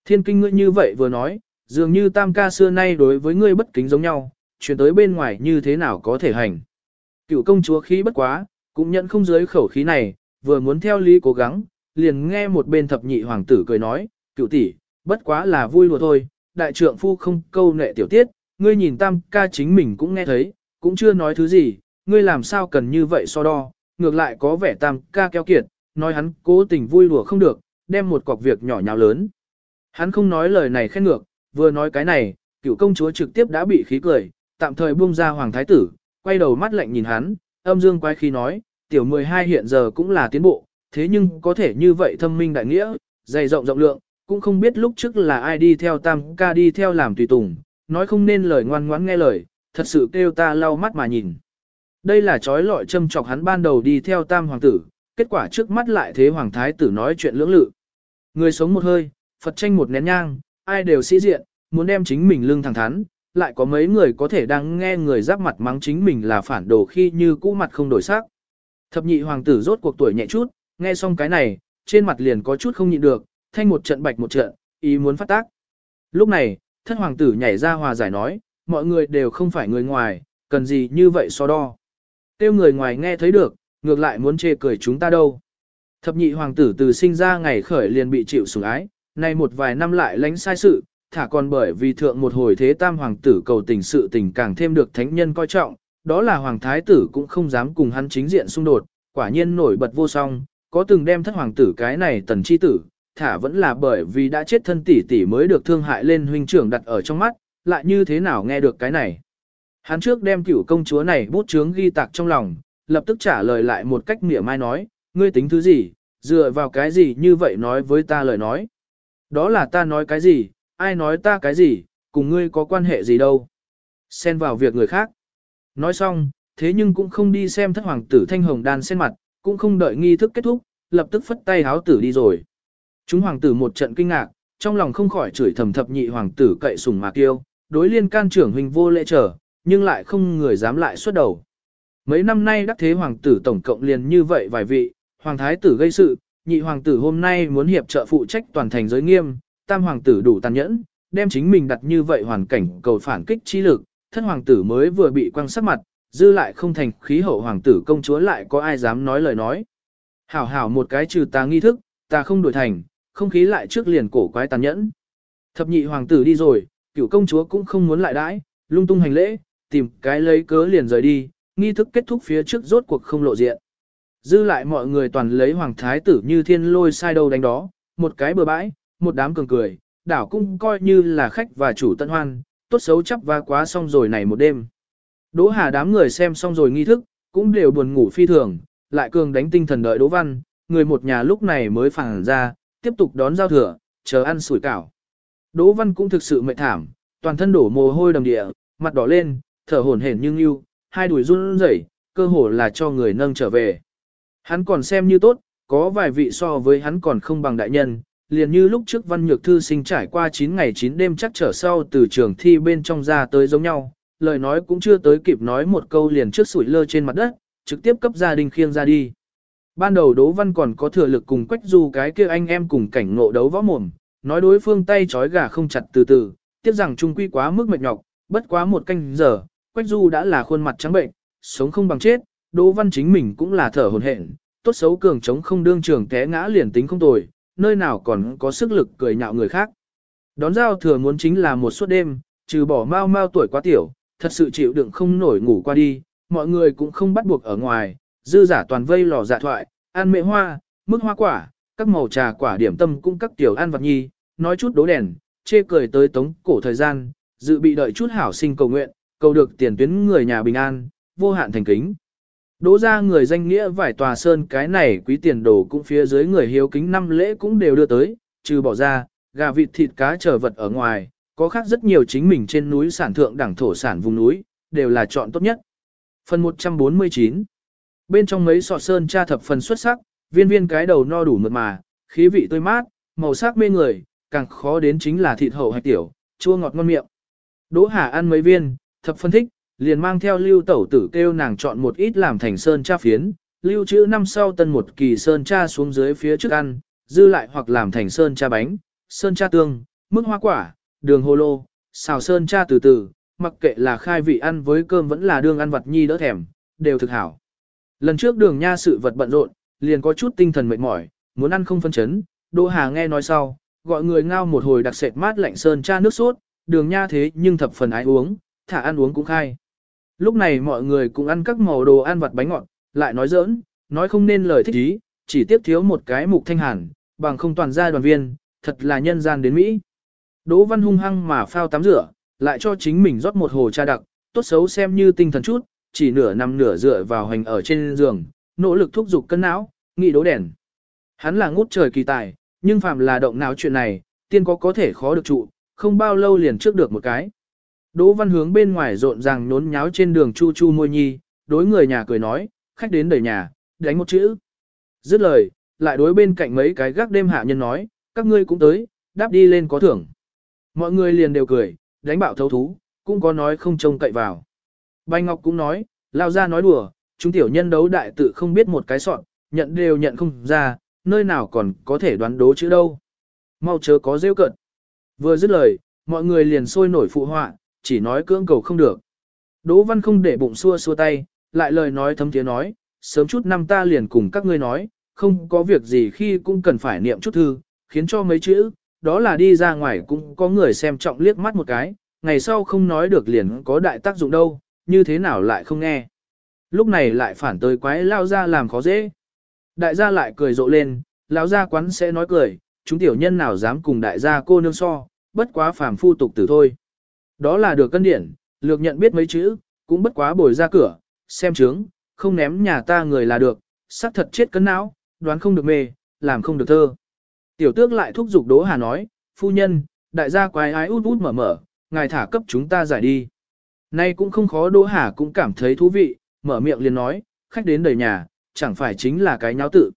Thiên kinh ngươi như vậy vừa nói, dường như tam ca xưa nay đối với ngươi bất kính giống nhau, chuyển tới bên ngoài như thế nào có thể hành. Cựu công chúa khí bất quá, cũng nhận không dưới khẩu khí này, vừa muốn theo lý cố gắng, liền nghe một bên thập nhị hoàng tử cười nói, cựu tỷ, bất quá là vui lùa thôi, đại trượng phu không câu nệ tiểu tiết, ngươi nhìn tam ca chính mình cũng nghe thấy, cũng chưa nói thứ gì, ngươi làm sao cần như vậy so đo, ngược lại có vẻ tam ca keo kiệt, nói hắn cố tình vui đùa không được, đem một cọc việc nhỏ nhào lớn. Hắn không nói lời này khen ngược, vừa nói cái này, cựu công chúa trực tiếp đã bị khí cười, tạm thời buông ra hoàng thái tử, quay đầu mắt lạnh nhìn hắn, âm dương quay khí nói, tiểu 12 hiện giờ cũng là tiến bộ, thế nhưng có thể như vậy thâm minh đại nghĩa, dày rộng rộng lượng, cũng không biết lúc trước là ai đi theo tam ca đi theo làm tùy tùng, nói không nên lời ngoan ngoãn nghe lời, thật sự kêu ta lau mắt mà nhìn. Đây là trói lọi châm chọc hắn ban đầu đi theo tam hoàng tử, kết quả trước mắt lại thế hoàng thái tử nói chuyện lưỡng lự. Người sống một hơi, Phật tranh một nén nhang, ai đều sĩ diện, muốn đem chính mình lưng thẳng thắn, lại có mấy người có thể đang nghe người giáp mặt mắng chính mình là phản đồ khi như cũ mặt không đổi sắc. Thập nhị hoàng tử rốt cuộc tuổi nhẹ chút, nghe xong cái này, trên mặt liền có chút không nhịn được, thanh một trận bạch một trận, ý muốn phát tác. Lúc này, thất hoàng tử nhảy ra hòa giải nói, mọi người đều không phải người ngoài, cần gì như vậy so đo kêu người ngoài nghe thấy được, ngược lại muốn chê cười chúng ta đâu. Thập nhị hoàng tử từ sinh ra ngày khởi liền bị chịu sủng ái, nay một vài năm lại lánh sai sự, thả còn bởi vì thượng một hồi thế tam hoàng tử cầu tình sự tình càng thêm được thánh nhân coi trọng, đó là hoàng thái tử cũng không dám cùng hắn chính diện xung đột, quả nhiên nổi bật vô song, có từng đem thất hoàng tử cái này tần chi tử, thả vẫn là bởi vì đã chết thân tỷ tỷ mới được thương hại lên huynh trưởng đặt ở trong mắt, lại như thế nào nghe được cái này. Hắn trước đem cửu công chúa này bút chướng ghi tạc trong lòng, lập tức trả lời lại một cách mỉa mai nói, ngươi tính thứ gì, dựa vào cái gì như vậy nói với ta lời nói. Đó là ta nói cái gì, ai nói ta cái gì, cùng ngươi có quan hệ gì đâu. Xen vào việc người khác. Nói xong, thế nhưng cũng không đi xem thất hoàng tử thanh hồng đan sen mặt, cũng không đợi nghi thức kết thúc, lập tức phất tay háo tử đi rồi. Chúng hoàng tử một trận kinh ngạc, trong lòng không khỏi chửi thầm thập nhị hoàng tử cậy sùng mà kiêu, đối liên can trưởng huynh vô lễ trở, nhưng lại không người dám lại xuất đầu. Mấy năm nay đắc thế hoàng tử tổng cộng liền như vậy vài vị, hoàng thái tử gây sự, nhị hoàng tử hôm nay muốn hiệp trợ phụ trách toàn thành giới nghiêm, tam hoàng tử đủ tàn nhẫn, đem chính mình đặt như vậy hoàn cảnh cầu phản kích trí lực, thân hoàng tử mới vừa bị quăng sắc mặt, dư lại không thành khí hậu hoàng tử công chúa lại có ai dám nói lời nói. Hảo hảo một cái trừ ta nghi thức, ta không đổi thành, không khí lại trước liền cổ quái tàn nhẫn. Thập nhị hoàng tử đi rồi, cựu công chúa cũng không muốn lại đãi, lung tung hành lễ, tìm cái lấy cớ liền rời đi, nghi thức kết thúc phía trước rốt cuộc không lộ diện. Dư lại mọi người toàn lấy hoàng thái tử như thiên lôi sai đầu đánh đó, một cái bừa bãi, một đám cường cười, đảo cũng coi như là khách và chủ tân hoan, tốt xấu chấp và quá xong rồi này một đêm. Đỗ Hà đám người xem xong rồi nghi thức, cũng đều buồn ngủ phi thường, lại cường đánh tinh thần đợi Đỗ Văn, người một nhà lúc này mới phản ra, tiếp tục đón giao thừa, chờ ăn sủi cảo. Đỗ Văn cũng thực sự mệt thảm, toàn thân đổ mồ hôi đầm địa, mặt đỏ lên, thở hổn hển nhưng yêu, hai đùi run rẩy, cơ hồ là cho người nâng trở về. Hắn còn xem như tốt, có vài vị so với hắn còn không bằng đại nhân, liền như lúc trước văn nhược thư sinh trải qua 9 ngày 9 đêm chắc trở sau từ trường thi bên trong ra tới giống nhau, lời nói cũng chưa tới kịp nói một câu liền trước sủi lơ trên mặt đất, trực tiếp cấp gia đình khiêng ra đi. Ban đầu Đỗ Văn còn có thừa lực cùng Quách Du cái kia anh em cùng cảnh ngộ đấu võ mồm, nói đối phương tay trói gà không chặt từ từ, tiếc rằng trung quy quá mức mệt nhọc, bất quá một canh giờ, Quách Du đã là khuôn mặt trắng bệnh, sống không bằng chết, Đỗ Văn chính mình cũng là thở hổn hển, tốt xấu cường chống không đương trường té ngã liền tính không tồi, nơi nào còn có sức lực cười nhạo người khác. Đón giao thừa muốn chính là một suốt đêm, trừ bỏ mau mau tuổi quá tiểu, thật sự chịu đựng không nổi ngủ qua đi, mọi người cũng không bắt buộc ở ngoài, dư giả toàn vây lò dạ thoại, ăn mệ hoa, mức hoa quả, các màu trà quả điểm tâm cũng các tiểu ăn vật nhi, nói chút đố đèn, chê cười tới tống cổ thời gian, dự bị đợi chút hảo sinh cầu nguyện, cầu được tiền tuyến người nhà bình an, vô hạn thành kính. Đỗ ra người danh nghĩa vải tòa sơn cái này quý tiền đồ cũng phía dưới người hiếu kính năm lễ cũng đều đưa tới, trừ bỏ ra, gà vịt thịt cá trở vật ở ngoài, có khác rất nhiều chính mình trên núi sản thượng đẳng thổ sản vùng núi, đều là chọn tốt nhất. Phần 149 Bên trong mấy sọ sơn tra thập phần xuất sắc, viên viên cái đầu no đủ mượt mà, khí vị tươi mát, màu sắc mê người, càng khó đến chính là thịt hậu hạch tiểu, chua ngọt ngon miệng. Đỗ Hà ăn mấy viên, thập phân thích, liền mang theo lưu tẩu tử kêu nàng chọn một ít làm thành sơn cha phiến, lưu trữ năm sau tân một kỳ sơn cha xuống dưới phía trước ăn, dư lại hoặc làm thành sơn cha bánh, sơn cha tương, mức hoa quả, đường hồ lô, xào sơn cha từ từ, mặc kệ là khai vị ăn với cơm vẫn là đường ăn vật nhi đỡ thèm, đều thực hảo. Lần trước đường nha sự vật bận rộn, liền có chút tinh thần mệt mỏi, muốn ăn không phân chấn, Đỗ Hà nghe nói sau, gọi người ngao một hồi đặc sệt mát lạnh sơn cha nước sốt, đường nha thế nhưng thập phần ái uống, thả ăn uống cũng khai. Lúc này mọi người cũng ăn các màu đồ ăn vặt bánh ngọt, lại nói giỡn, nói không nên lời thích ý, chỉ tiếp thiếu một cái mục thanh hàn, bằng không toàn gia đoàn viên, thật là nhân gian đến Mỹ. Đỗ Văn hung hăng mà phao tắm rửa, lại cho chính mình rót một hồ trà đặc, tốt xấu xem như tinh thần chút, chỉ nửa nằm nửa dựa vào hành ở trên giường, nỗ lực thúc giục cân não, nghị đố đèn. Hắn là ngút trời kỳ tài, nhưng phàm là động não chuyện này, tiên có có thể khó được trụ, không bao lâu liền trước được một cái. Đỗ Văn hướng bên ngoài rộn ràng nhốn nháo trên đường chu chu môi nhi, đối người nhà cười nói, khách đến đầy nhà, đánh một chữ. Dứt lời, lại đối bên cạnh mấy cái gác đêm hạ nhân nói, các ngươi cũng tới, đáp đi lên có thưởng. Mọi người liền đều cười, đánh bạo thấu thú, cũng có nói không trông cậy vào. Bành Ngọc cũng nói, lao ra nói đùa, chúng tiểu nhân đấu đại tự không biết một cái soạn, nhận đều nhận không ra, nơi nào còn có thể đoán đố chữ đâu. Mau chớ có rêu cận. Vừa dứt lời, mọi người liền sôi nổi phụ họa, chỉ nói cưỡng cầu không được. Đỗ Văn không để bụng xua xua tay, lại lời nói thấm tiếng nói, sớm chút năm ta liền cùng các ngươi nói, không có việc gì khi cũng cần phải niệm chút thư, khiến cho mấy chữ, đó là đi ra ngoài cũng có người xem trọng liếc mắt một cái, ngày sau không nói được liền có đại tác dụng đâu, như thế nào lại không nghe. Lúc này lại phản tới quái lao ra làm khó dễ. Đại gia lại cười rộ lên, lão gia quán sẽ nói cười, chúng tiểu nhân nào dám cùng đại gia cô nương so, bất quá phàm phu tục tử thôi. Đó là được cân điển, lược nhận biết mấy chữ, cũng bất quá bồi ra cửa, xem chứng, không ném nhà ta người là được, xác thật chết cấn não, đoán không được mê, làm không được thơ. Tiểu tước lại thúc giục Đỗ Hà nói, phu nhân, đại gia quái ái út út mở mở, ngài thả cấp chúng ta giải đi. Nay cũng không khó Đỗ Hà cũng cảm thấy thú vị, mở miệng liền nói, khách đến đời nhà, chẳng phải chính là cái nháo tự.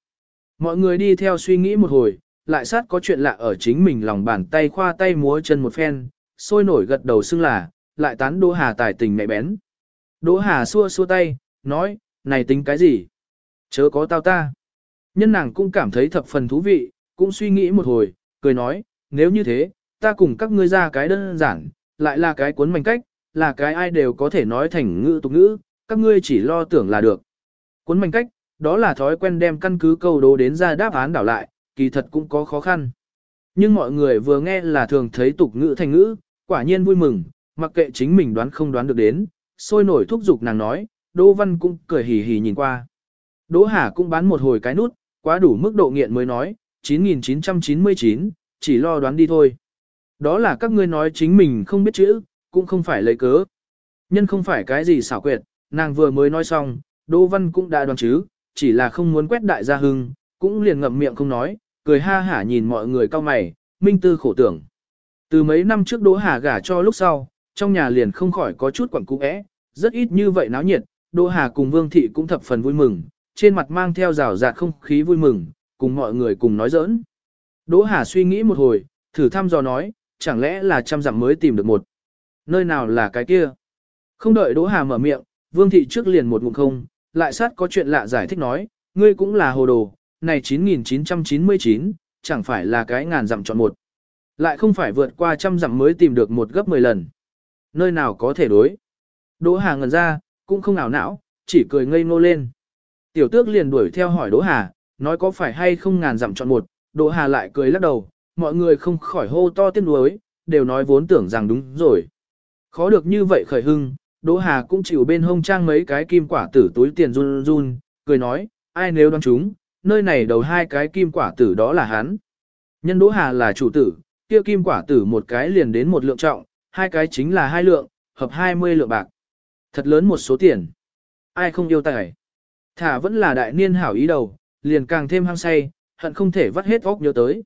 Mọi người đi theo suy nghĩ một hồi, lại sát có chuyện lạ ở chính mình lòng bàn tay khoa tay múa chân một phen, sôi nổi gật đầu xưng là, lại tán Đỗ Hà tài tình mẹ bén. Đỗ Hà xua xua tay, nói, này tính cái gì? Chớ có tao ta. Nhân nàng cũng cảm thấy thập phần thú vị, cũng suy nghĩ một hồi, cười nói, nếu như thế, ta cùng các ngươi ra cái đơn giản, lại là cái cuốn mảnh cách, là cái ai đều có thể nói thành ngữ tục ngữ, các ngươi chỉ lo tưởng là được. Cuốn mảnh cách, đó là thói quen đem căn cứ câu đố đến ra đáp án đảo lại, kỳ thật cũng có khó khăn. Nhưng mọi người vừa nghe là thường thấy tục ngữ thành ngữ, quả nhiên vui mừng, mặc kệ chính mình đoán không đoán được đến, sôi nổi thúc giục nàng nói, Đỗ Văn cũng cười hì hì nhìn qua. Đỗ Hà cũng bán một hồi cái nút, quá đủ mức độ nghiện mới nói, 9999, chỉ lo đoán đi thôi. Đó là các ngươi nói chính mình không biết chữ, cũng không phải lấy cớ. Nhân không phải cái gì xảo quyệt, nàng vừa mới nói xong, Đỗ Văn cũng đã đoán chứ, chỉ là không muốn quét đại gia hưng, cũng liền ngậm miệng không nói, cười ha hả nhìn mọi người cao mày, minh tư khổ tưởng. Từ mấy năm trước Đỗ Hà gả cho lúc sau, trong nhà liền không khỏi có chút quẩn cũ ẽ, rất ít như vậy náo nhiệt, Đỗ Hà cùng Vương Thị cũng thập phần vui mừng, trên mặt mang theo rào rạt không khí vui mừng, cùng mọi người cùng nói giỡn. Đỗ Hà suy nghĩ một hồi, thử thăm dò nói, chẳng lẽ là trăm dặm mới tìm được một. Nơi nào là cái kia? Không đợi Đỗ Hà mở miệng, Vương Thị trước liền một ngụm không, lại sát có chuyện lạ giải thích nói, ngươi cũng là hồ đồ, này 9999, chẳng phải là cái ngàn dặm chọn một. Lại không phải vượt qua trăm dặm mới tìm được một gấp 10 lần. Nơi nào có thể đối. Đỗ Hà ngẩn ra, cũng không ảo não, chỉ cười ngây ngô lên. Tiểu tước liền đuổi theo hỏi Đỗ Hà, nói có phải hay không ngàn dặm chọn một, Đỗ Hà lại cười lắc đầu, mọi người không khỏi hô to tiếng nuối, đều nói vốn tưởng rằng đúng rồi. Khó được như vậy khởi hưng, Đỗ Hà cũng chịu bên hông trang mấy cái kim quả tử túi tiền run run, cười nói, ai nếu đoán chúng, nơi này đầu hai cái kim quả tử đó là hắn. Nhân Đỗ Hà là chủ tử, kia kim quả tử một cái liền đến một lượng trọng, hai cái chính là hai lượng, hợp hai mươi lượng bạc. Thật lớn một số tiền. Ai không yêu tài. Thả vẫn là đại niên hảo ý đầu, liền càng thêm hăng say, hận không thể vắt hết óc nhớ tới.